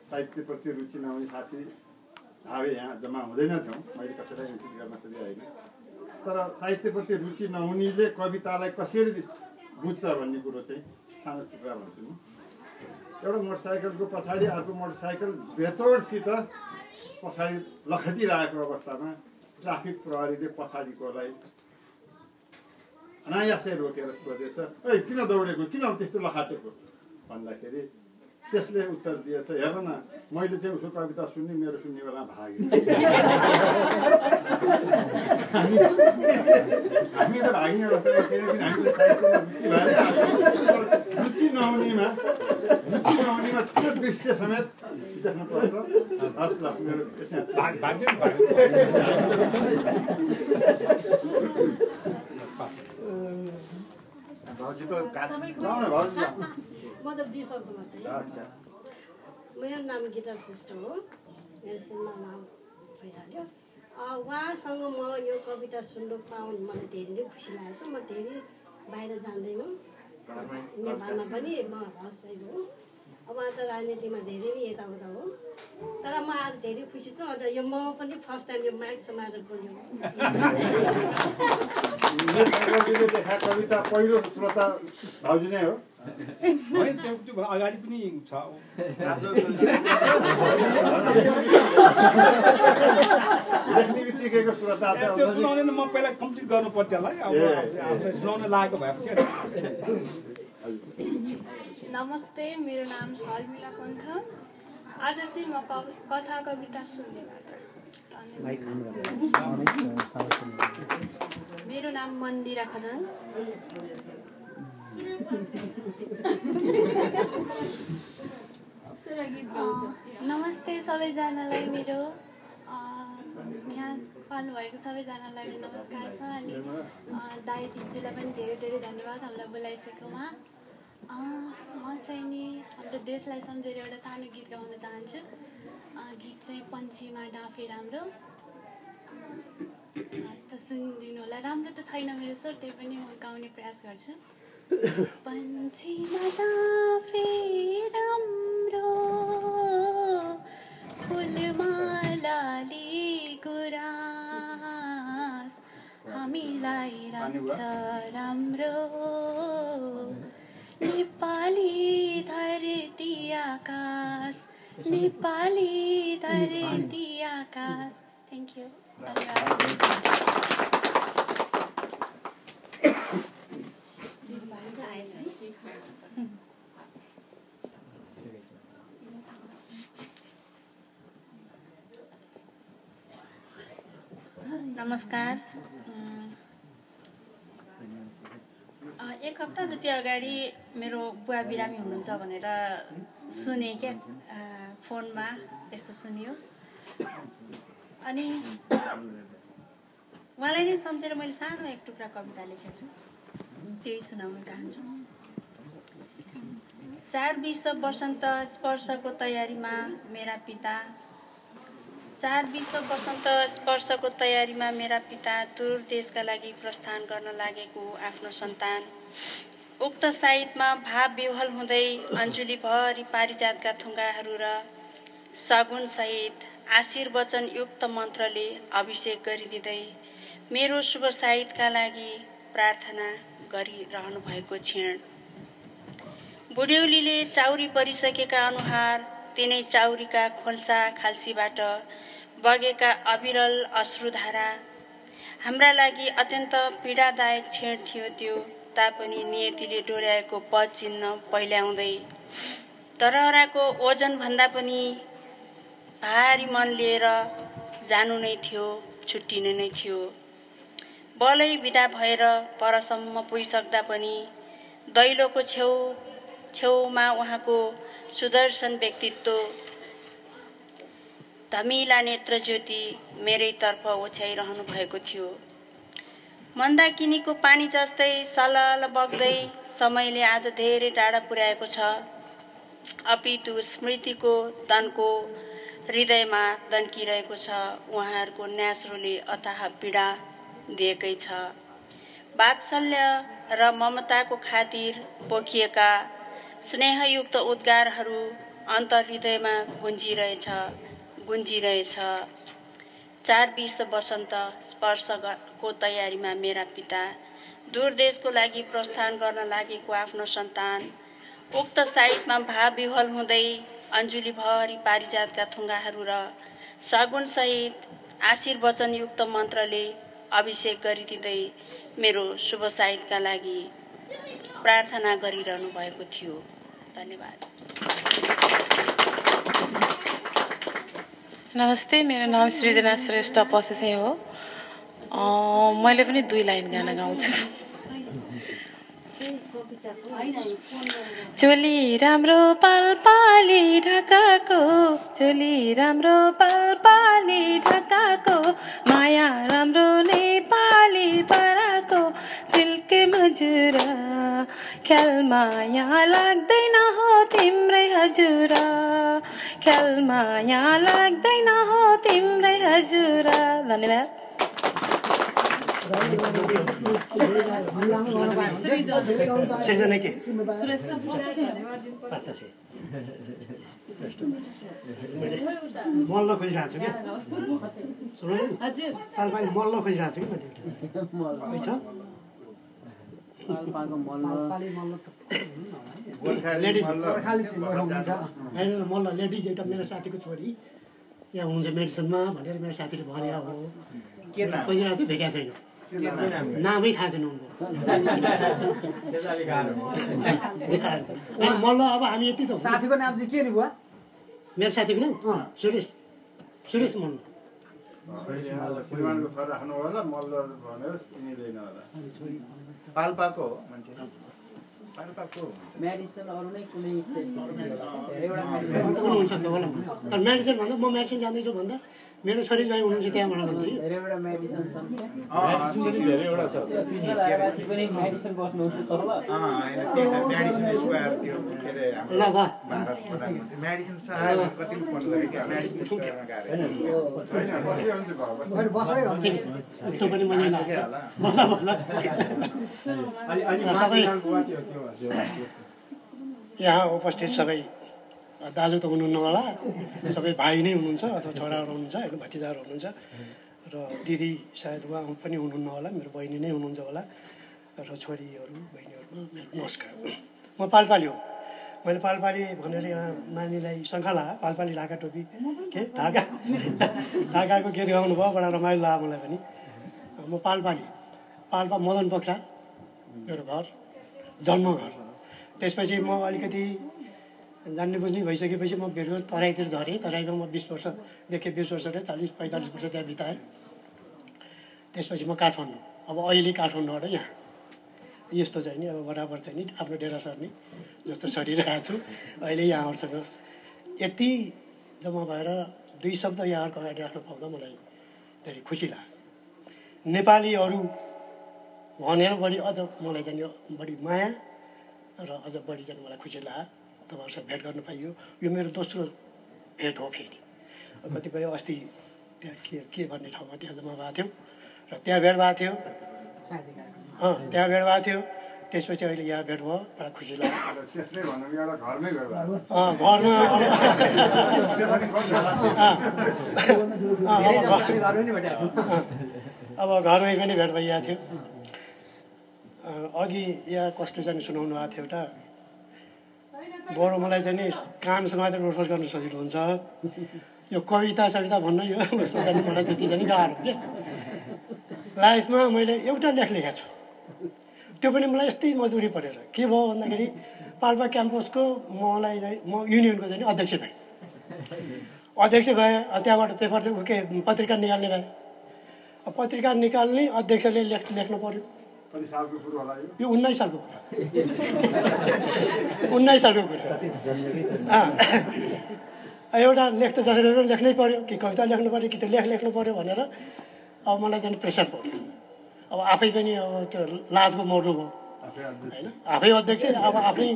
साहित्यप्रति रुचि नहुने साथी भावे यहाँ जम्मा हुँदैनथ्यौँ मैले कसैलाई इन्ट्रिट गर्न खोजिआएन तर साहित्यप्रति रुचि नहुनेले कवितालाई कसरी बुझ्छ भन्ने कुरो चाहिँ सानो टुक्रा भन्छु म एउटा मोटरसाइकलको पछाडि अर्को मोटरसाइकल बेतोडसित पछाडि लखटिरहेको अवस्थामा ट्राफिक प्रहरीले पछाडिकोलाई अनायासै रोकेर सोधेछ ए किन दौडेको? किन त्यस्तो लखाटेको भन्दाखेरि त्यसले उत्तर दिएछ हेर न मैले चाहिँ उसको कविता सुन्ने मेरो सुन्ने बेला भाग्यो हामी त भाग्ने रुचि नहुनेमा रुचि नहुनेमा त्यो दृश्य समेत देख्न पर्छ। हस् ल मेरो भाउजूको काज भाउजू म त दुई शब्द मात्रै मेरो नाम गीता श्रेष्ठ हो। मेरो सिनेमा नाम भइहाल्यो। उहाँसँग म यो कविता सुन्नु पाउनु मलाई धेरै नै खुसी लागेको छ। म धेरै बाहिर जान्दैनँ नेपालमा पनि म हाउस वाइफ हो। उहाँ त राजनीतिमा धेरै नै यताउता हो। तर म आज धेरै खुसी छु। अन्त यो म पनि फर्स्ट टाइम यो माइक समाएर बोल्यो। कविता पहिलो श्रोता भाउजू नै हो। होइन त्यो त्यो अगाडि पनि छ? लेख्ने बित्तिकैको श्रोता त त्यो सुनाउने न म पहिला कम्प्लिट गर्नु पर्थ्यो होला है। अब आफूलाई सुनाउन लागेको भएपछि नमस्ते मेरो नाम शर्मिला पन्थ आज चाहिँ म कथा कविता सुन्ने मेरो नाम मन्दिरा खनाल। नमस्ते सबैजनालाई मेरो यहाँ पाल्नुभएको सबैजनालाई नमस्कार छ। अनि दाई दिदीलाई पनि धेरै धेरै धन्यवाद। हामीलाई बोलाइसकेकोमा म चाहिँ नि हाम्रो देशलाई सम्झेर एउटा सानो गीत गाउन चाहन्छु। गीत चाहिँ पन्छीमा डाँफे राम्रो हस् त सुनिदिनु होला। राम्रो त छैन मेरो स्वर त्यही पनि म गाउने प्रयास गर्छु। पन्छीमा डाँफे राम्रो फुलमालाले गुराँस हामीलाई राम्रो। नेपाली धरती आकाश नेपाली धरती आकाश। थ्याङ्क यू नमस्कार। एक हप्ता जति अगाडि मेरो बुवा बिरामी हुनुहुन्छ भनेर सुने क्या फोनमा यस्तो सुनियो। अनि उहाँलाई नै सम्झेर मैले सानो एक टुक्रा कविता लेखेको छु। त्यही सुनाउन चाहन्छु। चार विश्व वसन्त स्पर्शको तयारीमा मेरा पिता चार विश्व वसन्त स्पर्शको तयारीमा मेरा पिता दूर देशका लागि प्रस्थान गर्न लागेको आफ्नो सन्तान। उक्त साइतमा भाव विह्वल हुँदै अञ्जुलीभरि पारिजातका थुङ्गाहरू र सगुनसहित आशीर्वचन युक्त मन्त्रले अभिषेक गरिदिँदै मेरो शुभ साहितका लागि प्रार्थना गरिरहनु भएको क्षण। बुढ्यौलीले चाउरी परिसकेका अनुहार तिनै चाउरीका खोल्सा खाल्सीबाट बगेका अविरल अश्रुधारा। हाम्रा लागि अत्यन्त पीडादायक क्षण थियो त्यो तापनि नियतिले डोर्याएको पद चिन्ह पहिल्याउँदै। तरहराको ओजनभन्दा पनि भारी मन लिएर जानु नै थियो छुट्टिनु नै थियो। बलै विदा भएर परसम्म पुगिसक्दा पनि दैलोको छेउ छेउमा उहाँको सुदर्शन व्यक्तित्व धमिला नेत्र ज्योति मेरैतर्फ ओछ्याइरहनु भएको थियो। मन्दाकिनीको पानी जस्तै सलल बग्दै समयले आज धेरै टाढा पुर्याएको छ। अपितु स्मृतिको दनको हृदयमा दन्किरहेको छ। उहाँहरूको न्यास्रोले अथाह पीडा दिएकै छ। वात्सल्य र ममताको खातिर पोखिएका स्नेहयुक्त उद्गारहरू अन्तर्हृदयमा गुन्जिरहेछ। गुन्जिरहेछ चार विश्व वसन्त स्पर्शको तयारीमा मेरा पिता दूर देशको लागि प्रस्थान गर्न लागेको आफ्नो सन्तान उक्त साइटमा भाव विह्वल हुँदै अञ्जुलीभरि पारिजातका थुङ्गाहरू र सगुणसहित आशीर्वचनयुक्त मन्त्रले अभिषेक गरिदिँदै मेरो शुभ साहितका लागि प्रार्थना गरिरहनु भएको थियो। धन्यवाद। नमस्ते मेरो नाम सृजना श्रेष्ठ पसेसे हो। मैले पनि दुई लाइन गाना गाउँछु। चोली राम्रो पाली ढाकाको चोली राम्रो पाली ढाकाको माया राम्रो नेपाली पराको चिल्के मजुर ख्याल माया लाग्दैन हो तिम्रै हजुर। ख्याल माया लाग्दैन हो तिम्रै हजुर। धन्यवाद। मल्ल खोजिरहेको छु क्या सुन पालपाली मल्ल खोजिरहेको छु कि मल्ल लेडिज एउटा मेरो साथीको छोरी यहाँ हुनुहुन्छ मेडिसनमा भनेर मेरो साथीले भने हो खोजिरहेको छु भेटेको छैन नामै थाहा छैन उनको मल्ल अब हामी यति त साथीको नाम चाहिँ के नि बुवा मेरो साथीको नाम सुरेश सुरेश मल्ल श्रीमानको छोरा राख्नु होला मल्ल भनेर चिनिँदैन होला पाल्पाको हो मान्छे पाल्पाको मेडिसिन अरू नै कुनै हुनुहुन्छ होला तर मेडिसिन भन्दा म मेडिसिन जाँदैछु भन्दा मेरो छोरी जहीँ हुनुहुन्छ त्यहाँबाट भन्छु धेरैवटा मेडिसिन छन् धेरैवटा छ पनि मेडिसिन बस्नु ल वा मेडिसिन साह्रै कति फोन गरेको मेडिसिन स्टोरमा गएर त्यो पनि मैले बल्ल बल्ल सबै यहाँ उपस्थित सबै दाजु त हुनुहुन्न होला। सबै भाइ नै हुनुहुन्छ अथवा छोराहरू हुनुहुन्छ होइन भतिजाहरू हुनुहुन्छ। र दिदी सायद उहाँ पनि हुनुहुन्न होला मेरो बहिनी नै हुनुहुन्छ होला। र छोरीहरू बहिनीहरू मेरो नमस्कार। म पालपाली हो। मैले पालपाली भनेर यहाँ नानीलाई शङ्खला पालपाली ढाका टोपी के? ढाका? ढाकाको गीत गाउनु भयो बडा रमाइलो लाग्यो मलाई पनि। म पालपाली। पाल्पा मदन पोखरा मेरो घर जन्म घर त्यसपछि म अलिकति जान्ने बुझ्ने भइसकेपछि म बेरोज तराईतिर झरेँ। तराईमा म बिस वर्षदेखि बिस वर्ष चालिस पैँतालिस वर्ष त्यहाँ बिताएँ। त्यसपछि म काठमाडौँ। अब अहिले काठमाडौँबाट यहाँ। यस्तो चाहिँ नि अब बराबर चाहिँ नि आफ्नो डेरा सर्ने जस्तो सरिरहेको छु। अहिले यहाँहरूसँग यति जम्मा भएर दुई शब्द यहाँहरूको अगाडि राख्न पाउँदा मलाई धेरै खुसी लाग्यो। नेपालीहरू भनेर बढी अझ मलाई चाहिँ बढी माया र अझ बढी चाहिँ मलाई खुसी लाग्यो। तपाईँहरूसँग भेट गर्न पाइयो। यो मेरो दोस्रो भेट हो फेरि। कतिपय अस्ति त्यहाँ के के भन्ने ठाउँमा त्यहाँ जम्मा भएको थियो र त्यहाँ भेट भएको थियो। अँ त्यहाँ भेट भएको थियो। त्यसपछि अहिले यहाँ भेट भयो। बडा खुसी लाग्यो। अब घरमै पनि भेट भइरहेको थियो। अघि यहाँ कस्तो चाहिँ सुनाउनु भएको थियो एउटा बरु मलाई चाहिँ नि कान समातेर उठोस गर्न सजिलो हुन्छ। यो कविता सविता भन्न यो यस्तो चाहिँ मलाई त्यति चाहिँ गाह्रो क्या। लाइफमा मैले एउटा लेख लेखेको छु। त्यो पनि मलाई यस्तै मजबुरी परेर। के भयो भन्दाखेरि पाल्पा क्याम्पसको मलाई चाहिँ म युनियनको चाहिँ अध्यक्ष भएँ। अध्यक्ष भएँ त्यहाँबाट पेपर चाहिँ के पत्रिका निकाल्ने भएँ। पत्रिका निकाल्ने अध्यक्षले लेख लेख्नु पऱ्यो यो। उन्नाइस सालको कुरा। उन्नाइस सालको कुरा। एउटा लेख त जसरी लेख्नै पऱ्यो कि कविता लेख्नु पऱ्यो कि त लेख लेख्नु पऱ्यो भनेर अब मलाई चाहिँ प्रेसर पऱ्यो। अब आफै पनि अब त्यो लाजको मर्नु भयो। होइन? आफै अध्यक्ष अब आफ्नै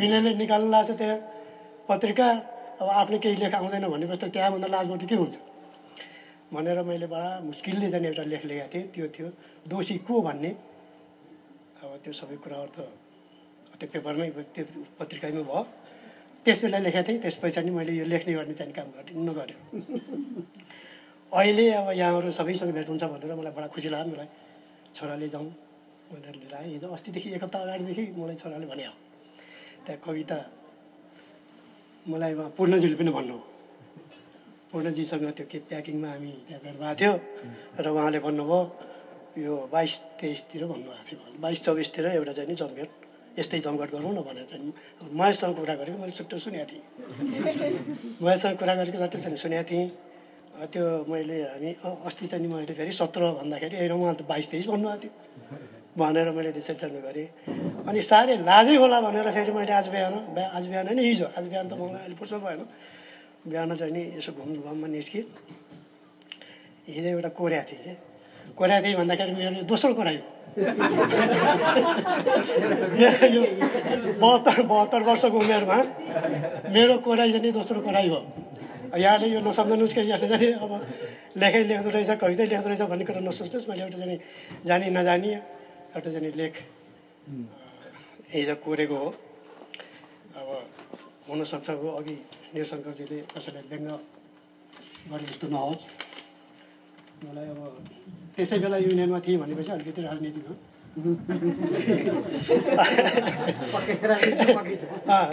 युनियनले निकाल्नु लाग्छ त्यहाँ। पत्रिका अब आफ्नो केही लेख आउँदैन भनेपछि त त्यहाँभन्दा लाजबाट के हुन्छ? भनेर मैले बडा मुस्किलले चाहिँ एउटा लेख लेखेको थिएँ। त्यो थियो दोषी को भन्ने? अब त्यो सबै कुराहरू त त्यो पेपरमै त्यो पत्रिकामै भयो। त्यस बेला लेखेको थिएँ त्यस पछाडि मैले यो लेख्ने गर्ने चाहिँ काम गर्नु गरेँ अहिले अब यहाँहरू सबैसँग भेट हुन्छ भनेर मलाई बडा खुसी लाग्यो मलाई छोराले जाउँ भनेर लिएर आएँ। हिजो अस्तिदेखि एक हप्ता अगाडिदेखि मलाई छोराले भने त्यहाँ कविता मलाई उहाँ पूर्णजीले पनि भन्नु पूर्णजीसँग त्यो के प्याकिङमा हामी त्यहाँ भेट भएको थियो र उहाँले भन्नुभयो यो बाइस तेइसतिर भन्नुभएको थियो। बाइस चौबिसतिर एउटा चाहिँ नि जमघट। यस्तै जमघट गरौँ न भनेर चाहिँ महेशसँग कुरा गरेको मैले छुट्टो सुनेको थिएँ। महेशसँग कुरा गरेको जति चाहिँ सुनेको थिएँ। त्यो मैले हामी अस्ति चाहिँ नि मैले फेरि सत्र भन्दाखेरि होइन उहाँ त बाइस तेइस भन्नुभएको थियो। भनेर मैले डिसाइड गरेँ। अनि साह्रै लाजै होला भनेर फेरि मैले आज बिहान बिहा आज बिहान होइन हिजो आज बिहान त मलाई अहिले फुर्सद भएन। बिहान चाहिँ नि यसो घुम्नु घुममा निस्केँ। हिजो एउटा कोर्या थिएँ कोर्या थिएँ भन्दाखेरि मेरो यो दोस्रो कोराइ हो यो बहत्तर बहत्तर वर्षको उमेरमा मेरो कोराइ चाहिँ दोस्रो कोराइ हो यहाँले यो नसम्झनुहोस् कि यहाँले चाहिँ अब लेखै लेख्दो रहेछ कवितै लेख्दो रहेछ भन्ने कुरा नसोच्नुहोस् मैले एउटा चाहिँ जानी नजानी एउटा चाहिँ लेख हिजो कोरेको हो। अब हुनसक्छ अघि निरशङ्करजीले कसैलाई व्यङ्ग गरे जस्तो नहोस्। मलाई अब त्यसै बेला युनियनमा थिएँ भनेपछि अलिकति राजनीतिमा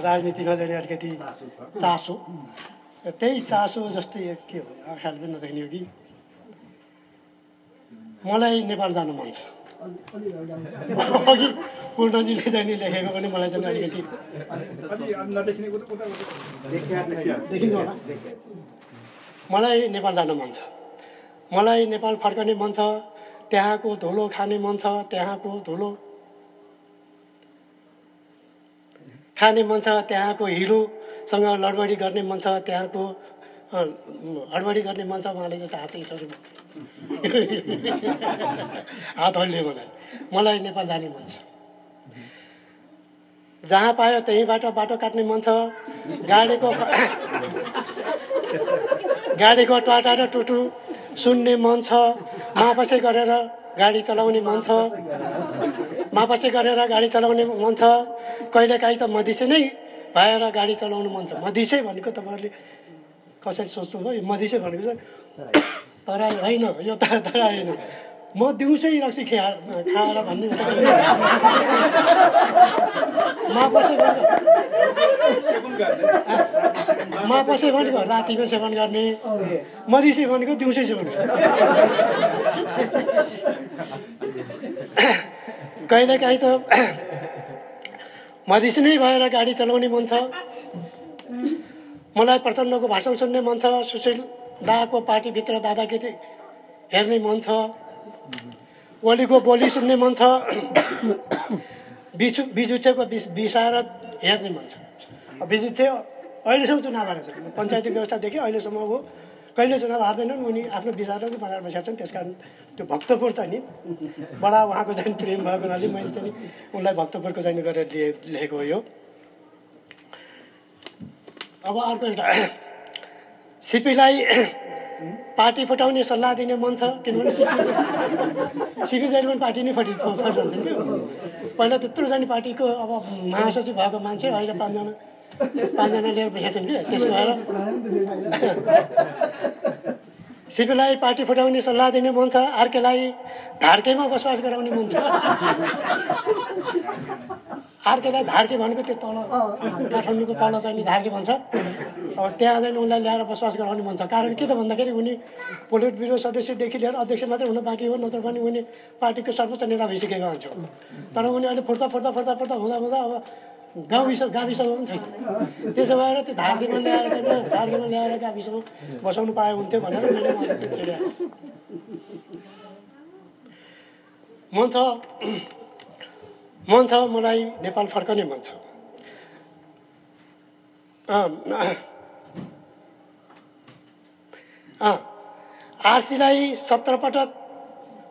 राजनीतिमा चाहिँ अलिकति चासो त्यही चासो जस्तै के हो आँखाले पनि नदेख्ने हो कि। मलाई नेपाल जानु मन छ। अघि पूर्णजीले चाहिँ नि लेखेको पनि मलाई चाहिँ अलिकति मलाई नेपाल जानु मन छ। मलाई नेपाल फर्कने मन छ त्यहाँको धुलो खाने मन छ त्यहाँको धुलो खाने मन छ त्यहाँको हिलोसँग लडबडी गर्ने मन छ त्यहाँको हडबडी गर्ने मन छ उहाँले जस्तो [LAUGHS] हात यसरी हात हल्लियो मलाई। मलाई नेपाल जाने मन छ। जहाँ पायो त्यहीँबाट बाटो काट्ने मन छ। गाडीको [LAUGHS] गाडीको टाटा र टुटु सुन्ने मन छ। मापसै गरेर गाडी चलाउने मन छ। मापसै गरेर गाडी चलाउने मन छ। कहिलेकाहीँ त मधिसे नै भएर गाडी चलाउनु मन छ। मधिसे भनेको तपाईँहरूले कसरी सोच्नुभयो? मधिसे भनेको चाहिँ तराई होइन। यो त तराई होइन। म दिउँसै रक्सी खिया खाएर भन्ने मापसै मापसै भनेको रातिको सेवन गर्ने मधिसे भनेको दिउँसै सेवन गर्ने कहिलेकाहीँ त मधिस नै भएर गाडी चलाउने मन छ मलाई प्रचण्डको भाषण सुन्ने मन छ सुशील दाको पार्टीभित्र दादागिरी हेर्ने मन छ ओलीको बोली सुन्ने मन छ। बिचु बिजुचेको बिस बिसाएर हेर्ने मन छ। बिजुचे अहिलेसम्म चुनाव हारेको छैन। पञ्चायती व्यवस्थादेखि अहिलेसम्म अब कहिले चुनाव हार्दैनन् उनी आफ्नो विचारहरू बनाएर बसेका छन् त्यस कारण त्यो भक्तपुर चाहिँ नि बडा उहाँको चाहिँ प्रेम भएको हुनाले मैले चाहिँ उनलाई भक्तपुरको चाहिँ गरेर लिए लेखेको हो यो। अब अर्को एउटा सिपीलाई पार्टी फुटाउने सल्लाह दिने मन छ किनभने सिपी जहिले पनि पार्टी नै फटि फटाउँथ्यो कि। पहिला त्यत्रो जाने पार्टीको अब महासचिव भएको मान्छे अहिले पाँचजना पाँचजना लिएर बसेका छन् कि त्यसो भएर सिपीलाई पार्टी फुटाउने सल्लाह दिने मन छ अर्केलाई धार्केमा बसोबास गराउने मन छ। अर्केलाई धार्के भनेको त्यो तल काठमाडौँको तल चाहिँ नि धार्के भन्छ। अब त्यहाँ चाहिँ उनलाई ल्याएर बसोबास गराउने मन छ कारण के त भन्दाखेरि उनी पोलिट ब्युरो सदस्यदेखि लिएर अध्यक्ष मात्रै हुन बाँकी हो नत्र पनि उनी पार्टीको सर्वोच्च नेता भइसकेका मान्छे हो तर उनी अहिले फुर्ता फुर्ता फुर्ता फुर्ता हुँदा हुँदा अब गाविस गाविसमा पनि छैन। त्यसो भएर त्यो धार्केमा ल्याएर चाहिँ धार्केमा ल्याएर गाविसमा बसाउनु पाए हुन्थ्यो भनेर मैले मन छ मन छ मलाई नेपाल फर्कने मन छ। आरसीलाई सत्र पटक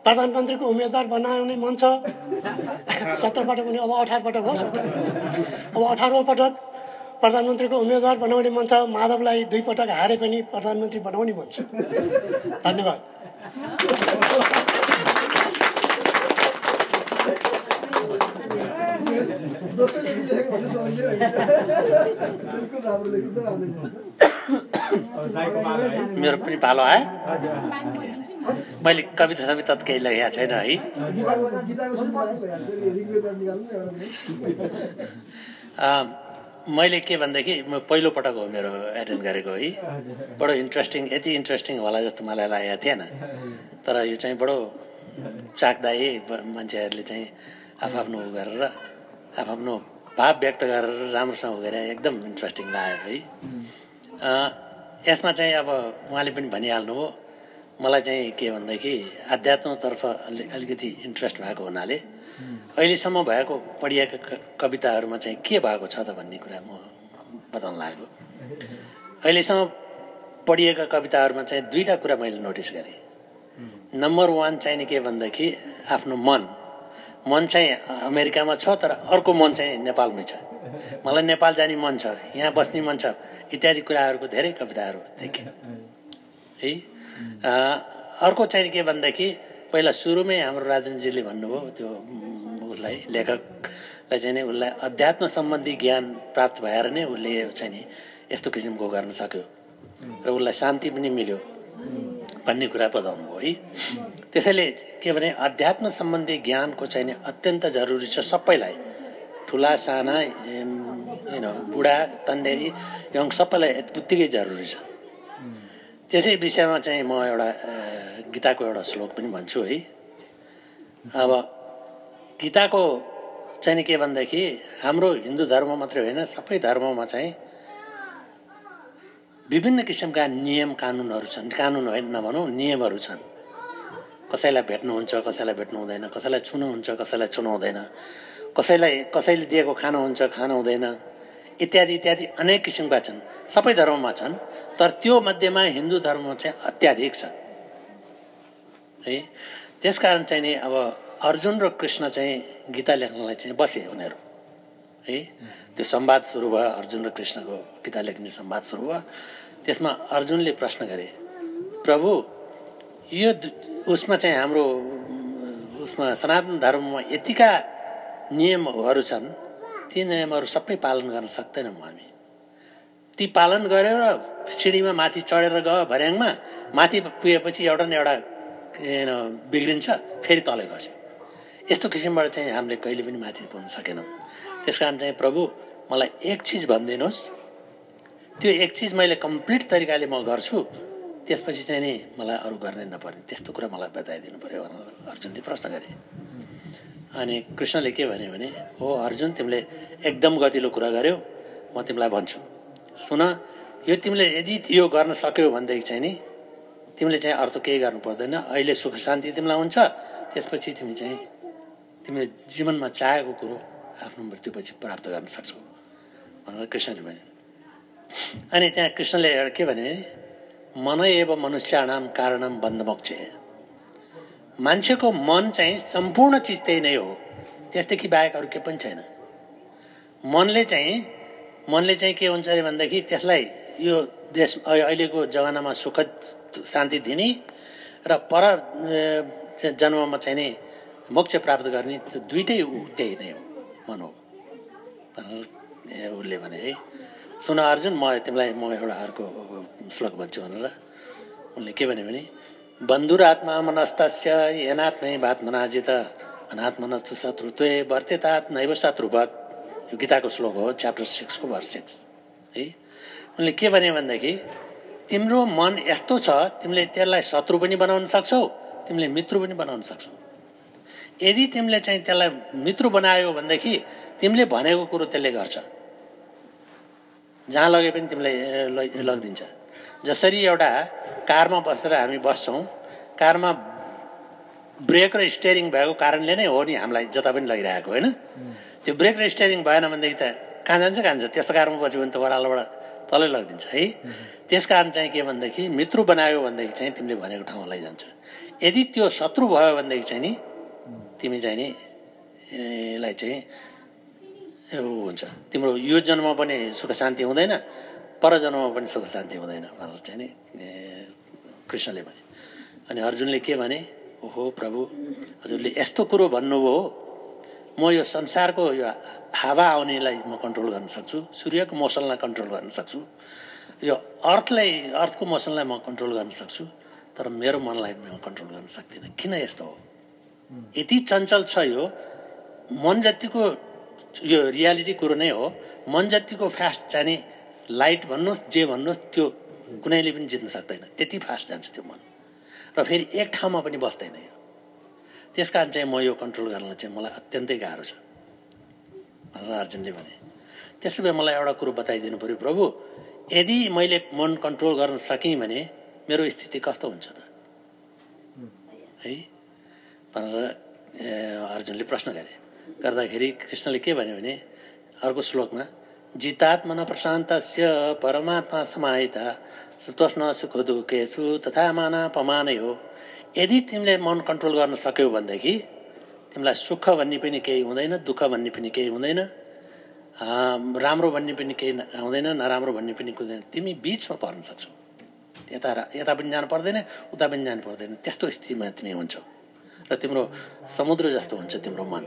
प्रधानमन्त्रीको उम्मेदवार बनाउने मन छ। सत्र पटक पनि अब अठार पटक हो। अब अठारौँ पटक प्रधानमन्त्रीको उम्मेदवार बनाउने मन छ। माधवलाई दुई पटक हारे पनि प्रधानमन्त्री बनाउने मन छ। धन्यवाद। मेरो पनि पालो आयो मैले कविता सविता त केही लेखेको छैन है। मैले के भनेदेखि म पहिलोपटक हो मेरो एटेन्ड गरेको है। बडो इन्ट्रेस्टिङ यति इन्ट्रेस्टिङ होला जस्तो मलाई लागेको थिएन। तर यो चाहिँ बडो चाखदायी मान्छेहरूले चाहिँ आफ्नो गरेर आफ्नो भाव व्यक्त गरेर राम्रोसँग गरेर एकदम इन्ट्रेस्टिङ लाग्यो है। यसमा चाहिँ अब उहाँले पनि भनिहाल्नुभयो मलाई चाहिँ के भनेदेखि आध्यात्मतर्फ अलि अलिकति इन्ट्रेस्ट भएको हुनाले अहिलेसम्म भएको पढिएका क- कविताहरूमा चाहिँ के भएको छ त भन्ने कुरा म बताउन लागेको। अहिलेसम्म पढिएका कविताहरूमा चाहिँ दुईवटा कुरा मैले नोटिस गरेँ। नम्बर वान चाहिँ नि के भनेदेखि आफ्नो मन। मन चाहिँ अमेरिकामा छ तर अर्को मन चाहिँ नेपालमै छ। मलाई नेपाल जाने मन छ यहाँ बस्ने मन छ इत्यादि कुराहरूको धेरै कविताहरू देखेँ है? अर्को चाहिँ के भनेदेखि पहिला सुरुमै हाम्रो राजनजीले भन्नुभयो त्यो उसलाई लेखकलाई चाहिँ उसलाई अध्यात्म सम्बन्धी ज्ञान प्राप्त भएर नै उसले चाहिँ नि यस्तो किसिमको गर्न सक्यो। र उसलाई शान्ति पनि मिल्यो। भन्ने कुरा बताउनु भयो है? त्यसैले के भने अध्यात्म सम्बन्धी ज्ञानको चाहिँ अत्यन्त जरुरी छ सबैलाई। ठुला साना यु बुढा तन्देरी यङ सबैलाई उत्तिकै जरुरी छ। त्यसै विषयमा चाहिँ म एउटा गीताको एउटा श्लोक पनि भन्छु है? अब गीताको चाहिँ के भनेदेखि हाम्रो हिन्दू धर्म मात्रै होइन सबै धर्ममा चाहिँ विभिन्न किसिमका नियम कानुनहरू छन्। कानुन होइन नभनौँ नियमहरू छन्। कसैलाई भेट्नुहुन्छ कसैलाई भेट्नु हुँदैन कसैलाई छुनुहुन्छ कसैलाई छुनु हुँदैन कसैलाई कसैले दिएको खानु हुन्छ खानु हुँदैन इत्यादि इत्यादि अनेक किसिमका छन्। सबै धर्ममा छन् तर त्यो मध्येमा हिन्दू धर्ममा चाहिँ अत्याधिक छ। है? त्यसकारण चाहिँ नि अब अर्जुन र कृष्ण चाहिँ गीता लेख्नलाई चाहिँ बसे उनीहरू। है? त्यो संवाद सुरु भयो अर्जुन र कृष्णको गीता लेख्ने संवाद सुरु भयो। त्यसमा अर्जुनले प्रश्न गरे प्रभु यो उसमा चाहिँ हाम्रो उसमा सनातन धर्ममा यतिका नियमहरू छन् ती नियमहरू सबै पालन गर्न सक्दैनौँ हामी। ती पालन गरेर सिँढीमा माथि चढेर गयो भर्याङमा माथि पुगेपछि एउटा न एउटा बिग्रिन्छ फेरि तलै खस्यो यस्तो किसिमबाट चाहिँ हामीले कहिले पनि माथि पुग्न सकेनौँ। त्यस कारण चाहिँ प्रभु मलाई एक चिज भनिदिनुहोस्। त्यो एक चिज मैले कम्प्लिट तरिकाले म गर्छु त्यसपछि चाहिँ नि मलाई अरू गर्ने नपर्ने त्यस्तो कुरा मलाई बताइदिनु पऱ्यो भनेर अर्जुनले प्रश्न गरे। अनि कृष्णले के भन्यो भने हो अर्जुन तिमीले एकदम गतिलो कुरा गर्यौ म तिमीलाई भन्छु। सुन यो तिमीले यदि यो गर्न सक्यौ भनेदेखि चाहिँ नि तिमीले चाहिँ अर्थ केही गर्नु पर्दैन। अहिले सुख शान्ति तिमीलाई हुन्छ त्यसपछि तिमी चाहिँ तिमीले जीवनमा चाहेको कुरो आफ्नो मृत्युपछि प्राप्त गर्न सक्छौ। कृष्णले भने। अनि त्यहाँ कृष्णले एउटा के भने मन एव मनुष्याणाम कारणम बन्धमोक्ष। मान्छेको मन चाहिँ सम्पूर्ण चिज त्यही नै हो। त्यसदेखि बाहेक अरू के पनि छैन। मनले चाहिँ मनले चाहिँ के हुन्छ अरे भनेदेखि त्यसलाई यो देश अहिलेको जमानामा सुख शान्ति दिने र पर जन्ममा चाहिँ नि मोक्ष प्राप्त गर्ने त्यो दुइटै त्यही नै हो। मन हो। भनेर उसले भने है सुन अर्जुन म तिमीलाई म एउटा अर्को श्लोक भन्छु भनेर। उनले के भन्यो भने बन्धुरात्मा मनस्तस्य येनात्मै भात्मनाजित अनात्मनस्तु शत्रुत्वे वर्तेतात् नैव शत्रुवत् यो गीताको श्लोक हो च्याप्टर सिक्सको भर सिक्स है? उनले के भन्यो भनेदेखि तिम्रो मन यस्तो छ तिमीले त्यसलाई शत्रु पनि बनाउन सक्छौ तिमीले मित्र पनि बनाउन सक्छौ। यदि तिमीले चाहिँ त्यसलाई मित्र बनायो भनेदेखि तिमीले भनेको कुरो त्यसले गर्छ। जहाँ लगे पनि तिमीलाई लगिदिन्छ। जसरी एउटा कारमा बसेर हामी बस्छौँ कारमा ब्रेक र स्टेरिङ भएको कारणले नै हो नि हामीलाई जता पनि लगिरहेको होइन? त्यो ब्रेक र स्टेरिङ भएन भनेदेखि त कहाँ जान्छ कहाँ जान्छ? त्यस्तो कारमा बस्यो भने त ओह्रालोबाट तलै लगिदिन्छ है? त्यस कारण चाहिँ के भनेदेखि मित्र बनायो भनेदेखि चाहिँ तिमीले भनेको ठाउँमा लैजान्छ। यदि त्यो शत्रु भयो भनेदेखि चाहिँ नि तिमी चाहिँ नि यसलाई चाहिँ हुन्छ। तिम्रो यो जन्म पनि सुख शान्ति हुँदैन पर जन्ममा पनि सुख शान्ति हुँदैन भनेर चाहिँ नि कृष्णले भने। अनि अर्जुनले के भने ओहो प्रभु हजुरले यस्तो कुरो भन्नुभयो म यो संसारको यो हावा आउनेलाई म कन्ट्रोल गर्न सक्छु सूर्यको मोसनलाई कन्ट्रोल गर्न सक्छु। यो अर्थलाई अर्थको मोसनलाई म कन्ट्रोल गर्न सक्छु तर मेरो मनलाई म कन्ट्रोल गर्न सक्दिनँ। किन यस्तो हो? यति चञ्चल छ यो। मन जतिको यो रियालिटी कुरो नै हो। मन जतिको फास्ट जाने लाइट भन्नुहोस् जे भन्नुहोस् त्यो कुनैले पनि जित्न सक्दैन। त्यति फास्ट जान्छ त्यो मन। र फेरि एक ठाउँमा पनि बस्दैन यो। त्यस कारण चाहिँ म यो कन्ट्रोल गर्न चाहिँ मलाई अत्यन्तै गाह्रो छ। भनेर अर्जुनले भने त्यसो भए मलाई एउटा कुरो बताइदिनु पऱ्यो प्रभु। यदि मैले मन कन्ट्रोल गर्न सकेँ भने मेरो स्थिति कस्तो हुन्छ त? है। भनेर अर्जुनले प्रश्न गरे। गर्दाखेरि कृष्णले के भन्यो भने अर्को श्लोकमा जितात्मन प्रशान्तस्य परमात्मा समाहिता सुतोष्ण सुख दुखेसु तथा माना पमानै हो। यदि तिमीले मन कन्ट्रोल गर्न सक्यौ भनेदेखि तिमीलाई सुख भन्ने पनि केही हुँदैन दुःख भन्ने पनि केही हुँदैन राम्रो भन्ने पनि केही हुँदैन नराम्रो भन्ने पनि हुँदैन। तिमी बिचमा पर्न सक्छौ। यता यता पनि जानु पर्दैन उता पनि जानु पर्दैन। त्यस्तो स्थितिमा तिमी हुन्छौ। र तिम्रो समुद्र जस्तो हुन्छ तिम्रो मन।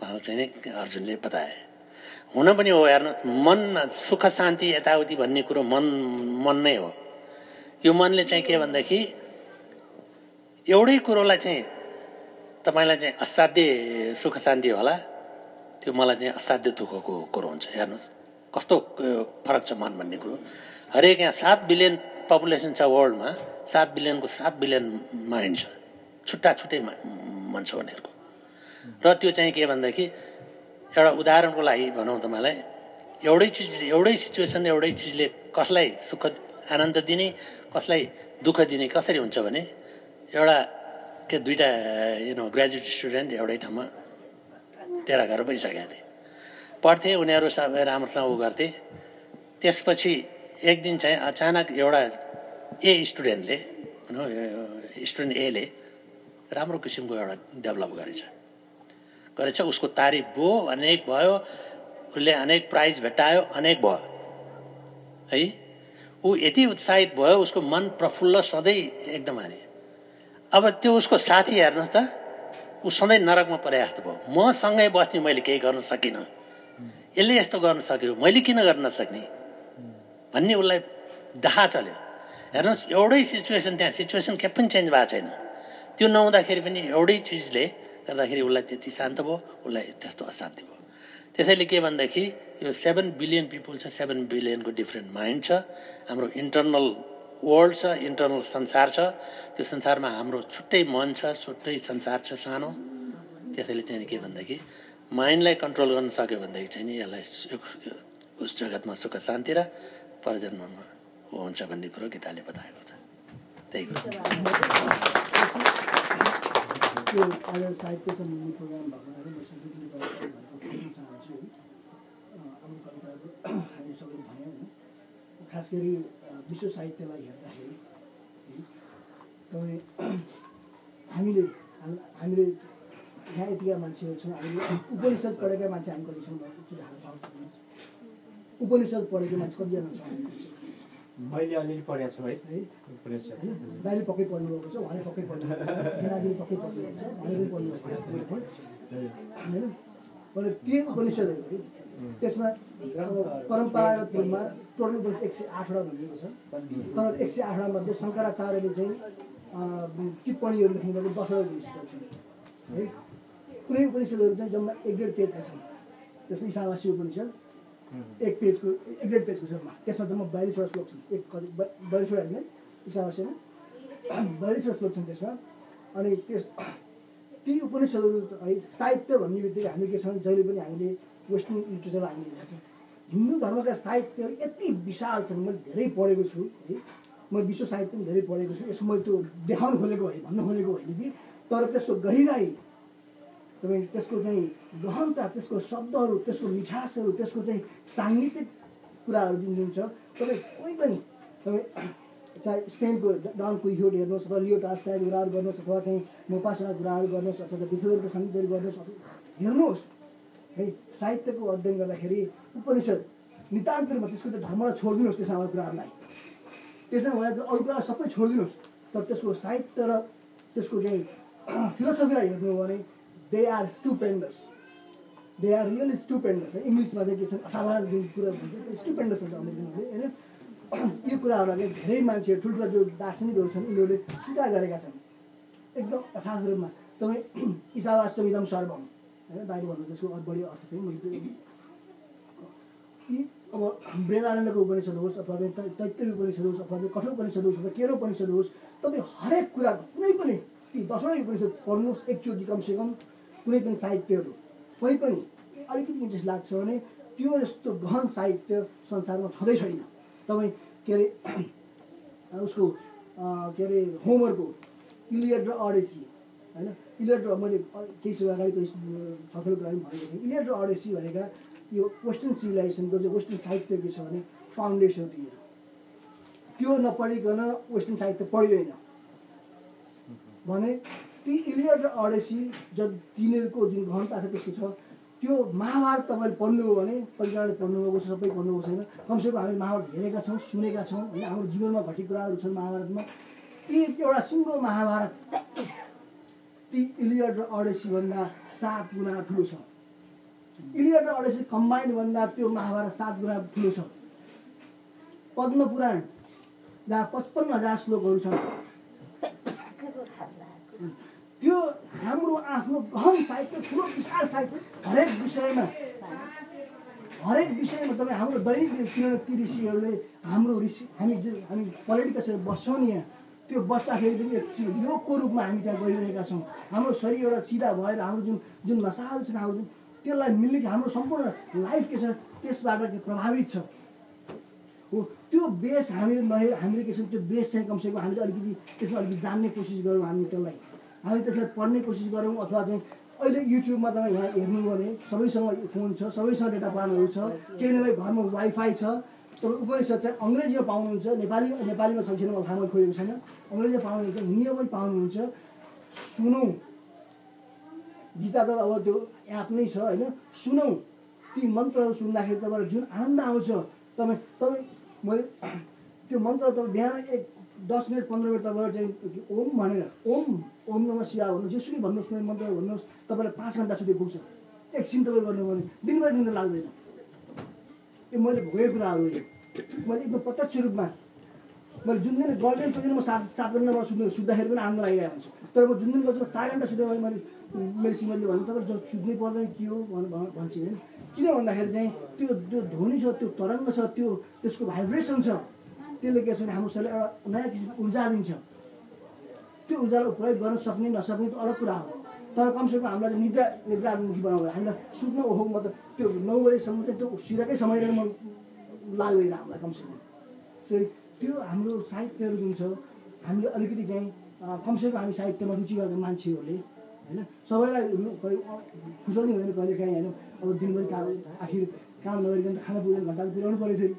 भनेर चाहिँ अर्जुनले बताए। हुन पनि हो हेर्नु मन सुख शान्ति यताउति भन्ने कुरो मन मन नै हो। यो मनले चाहिँ के भन्दाखेरि एउटै कुरोलाई चाहिँ तपाईँलाई चाहिँ असाध्य सुख शान्ति होला। त्यो मलाई चाहिँ असाध्य दुःखको कुरो हुन्छ हेर्नुहोस्। कस्तो फरक छ मन भन्ने कुरो। हरेक यहाँ सात बिलियन पपुलेसन छ वर्ल्डमा सात बिलियनको सात बिलियन माइन्ड छ छुट्टा छुट्टै मन छ उनीहरूको। र त्यो चाहिँ के भन्दाखेरि एउटा उदाहरणको लागि भनौँ तपाईँलाई एउटै चिजले एउटै सिचुएसन एउटै चिजले कसलाई सुख आनन्द दिने कसलाई दुःख दिने कसरी हुन्छ भने एउटा के दुइटा यु नो ग्रेजुएट स्टुडेन्ट एउटै ठाउँमा तेह्र घर बसिसकेका थिए। पढ्थे उनीहरू सबै राम्रोसँग उ गर्थे। त्यसपछि एक दिन चाहिँ अचानक एउटा ए स्टुडेन्टले भनौँ स्टुडेन्ट एले राम्रो किसिमको एउटा डेभलप गरेछ। गरेछ उसको तारिफ भयो अनेक भयो उसले अनेक प्राइज भेटायो अनेक भयो। है? ऊ यति उत्साहित भयो उसको मन प्रफुल्ल सधैँ एकदम हाने। अब त्यो उसको साथी हेर्नुहोस् त ऊ सधैँ नरकमा परे जस्तो भयो मसँगै बस्ने मैले केही गर्न सकिनँ। यसले यस्तो गर्न सक्यो मैले किन गर्न नसक्ने भन्ने उसलाई डाहा चल्यो। हेर्नुहोस् एउटै सिचुएसन त्यहाँ सिचुएसन के पनि चेन्ज भएको छैन। त्यो नहुँदाखेरि पनि एउटै चिजले गर्दाखेरि उसलाई त्यति शान्त भयो उसलाई त्यस्तो अशान्ति भयो। त्यसैले के भनेदेखि यो सेभेन बिलियन पिपुल छ सेभेन बिलियनको डिफ्रेन्ट माइन्ड छ। हाम्रो इन्टरनल वर्ल्ड छ इन्टरनल संसार छ। त्यो संसारमा हाम्रो छुट्टै मन छ छुट्टै संसार छ सानो। त्यसैले चाहिँ के भन्दाखेरि माइन्डलाई कन्ट्रोल गर्न सक्यो भनेदेखि चाहिँ नि यसलाई उस जगतमा सुख शान्ति र परजन्ममा हुन्छ भन्ने कुरो गीताले बताएको छ। त्यही त्यो आज साहित्य सम्बन्धी प्रोग्राम भएको म संस्कृति चाहन्छु। अब कविताहरू हामी सबै भयौँ। खास गरी विश्व साहित्यलाई हेर्दाखेरि तपाईँ [CLEARS THROAT] हामीले हामीले यहाँ यतिका मान्छेहरू छौँ हामीले उपनिषद पढेका मान्छे हामी कति छौँ? उपनिषद पढेको मान्छे कतिजना छौँ? मैले अलिअलि पढेको छु है? दाइले पक्कै पढ्नुभएको छ उहाँले पक्कै पढ्नुभएको छ। दिनाजीले पक्कै पढ्नुभएको छ उहाँले पनि पढ्नुभएको होइन? तर त्यो उपनिषदहरू त्यसमा परम्परागत रूपमा टोटल एक सय आठवटा भनिएको छ। तर एक सय आठवटा मध्ये शङ्कराचार्यले चाहिँ टिप्पणीहरू लेख्नुभएको दसवटा उपनिषदहरू छन् है? कुनै उपनिषदहरू चाहिँ जम्मा एक डेढ पेजका छन्। जस्तो ईशावासी उपनिषद एक पेजको एक डेढ पेजको छ त्यसमा जम्मा बयालिसवटा श्लोक छन्। एक कति बयालिसवटा होइन ईशावासीमा [CLEARS THROAT] बयालिसवटा श्लोक छन् त्यसमा। अनि त्यस [CLEARS THROAT] ती उपनिषदहरू है साहित्य भन्ने बित्तिकै हामी के छन् जहिले पनि हामीले वेस्टर्न लिटरेचर हामीले हेर्छौँ हिन्दू धर्मका साहित्यहरू यति विशाल छन् मैले धेरै पढेको छु है। म विश्व साहित्य पनि धेरै पढेको छु। यसो मैले त्यो देखाउनु खोलेको होइन भन्नु खोलेको होइन कि तर त्यसको गहिराई तपाईँ त्यसको चाहिँ गहनता त्यसको शब्दहरू त्यसको मिठासहरू त्यसको चाहिँ साङ्गीतिक कुराहरू जुन जुन छ तपाईँ कोही पनि तपाईँ [CLEARS THROAT] चाहे स्पेनको डन कुइहोट हेर्नुहोस् अथवा लियो टास्टाको कुराहरू गर्नुहोस् अथवा चाहिँ मोपासका कुराहरू गर्नुहोस् अथवा विश्वको सङ्गीतहरू गर्नुहोस् हेर्नुहोस् है साहित्यको अध्ययन गर्दाखेरि उपनिषद नितान्त रूपमा त्यसको चाहिँ धर्मलाई छोडिदिनुहोस् त्यसमा कुराहरूलाई। त्यसमा भयो अरू कुरा सबै छोडिदिनुहोस् तर त्यसको साहित्य र त्यसको चाहिँ [CLEARS THROAT] फिलोसफीलाई हेर्नु हो भने they are stupendous they are really stupendous इङ्ग्लिसमा चाहिँ के छ असाधारण जुन कुरा भन्छ स्टुपेन्डस हुन्छ अमेरिकनहरूले होइन? यो कुराहरूलाई धेरै मान्छे ठुल्ठुला जो दार्शनिकहरू छन् उनीहरूले स्वीकार गरेका छन्। एकदम यथार्थ रूपमा। तपाईँ [CLEARS THROAT] ईशावास्तमिदम सर्वम होइन? बाहिर भन्नु जसको बढी अर्थ चाहिँ मैले त्यो यी अब वेदानन्दको उपनिषद होस् अथवा तैत्तरी उपनिषद होस् अथवा कठोर उपनिषद होस् अथवा केरो उपनिषद होस् तपाईँ हरेक कुरा कुनै पनि ती दसवटा उपनिषद पढ्नुहोस् एकचोटि कमसेकम। कुनै पनि साहित्यहरू। कोही पनि अलिकति इन्ट्रेस्ट लाग्छ भने त्यो जस्तो गहन साहित्य संसारमा छँदै छैन। तपाईँ के अरे [CLEARS THROAT] उसको के अरे होमरको इलियड र अडेसी होइन? इलियड र मैले केही समय अगाडि सफल कुरा भनेको थिएँ। इलियड र अडेसी भनेका यो वेस्टर्न सिभिलाइजेसनको चाहिँ वेस्टर्न साहित्य के छ भने फाउन्डेसन दिएर त्यो नपढिकन वेस्टर्न साहित्य पढिँदैन। भने ती इलियड र अडेसी जब तिनीहरूको जुन गहनता छ त्यसको छ त्यो महाभारत तपाईँले पढ्नुभयो भने कतिजनाले पढ्नुभएको छ सबै पढ्नुभएको छैन कमसेकम हामीले महाभारत हेरेका छौँ सुनेका छौँ होइन हाम्रो जीवनमा घटेको कुराहरू छन् महाभारतमा। ती एउटा सिङ्गो महाभारत ती इलियड र अडेसीभन्दा सात गुणा ठुलो छ। इलियड र अडेसी कम्बाइनभन्दा त्यो महाभारत सात गुणा ठुलो छ। पद्म पुराण जहाँ पचपन्न हजार श्लोकहरू छन्। त्यो हाम्रो आफ्नो गहन साहित्य ठुलो विशाल साहित्य हरेक विषयमा हरेक विषयमा तपाईँ हाम्रो दैनिक किनभने ती ऋषिहरूले हाम्रो ऋषि हामी जुन हामी पोलिटिकल बस्छौँ नि यहाँ त्यो बस्दाखेरि पनि योगको रूपमा हामी त्यहाँ गइरहेका छौँ। हाम्रो शरीर एउटा सिधा भएर हाम्रो जुन जुन नसाहरू छन् हाम्रो जुन त्यसलाई मिल्ने हाम्रो सम्पूर्ण लाइफ के छ त्यसबाट प्रभावित छ। हो त्यो बेस हामीले हामीले के छ त्यो बेस चाहिँ कमसेकम हामीले अलिकति त्यसमा अलिकति जान्ने कोसिस गरौँ हामी त्यसलाई। हामी त्यसलाई पढ्ने कोसिस गरौँ अथवा चाहिँ अहिले युट्युबमा तपाईँ यहाँ हेर्नु भने सबैसँग फोन छ सबैसँग डेटा प्लानहरू छ। केही नभए घरमा वाइफाई छ। तपाईँ उपनिषद चाहिँ अङ्ग्रेजीमा पाउनुहुन्छ नेपाली नेपालीमा छैन मैले खोजेको छैन। अङ्ग्रेजीमा पाउनुहुन्छ हिन्दीमा पनि पाउनुहुन्छ। सुनौँ। गीता त अब त्यो एप नै छ होइन? सुनौँ। ती मन्त्रहरू सुन्दाखेरि तपाईँलाई जुन आनन्द आउँछ तपाईँ तपाईँ मैले त्यो मन्त्र तपाईँ बिहान एक दस मिनट पन्ध्र मिनट तपाईँलाई चाहिँ ओम भनेर ओम ओम नम शिवा भन्नुहोस् जेसुकै भन्नुहोस् न मन्त्र भन्नुहोस् तपाईँलाई पाँच घन्टा सुत्यो पुग्छ। एकछिन तपाईँ गर्नु भने दिनभरि निन्द्रा लाग्दैन। यो मैले भोगेको कुराहरू मैले एकदम प्रत्यक्ष रूपमा मैले जुन दिन गर्दैन त्यो दिन म सात सात घन्टाबाट सुत्नु सुत्दाखेरि पनि आनन्द लागिरहेको हुन्छ। तर म जुन दिन गर्छु चार घन्टा सुत्यो भने मैले मेरो श्रीमतीले भन्नु तपाईँ सुत्नै पर्दैन के हो? भन्छु होइन किन भन्दाखेरि चाहिँ त्यो त्यो ध्वनि छ त्यो तरङ्ग छ त्यो त्यसको भाइब्रेसन छ। त्यसले के छ भने हाम्रो शरीरलाई एउटा नयाँ किसिमको ऊर्जा दिन्छ त्यो ऊर्जालाई प्रयोग गर्न सक्ने नसक्ने त्यो अलग कुरा हो। तर कमसेकम हामीलाई निद्रा निद्रामुखी बनाउँदा हामीलाई सुत्न ओहो म त त्यो नौ बजीसम्म चाहिँ त्यो सिराकै समय म लाग्दैन हामीलाई कमसेकम। फेरि त्यो हाम्रो साहित्यहरू जुन छ हामीले अलिकति चाहिँ कमसेकम हामी साहित्यमा रुचि भएको मान्छेहरूले होइन सबैलाई खुजाउने हुँदैन कहिले काहीँ होइन। अब दिनभरि काम आखिर काम नगरिकन त खाना पुग्दैन घन्टा पुऱ्याउनु पऱ्यो फेरि।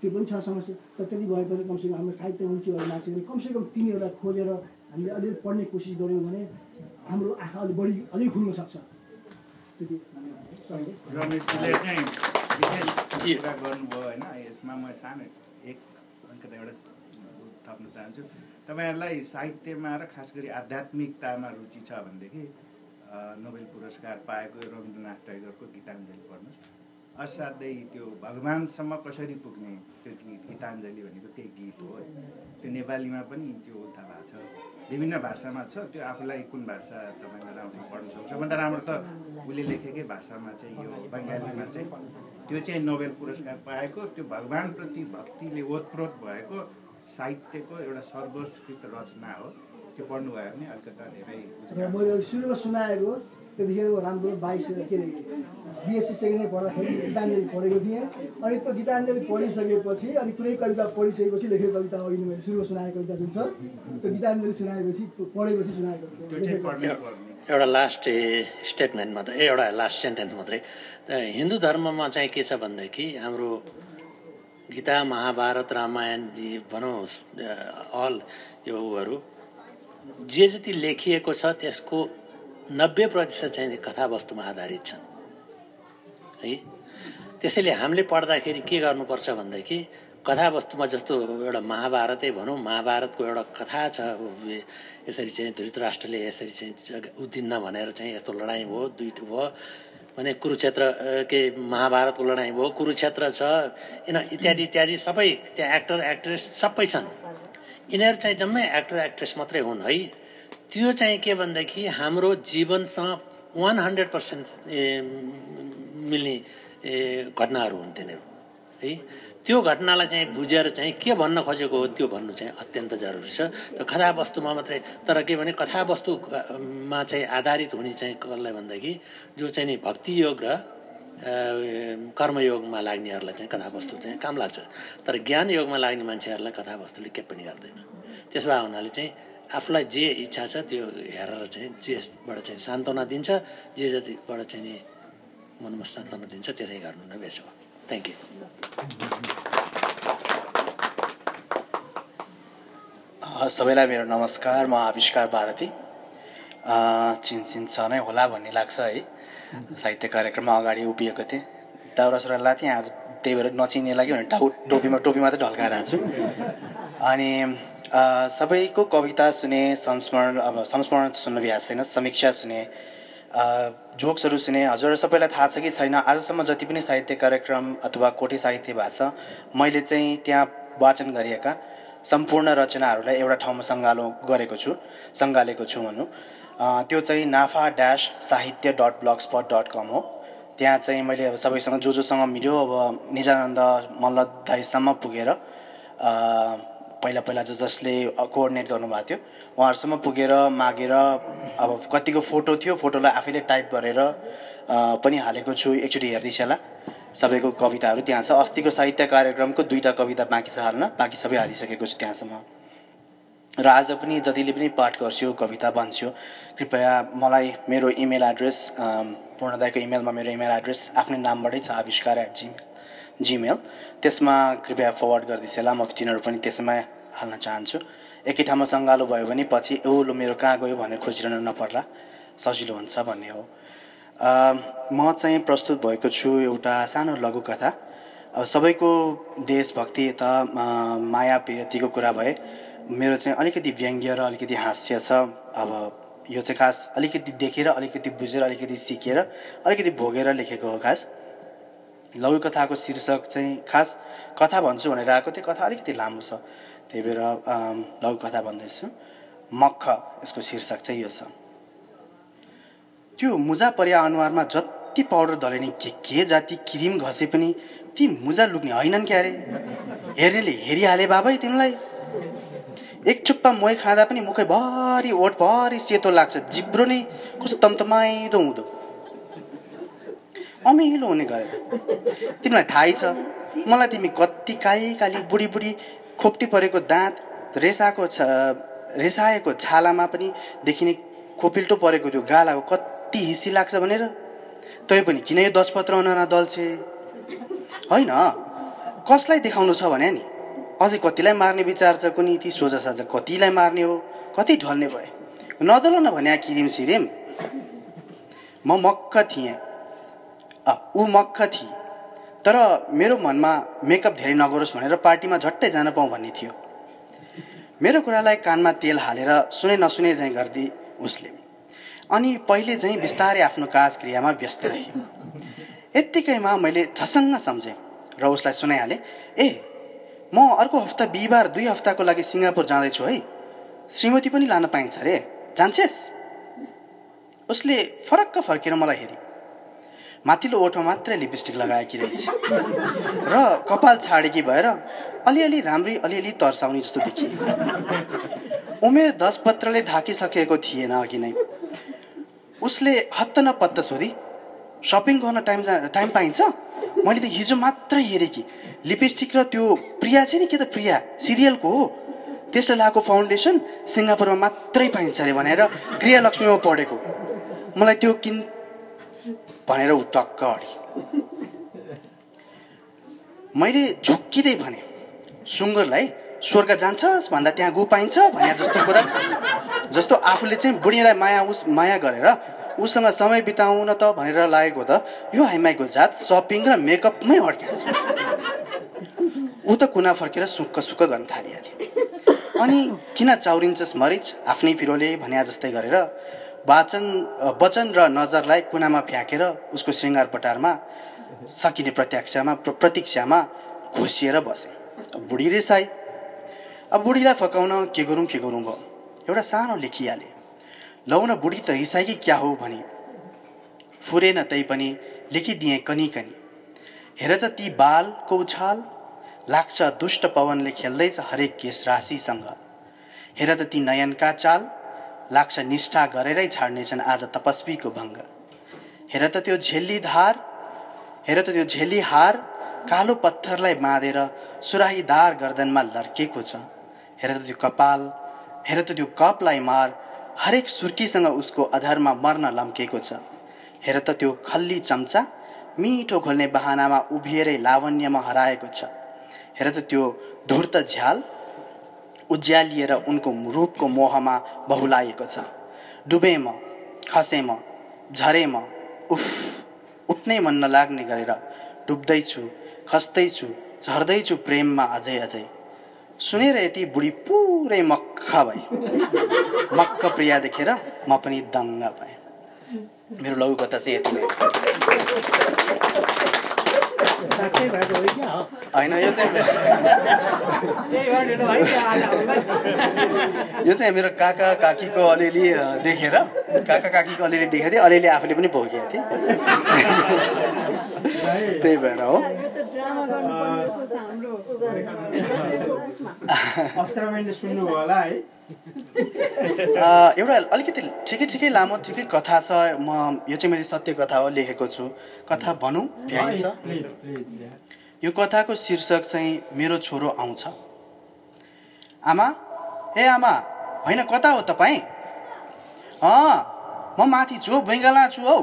त्यो पनि छ समस्या। तर त्यति भए पनि कमसेकम हाम्रो साहित्यमा रुचि भएको मान्छेहरूले कमसेकम तिनीहरूलाई खोजेर हामीले अलिअलि पढ्ने कोसिस गऱ्यौँ भने हाम्रो आँखा अलिक बढी अलिक खुल्न सक्छ। त्यति रमेशजीले चाहिँ विशेष कुरा गर्नुभयो होइन यसमा म सानो एक अलिकति एउटा थप्न चाहन्छु। तपाईँहरूलाई साहित्यमा र खास गरी आध्यात्मिकतामा रुचि छ भनेदेखि नोबेल पुरस्कार पाएको रविन्द्रनाथ टाइगरको गीताञ्जली पढ्नुहोस्। असाध्यै त्यो भगवान्सम्म कसरी पुग्ने त्यो गीत गीताञ्जली भनेको त्यही गीत हो। त्यो नेपालीमा पनि त्यो उल्था भएको छ। विभिन्न भाषामा छ। त्यो आफूलाई कुन भाषा तपाईँलाई राम्रो पढ्न सक्छ? सबभन्दा राम्रो त उसले लेखेकै भाषामा चाहिँ यो बङ्गालीमा चाहिँ त्यो चाहिँ नोबेल पुरस्कार पाएको। त्यो भगवान्प्रति भक्तिले ओतप्रोत भएको साहित्यको एउटा सर्वस्कृत रचना हो। त्यो पढ्नुभयो भने अलिकता धेरै मैले सुरुमा सुनाएको त्यतिखेर राम्रो बाइस के अरे बिएससी सेकेन्ड इयर पढ्दाखेरि गीताञ्जली पढेको थिएँ। अनि त्यो गीताञ्जली पढिसकेपछि अनि कुनै कविता पढिसकेपछि लेखेको कविता अघि मैले सुरुमा सुनाएको कविता जुन छ त्यो गीताञ्जली सुनाएपछि पढेपछि सुनाएको एउटा लास्ट स्टेटमेन्ट मात्रै एउटा लास्ट सेन्टेन्स मात्रै। हिन्दू धर्ममा चाहिँ के छ भनेदेखि हाम्रो गीता महाभारत रामायण भनौँ अल यो उहरू जे जति लेखिएको छ त्यसको नब्बे प्रतिशत चाहिँ कथावस्तुमा आधारित छन्। है? त्यसैले हामीले पढ्दाखेरि के गर्नुपर्छ भनेदेखि कथावस्तुमा जस्तो एउटा महाभारतै भनौँ महाभारतको एउटा कथा छ। यसरी चाहिँ धृतराष्ट्रले यसरी चाहिँ उद्दिन्न भनेर चाहिँ यस्तो लडाइँ भयो दुइटो भयो। भने कुरुक्षेत्र के महाभारतको लडाइँ भयो कुरुक्षेत्र छ यिन इत्यादि इत्यादि सबै त्यहाँ एक्टर एक्ट्रेस सबै छन्। यिनीहरू चाहिँ जम्मै एक्टर एक्ट्रेस मात्रै हुन् है? त्यो चाहिँ के भनेदेखि हाम्रो जीवनसँग वान हन्ड्रेड पर्सेन्ट मिल्ने घटनाहरू हुन् है। त्यो घटनालाई चाहिँ बुझेर चाहिँ के भन्न खोजेको हो त्यो भन्नु चाहिँ अत्यन्त जरुरी छ। त कथावस्तुमा मात्रै तर के भने कथावस्तुमा चाहिँ आधारित हुने चाहिँ कसलाई भन्दाखेरि जो चाहिँ नि भक्ति योग र कर्मयोगमा लाग्नेहरूलाई चाहिँ कथावस्तु चाहिँ काम लाग्छ। तर ज्ञान योगमा लाग्ने मान्छेहरूलाई कथावस्तुले के पनि गर्दैन। त्यसो भए हुनाले चाहिँ आफूलाई जे इच्छा छ त्यो हेरेर चाहिँ जेबाट चाहिँ सान्त्वना दिन्छ जे जतिबाट चाहिँ नि मनमा सान्त्वना दिन्छ त्यसै गर्नु नै बेस थ्याङ्क यू सबैलाई मेरो नमस्कार म आविष्कार भारती। चिनचिन छ नै होला भन्ने लाग्छ है। साहित्य कार्यक्रममा अगाडि उभिएको थिएँ। दाउरा सुरुवाल थिएँ आज त्यही भएर नचिने लाग्यो भने टाउ टोपीमा टोपी मात्रै ढल्काएर आएको छु। अनि सबैको कविता सुने संस्मरण अब संस्मरण सुन्नु भ्याएको छैन समीक्षा सुने जोक्सहरू सुने। हजुर सबैलाई थाहा छ कि छैन? आजसम्म जति पनि साहित्य कार्यक्रम अथवा कोठी साहित्य छ मैले चाहिँ त्यहाँ वाचन गरिएका सम्पूर्ण रचनाहरूलाई एउटा ठाउँमा सङ्गालो गरेको छु सङ्गालेको छु भनौँ त्यो चाहिँ नाफा ड्यास साहित्य dot blogspot dot com हो। त्यहाँ चाहिँ मैले अब सबैसँग जो जोसँग मिल्यो अब निजानन्द मल्ल दाईसम्म पुगेर पहिला पहिला जसले कोअर्डिनेट गर्नुभएको थियो उहाँहरूसम्म पुगेर मागेर अब कतिको फोटो थियो फोटोलाई आफैले टाइप गरेर पनि हालेको छु एकचोटि हेरिदिनुहोस् होला। सबैको कविताहरू त्यहाँ छ। अस्तिको साहित्य कार्यक्रमको दुईवटा कविता बाँकी छ हाल्न। बाँकी सबै हालिसकेको छु त्यहाँसम्म। र आज पनि जतिले पनि पाठ गर्छु कविता भन्छौ कृपया मलाई मेरो इमेल एड्रेस पूर्णदायको इमेलमा मेरो इमेल एड्रेस आफ्नै नामबाटै छ आविष्कार एट जी जिमेल त्यसमा कृपया फरवर्ड गरिदिनुहोस् होला। म तिनीहरू पनि त्यसमा हाल्न चाहन्छु। एकै ठाउँमा सङ्गालो भयो भने पछि औलो मेरो कहाँ गयो? भनेर खोजिरहनु नपर्ला। सजिलो हुन्छ भन्ने हो। म चाहिँ प्रस्तुत भएको छु एउटा सानो लघुकथा। अब सबैको देशभक्ति त माया पिरतीको कुरा भए मेरो चाहिँ अलिकति व्यङ्ग्य र अलिकति हास्य छ। अब यो चाहिँ खास अलिकति देखेर अलिकति बुझेर अलिकति सिकेर अलिकति भोगेर लेखेको हो खास। लघुकथाको शीर्षक चाहिँ खास कथा भन्छु भनेर आएको थियो कथा अलिकति लामो छ। त्यही भएर लघुकथा भन्दैछु। मक्ख यसको शीर्षक चाहिँ यो छ। त्यो मुजा पर्या अनुहारमा जति पाउडर दले नि के के जाति क्रिम घसे पनि ती मुजा लुक्ने होइनन् क्यारे? हेर्नेले हेरिहाले बाबै तिमीलाई एक चुप्पा मोही खाँदा पनि मुखैभरि ओठभरि सेतो लाग्छ। जिब्रो नै कस्तो तमतमाइदो हुँदो। अमिलो हुने गरेर तिमीलाई थाहै छ। मलाई तिमी कति काली काली बुढी बुढी खोप्टी परेको दाँत रेसाको छ रेसाएको छालामा पनि देखिने खोपिल्टो परेको त्यो गालाको कति हिसी लाग्छ भनेर। तै पनि किन यो दस पत्र अनुहारमा दल्छे? होइन। कसलाई देखाउनु छ भने नि? अझै कतिलाई मार्ने विचार छ कुनी? ती सोझा साझा कतिलाई मार्ने हो? कति ढल्ने भए? नदल न भने किरिम सिरिम। म मक्ख थिएँ। ऊ मक्ख थिए। तर मेरो मनमा मेकअप धेरै नगरोस् भनेर पार्टीमा झट्टै जान पाऊँ भन्ने थियो। मेरो कुरालाई कानमा तेल हालेर सुने नसुने झैँ गर्दी उसले। अनि पहिले झैँ बिस्तारै आफ्नो काज क्रियामा व्यस्त रहे। यत्तिकैमा मैले झसङ्ग सम्झेँ र उसलाई सुनाइहालेँ ए म अर्को हप्ता बिहिबार दुई हप्ताको लागि सिङ्गापुर जाँदैछु है। श्रीमती पनि लान पाइन्छ अरे जान्छेस्? उसले फरक्क फर्केर मलाई हेरी माथिल्लो ओठमा मात्रै लिपस्टिक लगाएकी रहेछ। र कपाल छाडेकी भएर अलिअलि राम्री अलिअलि तर्साउने जस्तो देखिए उमेर दस पत्रले ढाकिसकेको थिएन अघि नै। उसले हत्त न पत्त सोधी सपिङ गर्न टाइम टाइम पाइन्छ? मैले त हिजो मात्रै हेरेँ कि लिपस्टिक र त्यो प्रिया चाहिँ नि के त प्रिया? सिरियलको हो। त्यसले लगाएको फाउन्डेसन सिङ्गापुरमा मात्रै पाइन्छ अरे भनेर गृहलक्ष्मीमा पढेको। मलाई त्यो किन भनेर ऊ टक्क अडी मैले झुक्किँदै भने सुँगुरलाई स्वर्ग जान्छस्? भन्दा त्यहाँ गु पाइन्छ? भने जस्तो कुरा जस्तो आफूले चाहिँ बुढीलाई माया उस माया गरेर उसँग समय बिताउन त भनेर लागेको त यो हाइमाईको जात सपिङ र मेकअपमै अड्किन्छ ऊ त कुना फर्केर सुक्क सुक्क गर्न थालिहाल्यो। अनि किन चाउरिन्छस् मरिच? आफ्नै पिरोले भन्या जस्तै गरेर वाचन वचन र नजरलाई कुनामा फ्याँकेर उसको श्रृङ्गार पटारमा सकिने प्रत्याक्षमा प्र- प्रतीक्षामा घोसिएर बसे। बुढी रेसाई अब बुढीलाई फकाउन के गरौँ के गरौँ भयो? एउटा सानो लेखिहाले। लौ न बुढी त रिसाई कि क्या हो भने। फुरेन तै पनि लेखिदिएँ कनी कनी। हेर त ती बालको उछाल लाग्छ दुष्ट पवनले खेल्दैछ हरेक केस राशिसँग हेर त ती नयनका चाल लाग्छ निष्ठा गरेरै छाड्नेछन् आज तपस्वीको भङ्ग। हेर त त्यो झेल्ली धार हेर त त्यो झेल्ली हार कालो पत्थरलाई बाँधेर सुराहीदार गर्दनमा लर्केको छ। हेर त त्यो कपाल हेर त त्यो कपलाई मार हरेक सुर्कीसँग उसको अधरमा मर्न लम्केको छ। हेर त त्यो खल्ली चम्चा मिठो खोल्ने बहानामा उभिएरै लावण्यमा हराएको छ। हेर त त्यो धुर्त झ्याल उज्यालिएर उनको रूपको मोहमा बहुलाएको छ। डुबे म खसे म झरे म उफ उठ्नै मन नलाग्ने गरेर डुब्दैछु खस्दैछु झर्दैछु प्रेममा अझै अझै। सुनेर यति बुढी पुरै मक्ख भए। मक्ख प्रिया देखेर म पनि दङ्ग भएँ। मेरो लघु कथा चाहिँ यति साँच्चै भएको हो क्या हो होइन यो चाहिँ यो चाहिँ मेरो काका काकीको अलिअलि देखेर काका काकीको अलिअलि देखेको थिएँ अलिअलि आफूले पनि भोगेको थिएँ। त्यही भएर हो। सुन्नुभयो होला है। [LAUGHS] एउटा अलिकति ठिकै ठिकै लामो ठिकै कथा छ। म यो चाहिँ मैले सत्य कथा हो लेखेको छु। कथा भनौँ भ्याइन्छ। यो कथाको शीर्षक चाहिँ मेरो छोरो आउँछ। आमा? ए आमा होइन कता हो तपाईँ? अँ म माथि छु बेङ्गाला छु हौ।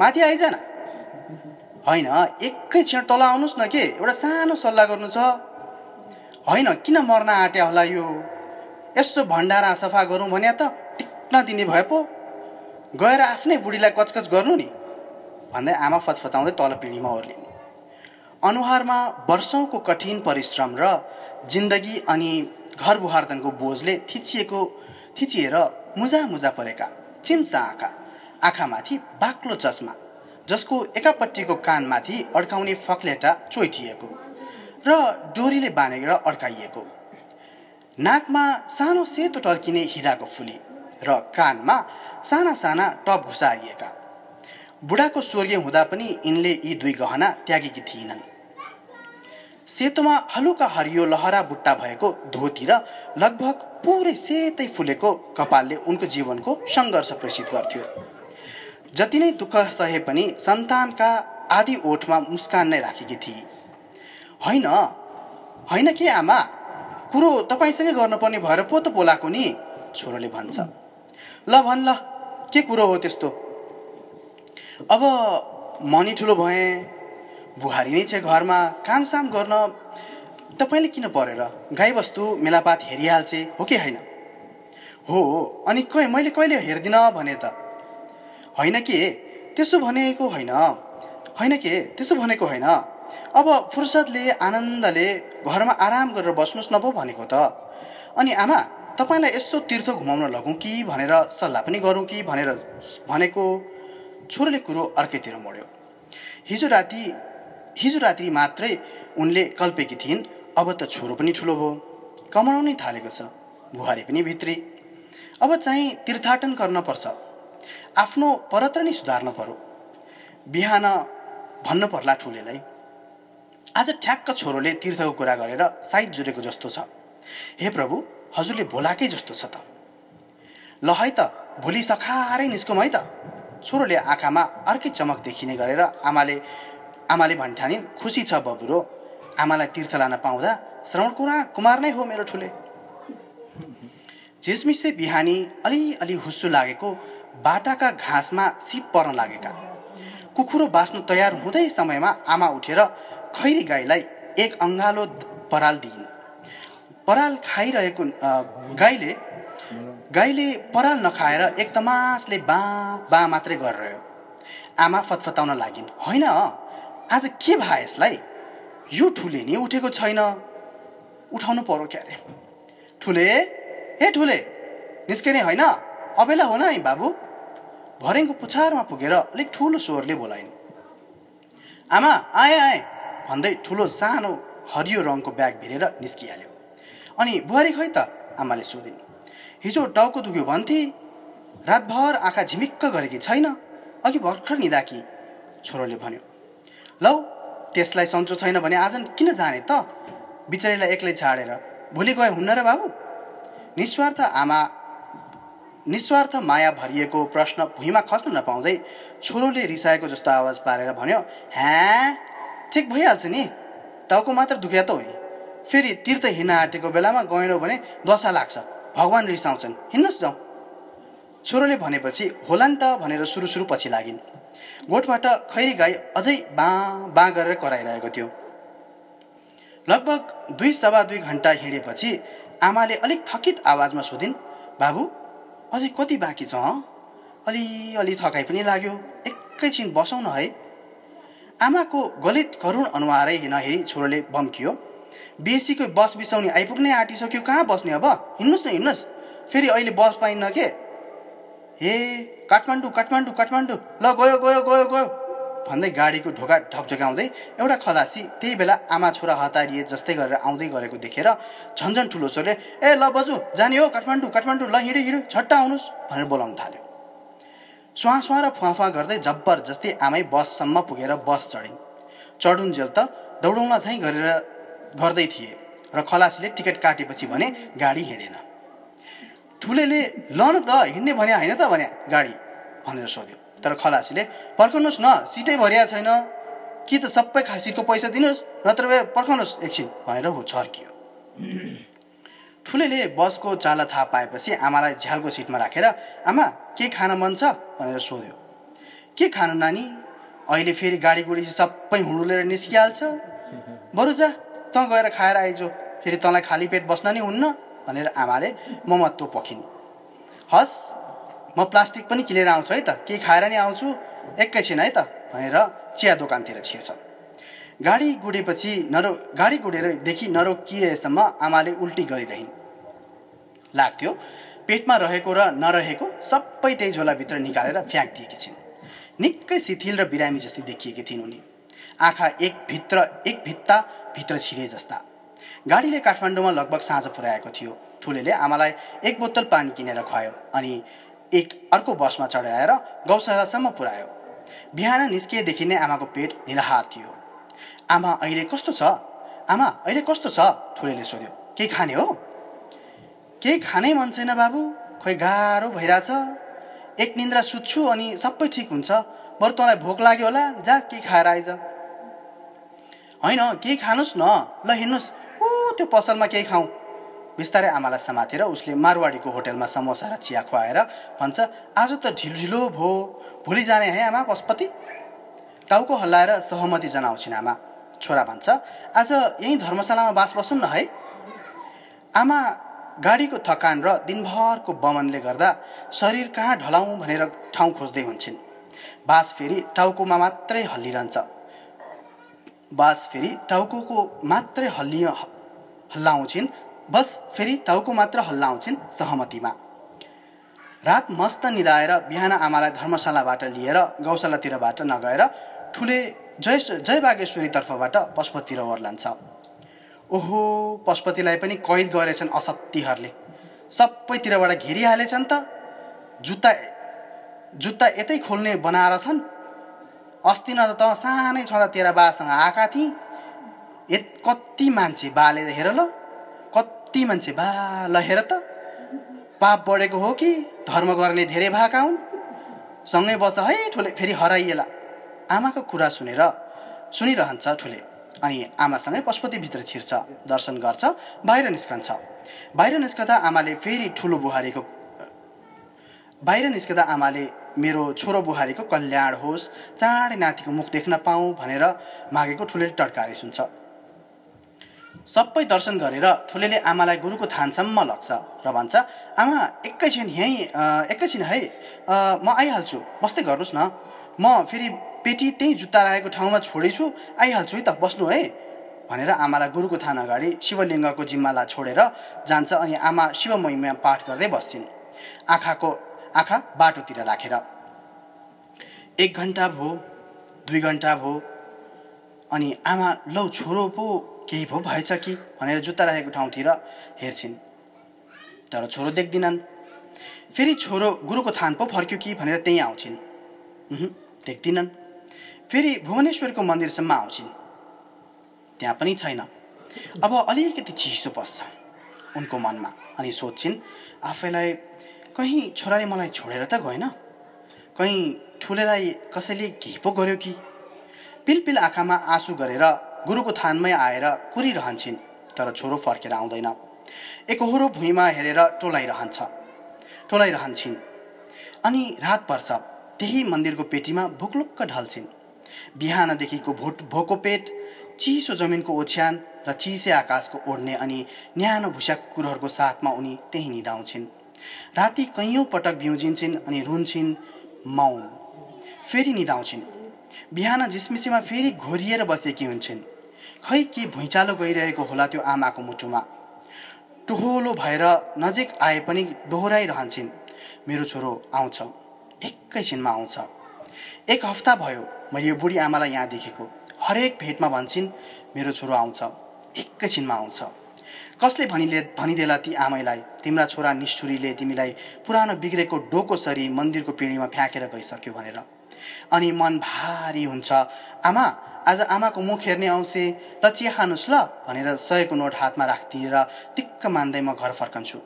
माथि आइज न होइन एकैछिन तल आउनुहोस् न के? एउटा सानो सल्लाह गर्नु छ। होइन किन मर्न आँट्या होला यो? यसो भण्डारा सफा गरौँ भने त टिक्न दिने भए पो। गएर आफ्नै बुढीलाई कचकच गर्नु नि। भन्दै आमा फतफताउँदै तल पिँढीमा ओर्लिन्। अनुहारमा वर्षौँको कठिन परिश्रम र जिन्दगी अनि घर बुहार्दनको बोझले थिचिएको थिचिएर मुजा मुजा परेका चिम्चा आँखा आँखामाथि बाक्लो चस्मा जसको एकापट्टिको कानमाथि अड्काउने फक्लेटा चोइटिएको र डोरीले बाँधेर अड्काइएको। नाकमा सानो सेतो टल्किने हिराको फुली र कानमा साना साना टप घुसारिएका। बुढाको स्वर्गीय हुँदा पनि यिनले यी दुई गहना त्यागेकी थिएनन्। सेतोमा हलुका हरियो लहरा बुट्टा भएको धोती र लगभग पुरै सेतै फुलेको कपालले उनको जीवनको सङ्घर्ष प्रेषित गर्थ्यो। जति नै दुःख सहे पनि सन्तानका आदि ओठमा मुस्कान नै राखेकी थिए। होइन होइन के आमा? कुरो तपाईँसँगै गर्नुपर्ने भएर पो त बोलाएको नि छोरोले भन्छ। ल भन् ल के कुरो हो त्यस्तो? अब म नि ठुलो भएँ बुहारी नै छ घरमा कामसाम गर्न तपाईँले किन परेर? गाईबस्तु मेलापात हेरिहाल्छे हो कि होइन? हो अनि कै मैले कहिले हेर्दिनँ भने त। होइन के? त्यसो भनेको होइन। होइन के? त्यसो भनेको होइन। अब फुर्सदले आनन्दले घरमा आराम गरेर बस्नुहोस् न भनेको त। अनि आमा तपाईँलाई यसो तीर्थ घुमाउन लगौँ कि भनेर सल्लाह पनि गरौँ कि भनेर भनेको छोरोले कुरो अर्कैतिर मोड्यो। हिजो राति हिजो रात्रि मात्रै उनले कल्पेकी थिइन् अब त छोरो पनि ठुलो भयो। कमाउनै थालेको छ बुहारी पनि भित्री। अब चाहिँ तीर्थाटन गर्न पर्छ। आफ्नो परत्र नै सुधार्न पर्यो बिहान भन्नु पर्ला ठुलेलाई। आज ठ्याक्क छोरोले तीर्थको कुरा गरेर साइत जुरेको जस्तो छ। हे प्रभु हजुरले बोलाकै जस्तो छ त। ल है त भोलि सखारै निस्कौँ है त। छोरोले आँखामा अर्कै चमक देखिने गरेर आमाले आमाले भन्ठानिन् खुसी छ बबुरो आमालाई तीर्थ लान पाउँदा श्रवण कुमार कुमार नै हो मेरो ठुले। झिसमिसे बिहानी अलिअलि हुस्सु लागेको बाटाका घाँसमा शीत पर्न लागेका। कुखुरो बाँच्न तयार हुँदै समयमा आमा उठेर खैरी गाईलाई एक अङ्गालो पराल दिइन्। पराल खाइरहेको गाईले गाईले पराल नखाएर एक तमासले बा बा मात्रै गरिरह्यो। आमा फतफताउन लागिन् होइन आज के भयो यसलाई? यो ठुले नि उठेको छैन। उठाउनु पर्यो क्या अरे ठुले? हे ठुले निस्किने होइन? अबेला हो न है बाबु? भरेङको पुछारमा पुगेर अलिक ठुलो स्वरले बोलाइन् आमा आए आए। भन्दै ठुलो सानो हरियो रङको ब्याग भिरेर निस्किहाल्यो। अनि बुहारी खै त आमाले सोधिन् हिजो टाउको दुख्यो भन्थे? रातभर आँखा झिमिक्क गरेकी छैन? अघि भर्खर निदा कि? छोरोले भन्यो लौ त्यसलाई सन्चो छैन भने आज किन जाने त? बिचरीलाई एक्लै छाडेर। भोलि गए हुन्न र बाबु? निस्वार्थ आमा निस्वार्थ माया भरिएको प्रश्न भुइँमा खस्न नपाउँदै छोरोले रिसाएको जस्तो आवाज पारेर भन्यो ह्या? ठिक भइहाल्छ नि। टाउको मात्र दुख्या त होइन। फेरि तीर्थ हिँड्न आँटेको बेलामा गएनौ भने दशा लाग्छ। भगवान् रिसाउँछन्। हिँड्नुहोस् जाउँ। छोरोले भनेपछि होला नि त भनेर सुरु सुरु पछि लागिन्। गोठबाट खैरी गाई अझै बाँ बाँ गरेर कराइरहेको थियो। लगभग दुई सवा दुई घन्टा हिँडेपछि आमाले अलिक थकित आवाजमा सोधिन् बाबु अझै कति बाँकी छ हँ? अलिअलि थकाइ पनि लाग्यो। एकैछिन बसौँ न है। आमाको गलित करुण अनुहारै नहेरी छोरोले बम्कियो। बेसीको बस बिसाउने आइपुग्नै आँटिसक्यो कहाँ बस्ने अब? हिँड्नुहोस् न हिँड्नुहोस्। फेरि अहिले बस पाइन्न के? हे काठमाडौँ काठमाडौँ काठमाडौँ। ल गयो गयो गयो गयो। भन्दै गाडीको ढोका ढकढकाउँदै एउटा खलासी त्यही बेला आमा छोरा हतारिए जस्तै गरेर आउँदै गरेको देखेर झन्झन ठुलो छोरले ए ल बजु जाने हो काठमाडौँ काठमाडौँ ल हिँड्यो हिँड्यो छट्टा आउनुहोस् भनेर बोलाउन थाल्यो। सुहा र फुवा गर्दै जब्बर जस्तै आमै बससम्म पुगेर बस चढिन् चढुन्जेल त दौडौँला झैँ गरेर गर्दै थिए र खलासीले टिकट काटेपछि भने गाडी हिँडेन। ठुलेले ल न त हिँड्ने भने होइन त भने गाडी भनेर सोध्यो। तर खलासीले पर्खनुहोस् न सिटै भरिया छैन। कि त सबै खासीको पैसा दिनुहोस् नत्र भए पर्खाउनुहोस् एकछिन भनेर हो छर्कियो। ठुलेले बसको चाला थाहा पाएपछि आमालाई झ्यालको सिटमा राखेर आमा के खान मन छ? भनेर सोध्यो। के खानु नानी? अहिले फेरि गाडी गुडी सबै हुँडुलेर निस्किहाल्छ। बरु जा तँ गएर खाएर आइज। फेरि तँलाई खाली पेट बस्न नि हुन्न भनेर आमाले ममत्व पोखिन्। हस् म प्लास्टिक पनि किनेर आउँछु है त। केही खाएर नि आउँछु? एकैछिन है त भनेर चिया दोकानतिर छिर्छ गाडी गुडेपछि नरो गाडी गुडेरदेखि नरोकिएसम्म आमाले उल्टी गरिरहन्। लाग्थ्यो। पेटमा रहेको र नरहेको सबै त्यही झोलाभित्र निकालेर फ्याँकिदिएकी छिन्। निकै शिथिल र बिरामी जस्तै देखिएकी थिइन् उनी। आँखा एक भित्र एक भित्ता भित्र छिरे जस्ता। गाडीले काठमाडौँमा लगभग साँझ पुर्याएको थियो। ठुलेले आमालाई एक बोतल पानी किनेर खुवायो अनि एक अर्को बसमा चढाएर गौशालासम्म पुर्यायो। बिहान निस्किएदेखि नै आमाको पेट निराहार थियो। आमा अहिले कस्तो छ? आमा अहिले कस्तो छ? ठुलेले सोध्यो। केही खाने हो? केही खानै मन छैन बाबु? खोइ गाह्रो भइरहेछ। एक निन्द्रा सुत्छु अनि सबै ठिक हुन्छ। बरु तँलाई भोक लाग्यो होला जा केही खाएर आइज। होइन केही खानुहोस् न। ल हिँड्नुहोस् ऊ त्यो पसलमा केही खाउँ बिस्तारै आमालाई समातेर उसले मारवाडीको होटेलमा समोसा र चिया खुवाएर भन्छ आज त ढिलो भो। भोलि जाने है आमा पशुपति? टाउको हल्लाएर सहमति जनाउँछिन् आमा। छोरा भन्छ आज यहीँ धर्मशालामा बास बसौँ न है। आमा गाडीको थकान र दिनभरको बमनले गर्दा शरीर कहाँ ढलाउँ भनेर ठाउँ खोज्दै हुन्छन्। बास फेरि टाउकोमा मात्रै हल्लिरहन्छ। बास फेरि टाउको मात्रै हल्लियो हल्लाउँछिन्। बस फेरि टाउको मात्र हल्लाउँछिन् सहमतिमा। रात मस्त निदाएर बिहान आमालाई धर्मशालाबाट लिएर गौशालातिरबाट नगएर ठुले जय जय बागेश्वरीतर्फबाट पशुपतितिर ओर्लान्छ। ओहो पशुपतिलाई पनि कैद गरेछन् असत्यहरूले। सबैतिरबाट घेरिहालेछन् त। जुत्ता जुत्ता यतै खोल्ने बनाएर छन्। अस्ति न त सानै छँदा तेरा बासँग आएका थिएँ। यत कति मान्छे बाले हेर ल। कति मान्छे बा ल हेर त। पाप बढेको हो कि धर्म गर्ने धेरै भएका हुन्। सँगै बस है ठुले फेरि हराइएला। आमाको कुरा सुनेर सुनिरहन्छ ठुले। अनि आमासँगै पशुपतिभित्र छिर्छ दर्शन गर्छ बाहिर निस्कन्छ। बाहिर निस्कँदा आमाले फेरि ठुलो बुहारीको बाहिर निस्कँदा आमाले मेरो छोरो बुहारीको कल्याण होस् चाँडै नातिको मुख देख्न पाऊँ भनेर मागेको ठुले टड्कारे सुन्छ। सबै दर्शन गरेर ठुलेले आमालाई गुरुको थानसम्म लग्छ र भन्छ आमा एकैछिन यहीँ एकैछिन है म आइहाल्छु बस्दै गर्नुहोस् न। म फेरि पेटी त्यही जुत्ता राखेको ठाउँमा छोडेछु आइहाल्छु है त बस्नु है। भनेर आमालाई गुरुको थान अगाडि शिवलिङ्गको जिम्मालाई छोडेर जान्छ अनि आमा शिव महिमा पाठ गर्दै बस्छिन्। आँखाको आँखा बाटोतिर राखेर। एक घन्टा भयो दुई घन्टा भयो अनि आमा लौ छोरो पो केही पो भएछ कि? भनेर जुत्ता राखेको ठाउँतिर हेर्छिन्। तर छोरो देख्दिनन्। फेरि छोरो गुरुको थान पो फर्क्यो कि भनेर त्यहीँ आउँछिन्। देख्दिनन्। फेरि भुवनेश्वरको मन्दिरसम्म आउँछिन्। त्यहाँ पनि छैन। अब अलिकति चिसो पस्छ उनको मनमा अनि सोध्छिन् आफैलाई कहीँ छोराले मलाई छोडेर त गएन? कहीँ ठुलेलाई कसैले केही पो गर्यो कि? पिलपिल आँखामा आँसु गरेर गुरुको थानमै आएर कुरिरहन्छन् तर छोरो फर्केर आउँदैन। एकहोरो भुइँमा हेरेर टोलाइरहन्छ। टोलाइरहन्छन्। अनि रात पर्छ। त्यही मन्दिरको पेटीमा भुक्लुक्क ढल्छिन्। बिहानदेखिको भोट भोको पेट चिसो जमिनको ओछ्यान र चिसे आकाशको ओढ्ने अनि न्यानो भुसा कुकुरहरूको साथमा उनी त्यही निदाउँछिन्। राति कैयौँ पटक भ्युजिन्छन् अनि रुन्छन् मौन। फेरि निदाउँछिन्। बिहान झिसमिसेमा फेरि घोरिएर बसेकी हुन्छन्। खै के भुइँचालो गइरहेको होला त्यो आमाको मुटुमा। टुहोलो भएर नजिक आए पनि दोहोऱ्याइरहन्छन्। मेरो छोरो आउँछ। एकैछिनमा आउँछ। एक हप्ता भयो मैले यो बुढी आमालाई यहाँ देखेको। हरेक भेटमा भन्छन् मेरो छोरो आउँछ। एकैछिनमा आउँछ। कसले भनिले भनिदेला ती आमैलाई? तिम्रा छोरा निष्ठुरीले तिमीलाई पुरानो बिग्रेको डोको सरी मन्दिरको पिँढीमा फ्याँकेर गइसक्यो भनेर। अनि मन भारी हुन्छ। आमा आज आमाको मुख हेर्ने आउँछे ल चिया खानुहोस् ल भनेर सयको नोट हातमा राखिदिएर दिक्क मान्दै म घर फर्कन्छु।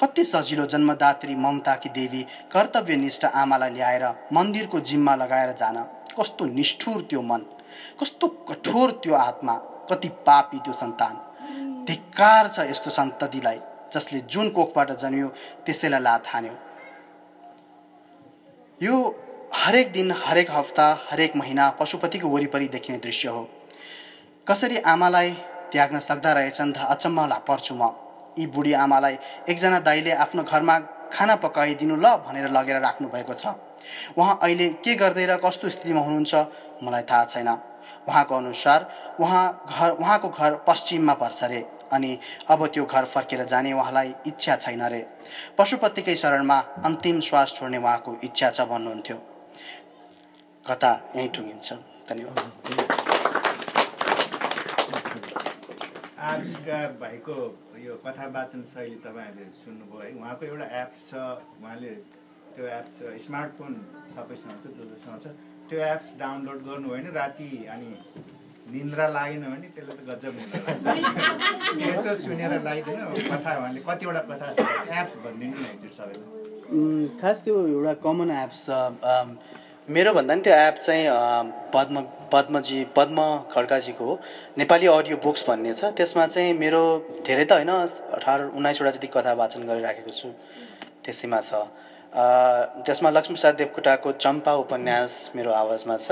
कति सजिलो जन्मदात्री ममताकी देवी कर्तव्यनिष्ठ आमालाई ल्याएर मन्दिरको जिम्मा लगाएर जान कस्तो निष्ठुर त्यो मन कस्तो कठोर त्यो आत्मा कति पापी त्यो सन्तान। धिक्कार छ यस्तो सन्ततिलाई जसले जुन कोखबाट जन्मियो त्यसैलाई लात हान्यो। यो हरेक दिन हरेक हप्ता हरेक महिना पशुपतिको वरिपरि देखिने दृश्य हो। कसरी आमालाई त्याग्न सक्दा रहेछन् त अचम्म पर्छु म। यी बुढी आमालाई एकजना दाईले आफ्नो घरमा खाना पकाइदिनु ल भनेर लगेर राख्नु भएको छ। उहाँ अहिले के गर्दै र कस्तो स्थितिमा हुनुहुन्छ मलाई थाहा छैन। उहाँको अनुसार उहाँ घर उहाँको घर पश्चिममा पर्छ रे अनि अब त्यो घर फर्केर जाने उहाँलाई इच्छा छैन रे। पशुपतिकै शरणमा अन्तिम श्वास छोड्ने उहाँको इच्छा छ भन्नुहुन्थ्यो। कथा यहीँ टुङ्गिन्छ। धन्यवाद। आविष्कार भएको यो कथा वाचन शैली तपाईँहरूले सुन्नुभयो है? उहाँको एउटा एप्स छ उहाँले त्यो एप्स स्मार्टफोन सबैसँग छ जो जोसँग छ। त्यो एप्स डाउनलोड गर्नु होइन राति अनि निन्द्रा लागेन भने त्यसले त गजब [LAUGHS] यसो सुनेर लगाइदिनु कथा उहाँले कतिवटा कथा एप्स भनिदिनु न एकचोटि सबैलाई खास त्यो एउटा कमन एप्स छ। मेरो भन्दा नि त्यो एप चाहिँ पद्म पद्मजी पद्म खड्काजीको हो। नेपाली अडियो बुक्स भन्ने छ। त्यसमा चाहिँ मेरो धेरै त होइन अठार उन्नाइसवटा जति कथा वाचन गरिराखेको छु त्यसैमा छ। अ, त्यसमा लक्ष्मीप्रसाद देवकोटाको चम्पा उपन्यास मेरो आवाजमा छ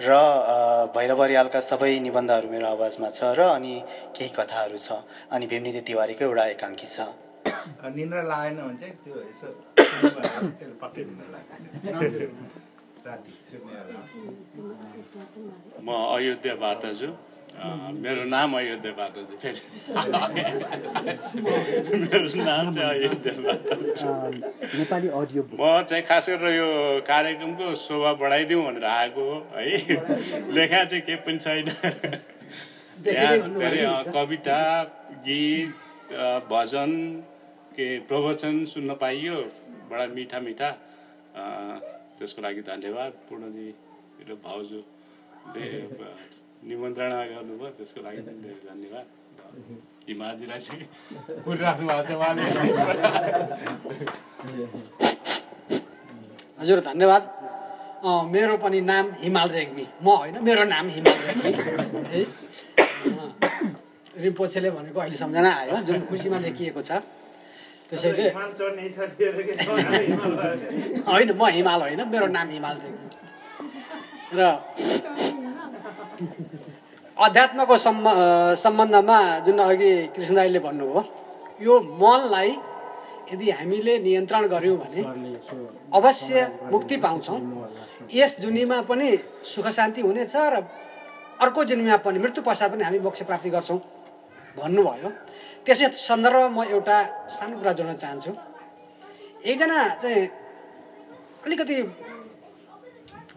र अ, भैरव रियालका सबै निबन्धहरू मेरो आवाजमा छ र अनि केही कथाहरू छ। अनि भीमनिधि तिवारीको एउटा एकाङ्की छ। [COUGHS] निन्द्रा लागेन भने चाहिँ त्यो यसो [COUGHS] [COUGHS] [LAUGHS] म अयोध्याबाट छु मेरो नाम अयोध्याबाट छु फेरि। मेरो नाम चाहिँ अयोध्याबाट नेपाली अडियो म चाहिँ खास गरेर यो कार्यक्रमको शोभा बढाइदिउँ भनेर आएको हो है। लेखा चाहिँ केही पनि छैन। यहाँ कविता गीत भजन के प्रवचन सुन्न पाइयो। बडा मिठा मिठा त्यसको लागि धन्यवाद पूर्णजी र भाउजूले निमन्त्रणा गर्नुभयो त्यसको लागि धेरै धन्यवाद। हिमाजीलाई चाहिँ कुरिराख्नु भएको छ उहाँले। हजुर धन्यवाद। मेरो पनि नाम हिमाल रेग्मी। म होइन मेरो नाम हिमाल रेग्मी। है। रिम्पोछेले भनेको अहिले सम्झना आयो जुन खुसीमा लेखिएको छ। त्यसैले। [LAUGHS] होइन म हिमाल होइन मेरो नाम हिमाल र अध्यात्मको सम्ब सम्बन्धमा जुन अघि कृष्ण दाईले भन्नुभयो यो मनलाई यदि हामीले नियन्त्रण गऱ्यौँ भने अवश्य मुक्ति पाउँछौँ। यस जुनीमा पनि सुख शान्ति हुनेछ र अर्को जन्ममा पनि मृत्यु पश्चात पनि हामी मोक्ष प्राप्ति गर्छौँ भन्नुभयो। त्यसै सन्दर्भमा म एउटा सानो कुरा जोड्न चाहन्छु। एकजना चाहिँ अलिकति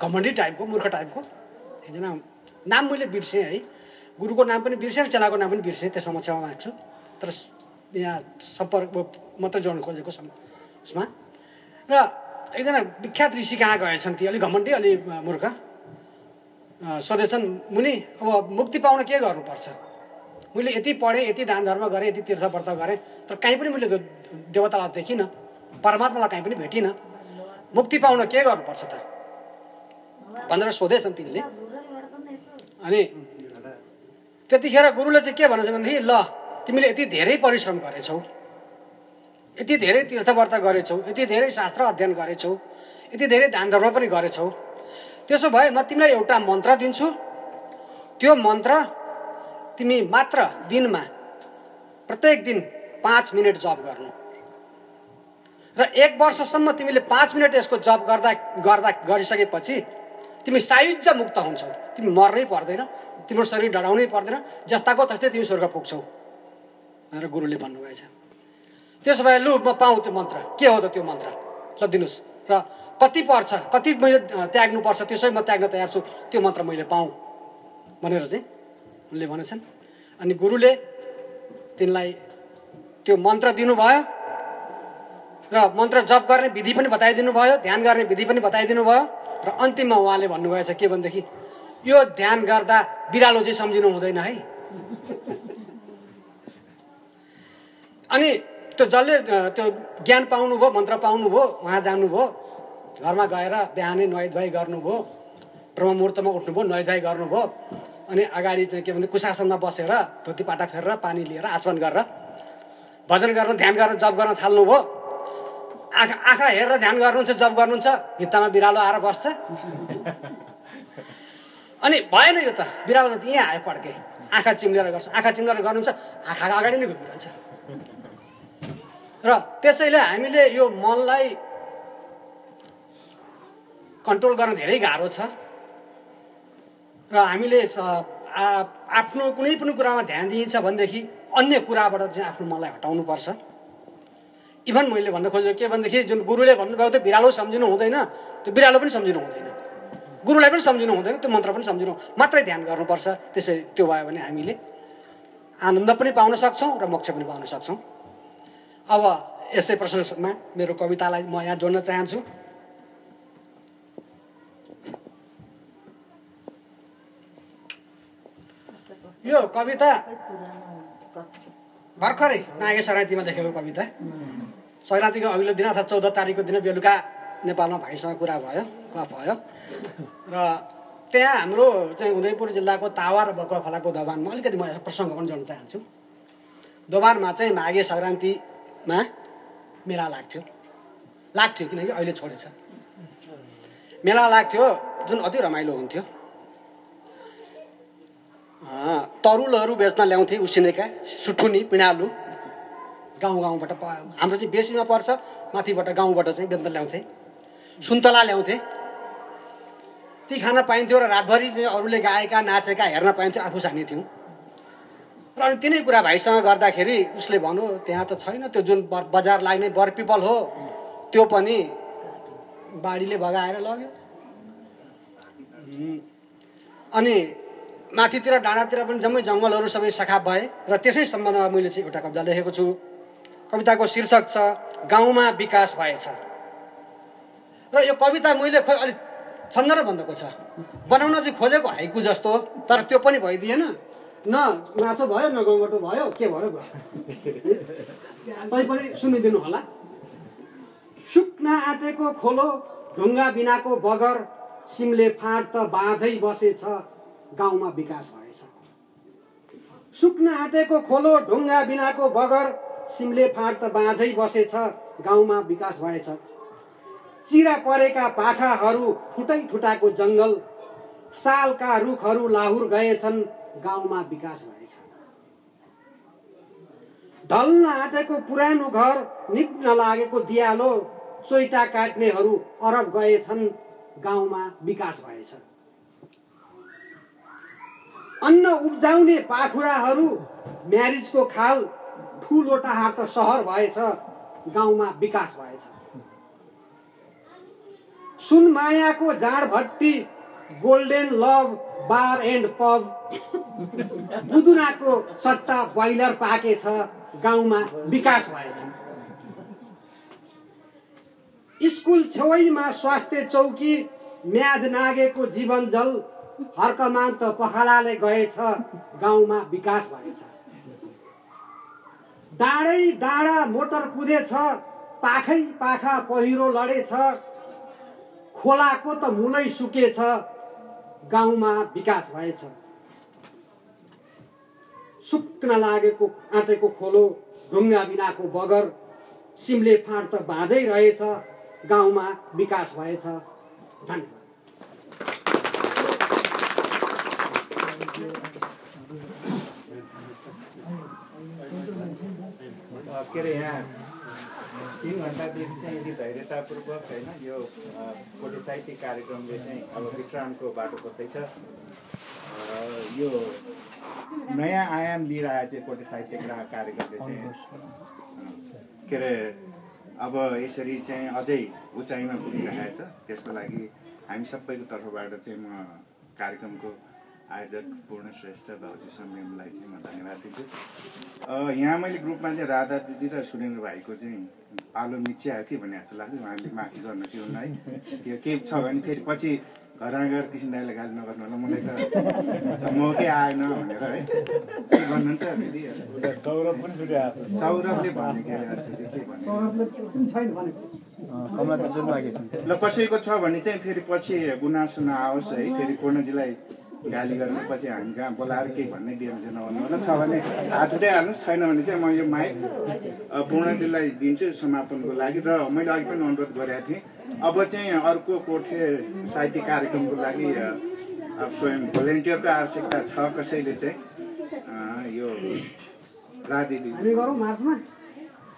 घमण्डी टाइपको मूर्ख टाइपको। एकजना नाम मैले बिर्सेँ है। गुरुको नाम पनि बिर्सेँ चेलाको नाम पनि बिर्सेँ त्यसमा म क्षमा माग्छु तर यहाँ सम्पर्क मात्रै जोड्नु खोजेको सम उसमा र एकजना विख्यात ऋषि कहाँ गएछन् ती अलिक घमण्डी अलि मूर्ख। सोधेछन् मुनि अब मुक्ति पाउन के गर्नुपर्छ? मैले यति पढेँ यति दान धर्म गरेँ यति तीर्थ व्रत गरेँ तर कहीँ पनि मैले देवतालाई देखिनँ परमात्मालाई कहीँ पनि भेटिनँ। मुक्ति पाउन के गर्नुपर्छ त? भनेर सोधेछन् तिनले। अनि त्यतिखेर गुरुले चाहिँ के भनेछ भनेदेखि ल तिमीले यति धेरै परिश्रम गरेछौ यति धेरै तीर्थव्रत गरेछौ यति धेरै शास्त्र अध्ययन गरेछौ यति धेरै दान धर्म पनि गरेछौ। त्यसो भए म तिमीलाई एउटा मन्त्र दिन्छु। त्यो मन्त्र तिमी मात्र दिनमा प्रत्येक दिन पाँच मिनट जप गर्नु। र एक वर्षसम्म तिमीले पाँच मिनट यसको जप गर्दा गर्दा गरिसकेपछि तिमी सायुज्य मुक्त हुन्छौ। तिमी मर्नै पर्दैन तिम्रो शरीर डढाउनै पर्दैन जस्ताको तस्तै तिमी स्वर्ग पुग्छौ। भनेर गुरुले भन्नुभएछ। त्यसो भए लु म पाऊँ त्यो मन्त्र। के हो त त्यो मन्त्र? ल दिनुहोस्। र कति पर्छ कति मैले त्याग्नुपर्छ त्यसै म त्याग्न तयार छु। त्यो मन्त्र मैले पाऊँ। भनेर चाहिँ उनले भनेछन्। अनि गुरुले तिनलाई त्यो मन्त्र दिनुभयो र मन्त्र जप गर्ने विधि पनि बताइदिनु भयो ध्यान गर्ने विधि पनि बताइदिनु भयो र अन्तिममा उहाँले भन्नुभएछ के भनेदेखि यो ध्यान गर्दा बिरालो चाहिँ सम्झिनु हुँदैन है। अनि त्यो जसले त्यो ज्ञान पाउनुभयो मन्त्र पाउनुभयो उहाँ जानुभयो घरमा गएर बिहानै नुहाइ धुवाइ गर्नुभयो ब्रह्म मुहुर्तमा उठ्नुभयो नुहाइ धुवाइ गर्नुभयो अनि अगाडि चाहिँ के भन्छ कुशासनमा बसेर धोती पाटा फेरेर पानी लिएर आचमन गरेर भजन गर्न ध्यान गर्न जप गर्न थाल्नुभयो। आँखा आँखा हेरेर ध्यान गर्नुहुन्छ जप गर्नुहुन्छ भित्तामा बिरालो आएर बस्छ। अनि भएन यो त बिरालो त यहीँ आयो पड्के। आँखा चिम्लेर गर्छ आँखा चिम्लेर गर्नुहुन्छ आँखाको अगाडि नै घुमिरहन्छ। र त्यसैले हामीले यो मनलाई कन्ट्रोल गर्न धेरै गाह्रो छ। र हामीले आफ्नो कुनै पनि कुरामा ध्यान दिइन्छ भनेदेखि अन्य कुराबाट चाहिँ आफ्नो मनलाई हटाउनुपर्छ। इभन मैले भन्न खोजेको के भनेदेखि जुन गुरुले भन्नुभएको थियो बिरालो सम्झिनु हुँदैन त्यो बिरालो पनि सम्झिनु हुँदैन। गुरुलाई पनि सम्झिनु हुँदैन त्यो मन्त्र पनि सम्झिनु मात्रै ध्यान गर्नुपर्छ। त्यसै त्यो भयो भने हामीले आनन्द पनि पाउन सक्छौँ र मोक्ष पनि पाउन सक्छौँ। अब यसै प्रश्नमा मेरो कवितालाई म यहाँ जोड्न चाहन्छु। यो कविता भर्खरै माघे सङ्क्रान्तिमा लेखेको कविता। सङ्क्रान्तिको अघिल्लो दिन अथवा चौध तारिकको दिन बेलुका नेपालमा भाइसँग कुरा भयो गफ भयो। र त्यहाँ हाम्रो चाहिँ उदयपुर जिल्लाको तावा र खोलाको दोभानमा अलिकति म प्रसङ्ग पनि जोड्न चाहन्छु। दोभानमा चाहिँ माघे सङ्क्रान्तिमा मेला लाग्थ्यो। लाग्थ्यो किनकि अहिले छोडेछ। मेला लाग्थ्यो जुन अति रमाइलो हुन्थ्यो। तरुलहरू बेच्न ल्याउँथे उसिनेका सुठुनी पिँडालु। गाउँ गाउँबाट हाम्रो चाहिँ बेसीमा पर्छ माथिबाट गाउँबाट चाहिँ बेच्न ल्याउँथे। सुन्तला ल्याउँथे। ती खान पाइन्थ्यो र रातभरि चाहिँ अरूले गाएका नाचेका हेर्न पाइन्थ्यो आफू सानी थियौँ। र अनि तिनै कुरा भाइसँग गर्दाखेरि उसले भन्यो त्यहाँ त छैन त्यो जुन बजार लाग्ने बर पिपल हो त्यो पनि बाढीले बगाएर लग्यो। अनि माथितिर डाँडातिर पनि जम्मै जङ्गलहरू सबै सखा भए र त्यसै सम्बन्धमा मैले चाहिँ एउटा कविता लेखेको छु। कविताको शीर्षक छ गाउँमा विकास भएछ। र यो कविता मैले खोइ अलिक छन्दर बन्धको छ। बनाउन चाहिँ खोजेको हाइकु जस्तो तर त्यो पनि भइदिएन। न माछो भयो न गौँगटो भयो के भयो तै पनि सुनिदिनु होला। सुक्न आँटेको खोलो ढुङ्गा बिनाको बगर सिमले फाँट त बाँझै बसेछ। गाउँमा विकास भएछ। सुक्न आँटेको खोलो ढुङ्गा बिनाको बगर सिमले फाँट त बाँझै बसेछ गाउँमा विकास भएछ। चिरा परेका पाखाहरू फुटै फुटाको जङ्गल सालका रुखहरू लाहुर गएछन् गाउँमा विकास भएछ। ढल्न आँटेको पुरानो घर निप्न लागेको दियालो चोइटा काट्नेहरू अरब गएछन् गाउँमा विकास भएछ। अन्न उब्जाउने पाखुराहरू म्यारिजको खाल ठुलोटा हाट त सहर भएछ गाउँमा विकास भएछ। सुनमायाको जाँडभट्टी golden love bar and pub बुदुनाको सट्टा ब्रोइलर पाकेछ गाउँमा विकास भएछ। स्कुल छेउमा स्वास्थ्य चौकी म्याद नागेको जीवन जल। हर्कमान्त पखालाले गएछ गाउँमा विकास भएछ। डाँडै डाँडा मोटर कुदेछ पाखै पाखा पहिरो लडेछ खोलाको त मुलै सुकेछ गाउँमा विकास भएछ। सुक्न लागेको आँटेको खोलो ढुङ्गा बिनाको बगर सिमले फाँड त बाँझै रहेछ गाउँमा विकास भएछ। धन्यवाद। के अरे यहाँ तिन घन्टादेखि चाहिँ यदि धैर्यतापूर्वक होइन यो कोटी साहित्यिक कार्यक्रमले चाहिँ अब विश्रामको बाटो खोज्दैछ। यो नयाँ आयाम लिइरहेको चाहिँ कोटी साहित्यिक कार्यक्रमले चाहिँ के अरे अब यसरी चाहिँ अझै उचाइमा पुगिरहेको छ। त्यसको लागि हामी सबैको तर्फबाट चाहिँ म कार्यक्रमको आयोजक पूर्ण श्रेष्ठ भाउजू सम्मेलनलाई चाहिँ म धन्यवाद दिन्छु। अ, यहाँ मैले ग्रुपमा चाहिँ राधा दिदी र सुरेन्द्र भाइको चाहिँ पालो मिच्याएको थिएँ भने जस्तो लाग्छ। उहाँले माथि गर्नु थियो है त्यो के छ भने फेरि पछि घर गएर कृष्ण दाईलाई गाली नगर्नु होला। मलाई त म के आएन भनेर है। के भन्नुहुन्छ दिदी? सौरभ पनि सौरभले भन्ने के भन्ने ल कसैको छ भने चाहिँ फेरि पछि गुनासो नआओस् है। फेरि पूर्णजीलाई गाली गरेर पछि हामी कहाँ बोलाएर केही भन्नै दियो भने नभन्नु छ भने हात उठाइहाल्नुहोस् छैन भने चाहिँ म यो माइक पूर्णजीलाई दिन्छु समापनको लागि र मैले अघि पनि अनुरोध गरेको थिएँ। अब चाहिँ अर्को कोठे साहित्य कार्यक्रमको लागि अब स्वयं भोलिन्टियरको आवश्यकता छ कसैले चाहिँ यो राधिदी हामी गरौँ मार्चमा।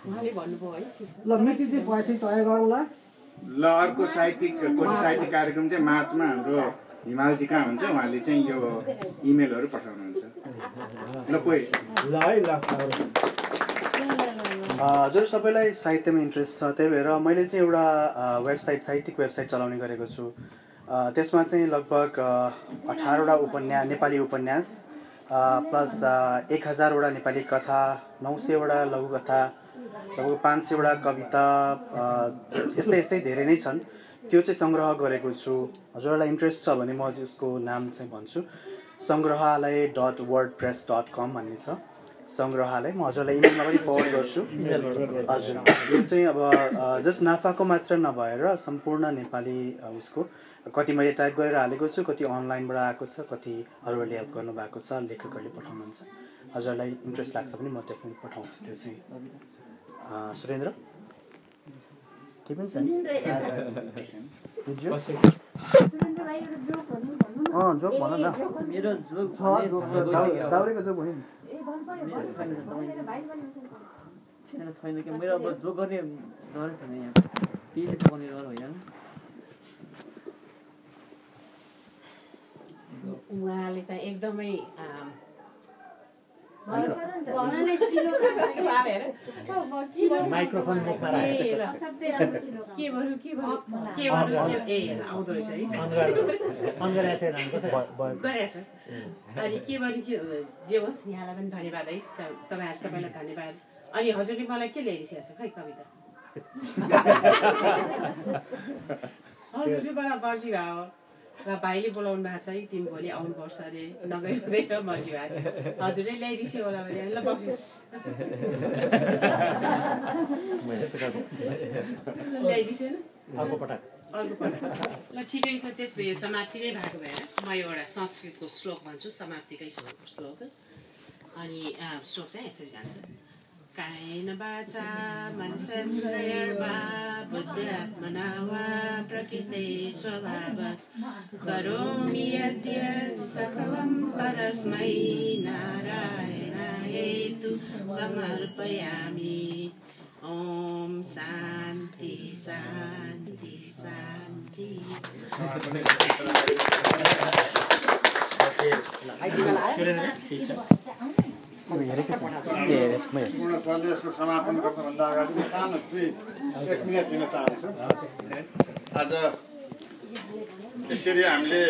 उहाँले भन्नुभयो है ठिक छ। ल मिति चाहिँ पछि तय गरौँला। ल अर्को साहित्यिक कोटी साहित्यिक कार्यक्रम चाहिँ मार्चमा हाम्रो हिमालजी कहाँ हुन्छ उहाँले चाहिँ यो इमेलहरू पठाउनुहुन्छ। ल कोही। ल है ल हजुर सबैलाई साहित्यमा इन्ट्रेस्ट छ त्यही भएर मैले चाहिँ एउटा वेबसाइट साहित्यिक वेबसाइट चलाउने गरेको छु। अ, त्यसमा चाहिँ लगभग अठारवटा उपन्यास नेपाली उपन्यास अ, प्लस एक हजारवटा नेपाली कथा नौ सयवटा लघुकथा लगभग पाँच सयवटा कविता यस्तै यस्तै धेरै नै छन्। त्यो चाहिँ सङ्ग्रह गरेको छु। हजुरहरूलाई इन्ट्रेस्ट छ भने म त्यसको नाम चाहिँ भन्छु। सङ्ग्रहालय dot wordpress dot com भन्ने छ। सङ्ग्रहालय म हजुरलाई इमेलमा पनि फरवर्ड गर्छु। हजुर। यो चाहिँ अब जस्ट नाफाको मात्र नभएर सम्पूर्ण नेपाली उसको। कति मैले टाइप गरेर हालेको छु कति अनलाइनबाट आएको छ कति अरूहरूले हेल्प गर्नुभएको छ लेखकहरूले पठाउनुहुन्छ। हजुरलाई इन्ट्रेस्ट लाग्छ भने म डेफिनेट पठाउँछु त्यो चाहिँ। सुरेन्द्र? केही पनि छैन बुझ्यो अँ जोक भन न छ छ दाउरेको जोक नि छैन छैन कि मेरो अब जोक गर्ने डरै छैन यहाँ पिएचडी पकाउने डर होइन उहाँले चाहिँ एकदमै माइक्रोफोन मुखमा। अन के भन्नु के जे होस् यहाँलाई पनि धन्यवाद है तपाईँहरू सबैलाई धन्यवाद अनि हजुरले मलाई के ल्याइदिइसकेको छ खै कविता हजुरले मलाई मर्जी भयो र भाइले बोलाउनु भएको छ है तिमी भोलि आउनुपर्छ अरे? नगए हुँदैन भएको थियो। हजुरले ल्याइदिन्छु होला भने। ल ल्याइदिन्छु ल ठिकै छ त्यस भए समाप्ति नै भएको भएर म एउटा संस्कृतको श्लोक भन्छु। समाप्तिकै श्लोक श्लोक। अनि श्लोक चाहिँ यसरी जान्छ। कायेन वाचा मनसेन्द्रियर्वा बुद्ध्यात्मना वा प्रकृते स्वभावत् करोमि यद्यत् सकलं परस्मै नारायणायेतु समर्पयामि। ॐ शान्ति शान्ति शान्ति। पूर्ण सन्देशको समापन गर्नुभन्दा अगाडि म सानो दुई एक मिनट चाहन्छु आज यसरी हामीले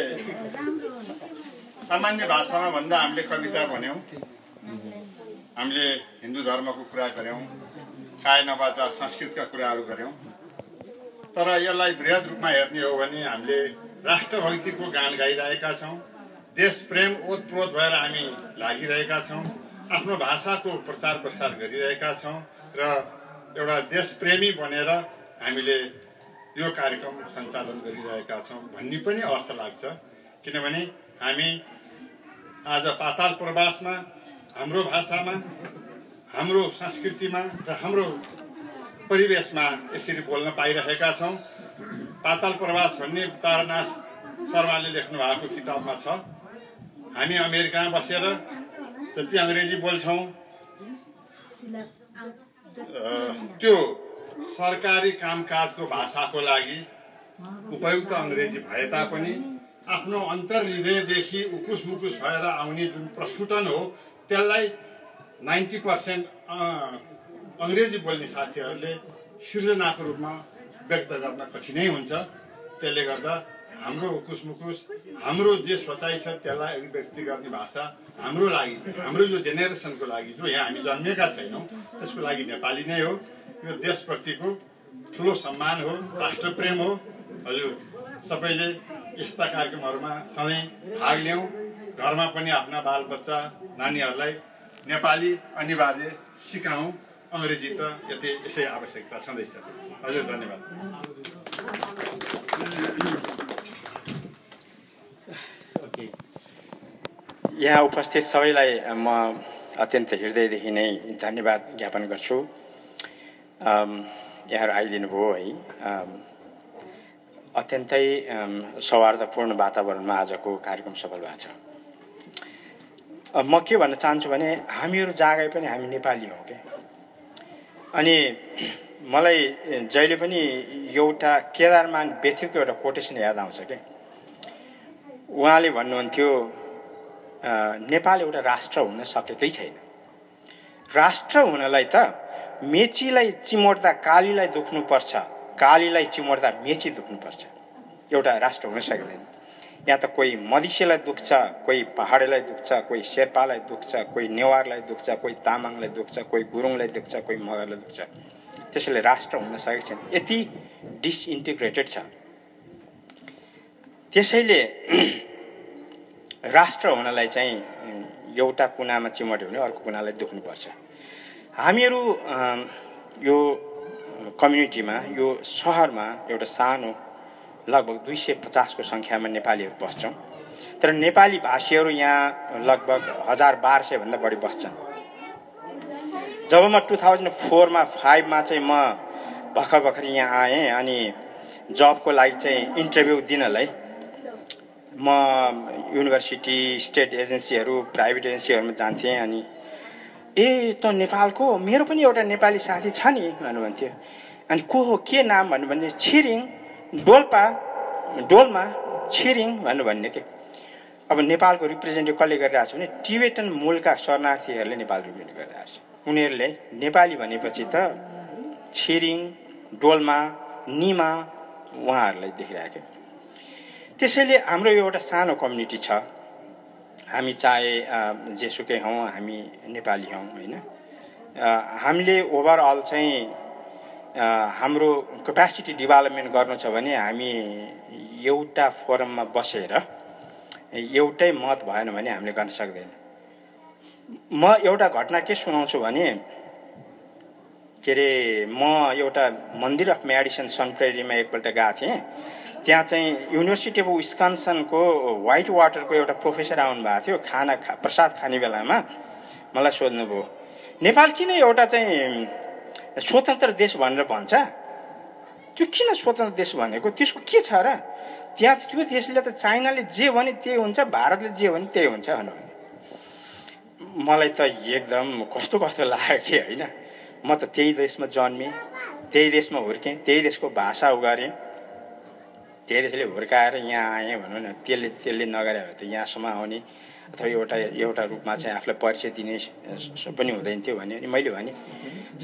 सामान्य भाषामा भन्दा हामीले कविता भन्यौँ हामीले हिन्दू धर्मको कुरा गऱ्यौँ काय नवाचार संस्कृतका कुराहरू गऱ्यौँ तर यसलाई वृहत रूपमा हेर्ने हो भने हामीले राष्ट्रभक्तिको गान गाइरहेका छौँ देश प्रेम ओतप्रोत भएर हामी लागिरहेका छौँ आफ्नो भाषाको प्रचार प्रसार गरिरहेका छौँ र एउटा देशप्रेमी बनेर हामीले यो कार्यक्रम सञ्चालन गरिरहेका छौँ भन्ने पनि अर्थ लाग्छ। किनभने हामी आज पाताल प्रवासमा हाम्रो भाषामा हाम्रो संस्कृतिमा र हाम्रो परिवेशमा यसरी बोल्न पाइरहेका छौँ। पाताल प्रवास भन्ने तारानाथ शर्माले लेख्नु भएको किताबमा छ हामी अमेरिकामा बसेर जति अङ्ग्रेजी बोल्छौँ। त्यो सरकारी कामकाजको भाषाको लागि उपयुक्त अङ्ग्रेजी भए तापनि आफ्नो अन्तर हृदयदेखि उकुस मुकुस भएर आउने जुन प्रस्फुटन हो त्यसलाई नाइन्टी पर्सेन्ट अङ्ग्रेजी बोल्ने साथीहरूले सृजनाको रूपमा व्यक्त गर्न कठिनै हुन्छ। त्यसले गर्दा हाम्रो उकुस मुकुस हाम्रो जे सोचाइ छ त्यसलाई अभिव्यक्ति गर्ने भाषा हाम्रो लागि हाम्रो यो जेनेरेसनको लागि जो यहाँ हामी जन्मेका छैनौँ त्यसको लागि नेपाली नै हो। यो देशप्रतिको ठुलो सम्मान हो राष्ट्रप्रेम हो। हजुर सबैले यस्ता कार्यक्रमहरूमा सधैँ भाग लियौँ घरमा पनि आफ्ना बालबच्चा नानीहरूलाई नेपाली अनिवार्य सिकाउँ। अङ्ग्रेजी त यति यसै आवश्यकता छँदैछ। हजुर धन्यवाद। यहाँ उपस्थित सबैलाई म अत्यन्त हृदयदेखि नै धन्यवाद ज्ञापन गर्छु। यहाँहरू आइदिनु भयो है अत्यन्तै सौहार्दपूर्ण वातावरणमा आजको कार्यक्रम सफल भएको छ। म के भन्न चाहन्छु भने हामीहरू जागै पनि हामी नेपाली हौँ क्या अनि मलाई जहिले पनि एउटा केदारमान व्यथितको एउटा कोटेसन याद आउँछ क्या उहाँले भन्नुहुन्थ्यो नेपाल एउटा राष्ट्र हुन सकेकै छैन। राष्ट्र हुनलाई त मेचीलाई चिमोड्दा कालीलाई दुख्नुपर्छ कालीलाई चिमोड्दा मेची दुख्नुपर्छ। एउटा राष्ट्र हुन सक्दैन यहाँ त कोही मधिसेलाई दुख्छ कोही पहाडेलाई दुख्छ कोही शेर्पालाई दुख्छ कोही नेवारलाई दुख्छ कोही तामाङलाई दुख्छ कोही गुरुङलाई दुख्छ कोही मगरलाई दुख्छ। त्यसैले राष्ट्र हुन सकेको छैन। यति डिसइन्टिग्रेटेड छ। त्यसैले राष्ट्र हुनलाई चाहिँ एउटा कुनामा चिमट्यो भने अर्को कुनालाई दुख्नुपर्छ हामीहरू यो कम्युनिटीमा यो सहरमा एउटा सानो लगभग दुई सय पचासको सङ्ख्यामा नेपालीहरू बस्छौँ। तर नेपाली भाषीहरू यहाँ लगभग हजार बाह्र सयभन्दा बढी बस्छन्। जब म टु थाउजन्ड फोरमा फाइभमा चाहिँ म भर्खर भर्खर यहाँ आएँ अनि जबको लागि चाहिँ इन्टरभ्यू दिनलाई म युनिभर्सिटी स्टेट एजेन्सीहरू प्राइभेट एजेन्सीहरूमा जान्थेँ अनि ए त नेपालको मेरो पनि एउटा नेपाली साथी छ नि भन्नुहुन्थ्यो अनि को हो के नाम भन्नु भने छिरिङ डोल्पा डोल्मा छिरिङ भन्नु भन्ने के। अब नेपालको रिप्रेजेन्टेटिभ कसले गरिरहेको छ भने टिबेटन मूलका शरणार्थीहरूले नेपाल रिप्रेजेन्ट गरिरहेको छ। उनीहरूले नेपाली भनेपछि त छिरिङ डोल्मा निमा उहाँहरूलाई देखिरहेको त्यसैले हाम्रो एउटा सानो कम्युनिटी छ। हामी चाहे जेसुकै हौँ हामी नेपाली हौँ होइन? हामीले ओभरअल चाहिँ हाम्रो क्यापेसिटी डेभलपमेन्ट गर्नु छ भने हामी एउटा फोरममा बसेर एउटै मत भएन भने हामीले गर्न सक्दैन। म एउटा घटना के सुनाउँछु भने के अरे म एउटा मन्दिर अफ मेडिसन सनप्रेरीमा एकपल्ट गएको थिएँ। त्यहाँ चाहिँ युनिभर्सिटी अफ विस्कन्सनको वाइट वाटरको एउटा प्रोफेसर आउनुभएको थियो खाना खा प्रसाद खाने बेलामा। मलाई सोध्नुभयो नेपाल किन एउटा चाहिँ स्वतन्त्र देश भनेर भन्छ? त्यो किन स्वतन्त्र देश भनेको? त्यसको के छ र? त्यहाँ त्यो देशले त चाइनाले जे भने त्यही हुन्छ भारतले जे भने त्यही हुन्छ भन्नु मलाई त एकदम कस्तो कस्तो लाग्यो कि होइन। म त त्यही देशमा जन्मेँ त्यही देशमा हुर्केँ त्यही देशको भाषा उगारेँ। त्यही देशले हुर्काएर यहाँ आएँ भनौँ न त्यसले त्यसले नगरे भए त यहाँसम्म आउने अथवा एउटा एउटा रूपमा चाहिँ आफूलाई परिचय दिने पनि हुँदैन थियो भने अनि मैले भने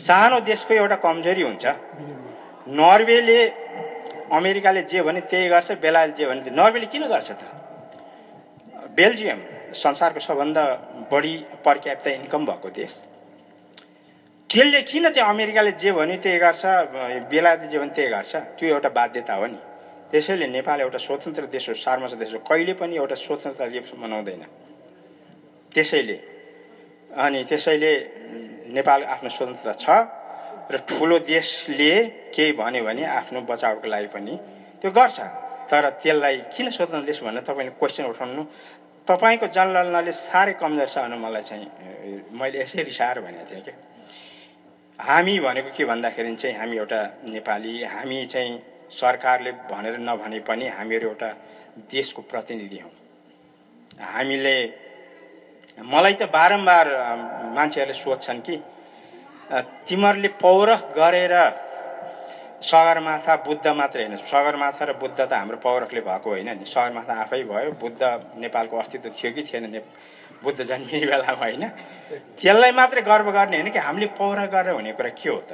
सानो देशको एउटा कमजोरी हुन्छ। नर्वेले अमेरिकाले जे भने त्यही गर्छ बेलाले जे भने नर्वेले किन गर्छ त? बेल्जियम संसारको सबभन्दा बढी पर इन्कम भएको देश। त्यसले किन चाहिँ अमेरिकाले जे भन्यो त्यही गर्छ बेलायतले जे भने त्यही गर्छ? त्यो एउटा बाध्यता हो नि। त्यसैले नेपाल एउटा स्वतन्त्र देश हो सार्वजनिक देश हो। कहिले पनि एउटा स्वतन्त्रता दिवस मनाउँदैन। त्यसैले अनि त्यसैले नेपाल आफ्नो स्वतन्त्रता छ र ठुलो देशले केही भन्यो भने आफ्नो बचाउको लागि पनि त्यो गर्छ। तर त्यसलाई किन स्वतन्त्र देश भनेर तपाईँले क्वेसन उठाउनु? तपाईँको जनललनाले साह्रै कमजोर छ भने मलाई चाहिँ मैले यसै रिसाएर भनेको थिएँ क्या। हामी भनेको के भन्दाखेरि चाहिँ हामी एउटा नेपाली हामी चाहिँ सरकारले भनेर नभने पनि हामीहरू एउटा देशको प्रतिनिधि हौँ। हामीले मलाई त बारम्बार मान्छेहरूले सोध्छन् कि तिमीहरूले पौरख गरेर सगरमाथा बुद्ध मात्र होइन सगरमाथा र बुद्ध त हाम्रो पौरखले भएको होइन नि। सगरमाथा आफै भयो बुद्ध नेपालको अस्तित्व थियो कि थिएन ने बुद्ध जन्मिने बेलामा होइन। त्यसलाई मात्रै गर्व गर्ने होइन कि हामीले पौरख गरेर हुने कुरा के हो त?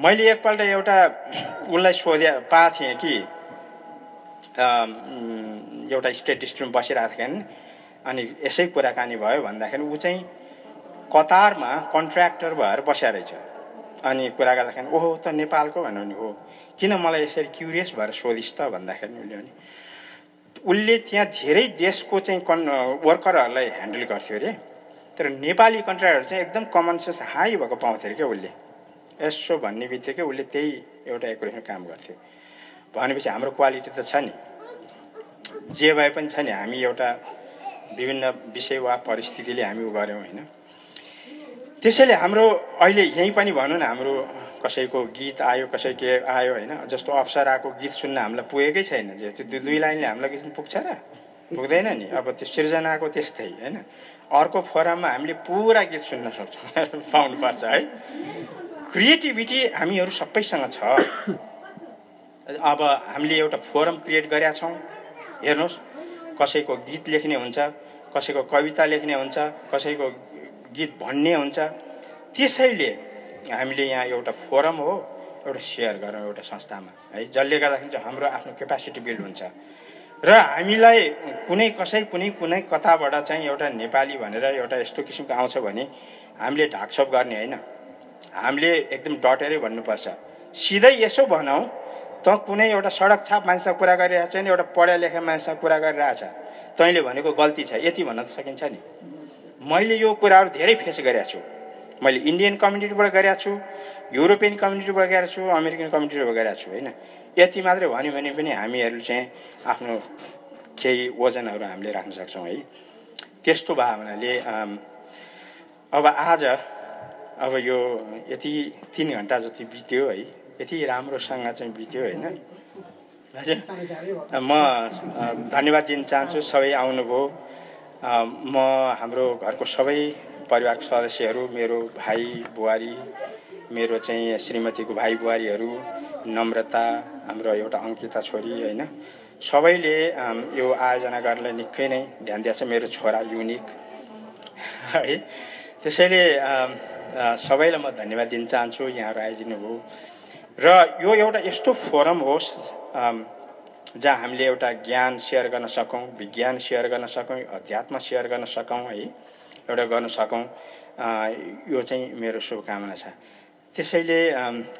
मैले एकपल्ट एउटा उसलाई सोधे पाएको थिएँ कि एउटा स्टेटिस्टमा बसिरहेको थिएँ अनि यसै कुराकानी भयो भन्दाखेरि ऊ चाहिँ कतारमा कन्ट्र्याक्टर भएर बसिया रहेछ। अनि कुरा गर्दाखेरि ओहो त नेपालको भन्यो भने हो। किन मलाई यसरी क्युरियस भएर सोधिस् त? भन्दाखेरि उसले भने उसले त्यहाँ धेरै देशको चाहिँ कन् वर्करहरूलाई ह्यान्डल गर्थ्यो अरे तर नेपाली कन्ट्र्याक्टर चाहिँ एकदम कमन सेन्स हाई भएको पाउँथ्यो अरे क्या उसले। यसो भन्ने बित्तिकै उसले त्यही एउटा एकुरेसन काम गर्थ्यो भनेपछि हाम्रो क्वालिटी त छ नि। जे भए पनि छ नि हामी एउटा विभिन्न विषय वा परिस्थितिले हामी उ गऱ्यौँ होइन। त्यसैले हाम्रो अहिले यहीँ पनि भनौँ न हाम्रो कसैको गीत आयो कसै के आयो होइन। जस्तो अप्सराको गीत सुन्न हामीलाई पुगेकै छैन। त्यो दुई लाइनले हामीलाई गीत पुग्छ र? पुग्दैन नि। अब त्यो सिर्जनाको त्यस्तै होइन। अर्को फोरममा हामीले पुरा गीत सुन्न सक्छौँ। [LAUGHS] पाउनुपर्छ है। क्रिएटिभिटी हामीहरू सबैसँग छ। [COUGHS] अब हामीले एउटा फोरम क्रिएट गरेका छौँ। हेर्नुहोस् कसैको गीत लेख्ने हुन्छ कसैको कविता लेख्ने हुन्छ कसैको गीत भन्ने हुन्छ। त्यसैले हामीले यहाँ एउटा फोरम हो एउटा सेयर गरौँ एउटा संस्थामा। है जसले गर्दाखेरि चाहिँ हाम्रो आफ्नो क्यापासिटी बिल्ड हुन्छ। र हामीलाई कुनै कसै कुनै कुनै कताबाट चाहिँ एउटा नेपाली भनेर एउटा यस्तो किसिमको आउँछ भने हामीले ढाकछोप गर्ने होइन। हामीले एकदम डटेरै भन्नुपर्छ। सिधै यसो भनौँ त कुनै एउटा सडक छाप मान्छेसँग कुरा गरिरहेको छ नि एउटा पढा लेखा मान्छेसँग कुरा गरिरहेछ। तैँले भनेको गल्ती छ यति भन्न त सकिन्छ नि। मैले यो कुराहरू धेरै फेस गरेको छु। मैले इन्डियन कम्युनिटीबाट गरेको छु युरोपियन कम्युनिटीबाट गरेको छु अमेरिकन कम्युनिटीबाट गरेको छु होइन? यति मात्रै भन्यो भने पनि हामीहरू चाहिँ आफ्नो केही वजनहरू हामीले राख्न सक्छौँ है? त्यस्तो भावनाले अब आज अब यो यति तिन घन्टा जति बित्यो है यति राम्रोसँग चाहिँ बित्यो होइन। म धन्यवाद दिन चाहन्छु सबै आउनुभयो। म हाम्रो घरको सबै परिवारको सदस्यहरू मेरो भाइ बुहारी मेरो चाहिँ श्रीमतीको भाइ बुहारीहरू नम्रता हाम्रो एउटा अङ्किता छोरी होइन। सबैले यो आयोजना गर्नलाई निकै नै ध्यान दिएको छ मेरो छोरा युनिक। है त्यसैले सबैलाई म धन्यवाद दिन चाहन्छु यहाँहरू आइदिनु भयो र यो एउटा यस्तो फोरम होस् जहाँ हामीले एउटा ज्ञान सेयर गर्न सकौँ विज्ञान सेयर गर्न सकौँ अध्यात्म सेयर गर्न सकौँ है एउटा गर्न सकौँ यो चाहिँ मेरो शुभकामना छ। त्यसैले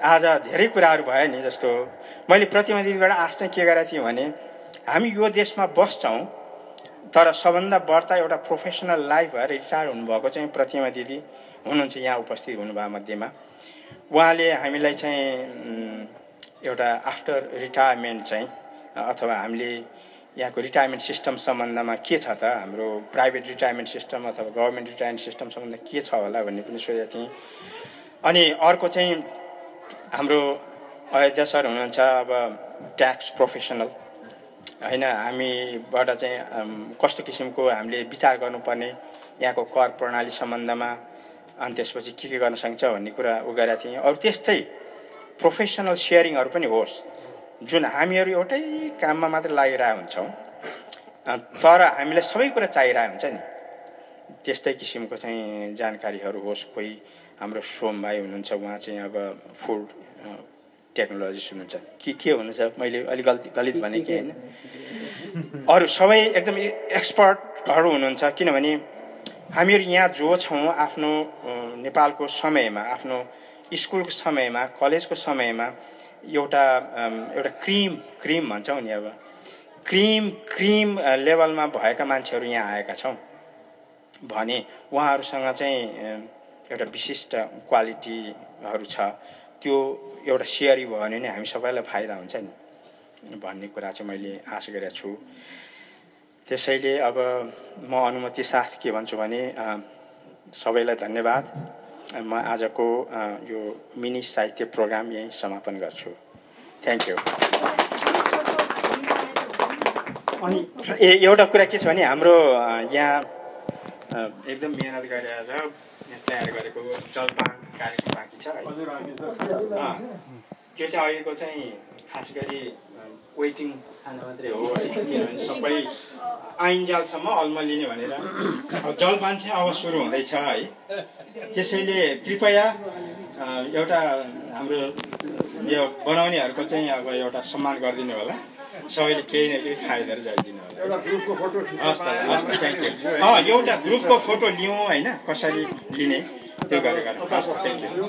आज धेरै कुराहरू भयो नि जस्तो मैले प्रतिमा दिदीबाट आश चाहिँ के गरेको थिएँ भने हामी यो देशमा बस्छौँ तर सबभन्दा बढ्ता एउटा प्रोफेसनल लाइफ भएर रिटायर हुनुभएको चाहिँ प्रतिमा दिदी हुनुहुन्छ यहाँ उपस्थित हुनुभयो मध्येमा। उहाँले हामीलाई चाहिँ एउटा आफ्टर रिटायरमेन्ट चाहिँ अथवा हामीले यहाँको रिटायरमेन्ट सिस्टम सम्बन्धमा के छ त? हाम्रो प्राइभेट रिटायरमेन्ट सिस्टम अथवा गभर्मेन्ट रिटायरमेन्ट सिस्टम सम्बन्ध के छ होला भन्ने पनि सोधेको थिएँ अनि अर्को चाहिँ हाम्रो अयोध्या सर हुनुहुन्छ अब ट्याक्स प्रोफेसनल होइन हामीबाट चाहिँ कस्तो किसिमको हामीले विचार गर्नुपर्ने यहाँको कर प्रणाली सम्बन्धमा अनि त्यसपछि के के गर्न सकिन्छ भन्ने कुरा उ गरेका थिएँ अरू त्यस्तै प्रोफेसनल सेयरिङहरू पनि होस्। जुन हामीहरू एउटै काममा मात्र लागिरहेको हुन्छौँ तर हामीलाई सबै कुरा चाहिरहेको हुन्छ नि। त्यस्तै किसिमको चाहिँ जानकारीहरू होस्। कोही हाम्रो सोम भाइ हुनुहुन्छ उहाँ चाहिँ अब फुड टेक्नोलोजिस्ट हुनुहुन्छ। के के हुनुहुन्छ? मैले अलिक गल्ती गलित भने कि होइन। अरू सबै एकदम एक्सपर्टहरू हुनुहुन्छ। किनभने हामीहरू यहाँ जो छौँ आफ्नो नेपालको समयमा आफ्नो स्कुलको समयमा कलेजको समयमा एउटा एउटा क्रिम क्रिम भन्छौँ नि अब। क्रिम क्रिम लेभलमा भएका मान्छेहरू यहाँ आएका छौँ। भने उहाँहरूसँग चाहिँ एउटा विशिष्ट क्वालिटीहरू छ। त्यो एउटा सेयरी भयो भने नै हामी सबैलाई फाइदा हुन्छ नि भन्ने कुरा चाहिँ मैले आश गरेको छु। त्यसैले अब म अनुमति साथ के भन्छु भने सबैलाई धन्यवाद। म आजको यो मिनी साहित्य प्रोग्राम यहीँ समापन गर्छु। थ्याङ्क यू अनि ए एउटा कुरा के छ भने हाम्रो यहाँ एकदम मिहिनेत गरेर तयार गरेको जलपान कार्यक्रम बाँकी छ है। त्यो चाहिँ अहिलेको चाहिँ खास गरी वेटिङ खाना मात्रै हो। है किनभने सबै आइन्जालसम्म अल्मलिने भनेर। अब जलपान चाहिँ अब सुरु हुँदैछ है। त्यसैले कृपया एउटा हाम्रो यो बनाउनेहरूको चाहिँ अब एउटा सम्मान गरिदिनु होला। सबैले केही न केही खाइदिएर जाइदिनु होला। हस् त हस् त थ्याङ्क यू एउटा ग्रुपको फोटो लिउँ होइन कसरी लिने त्यो गरेर। हस् थ्याङ्क यू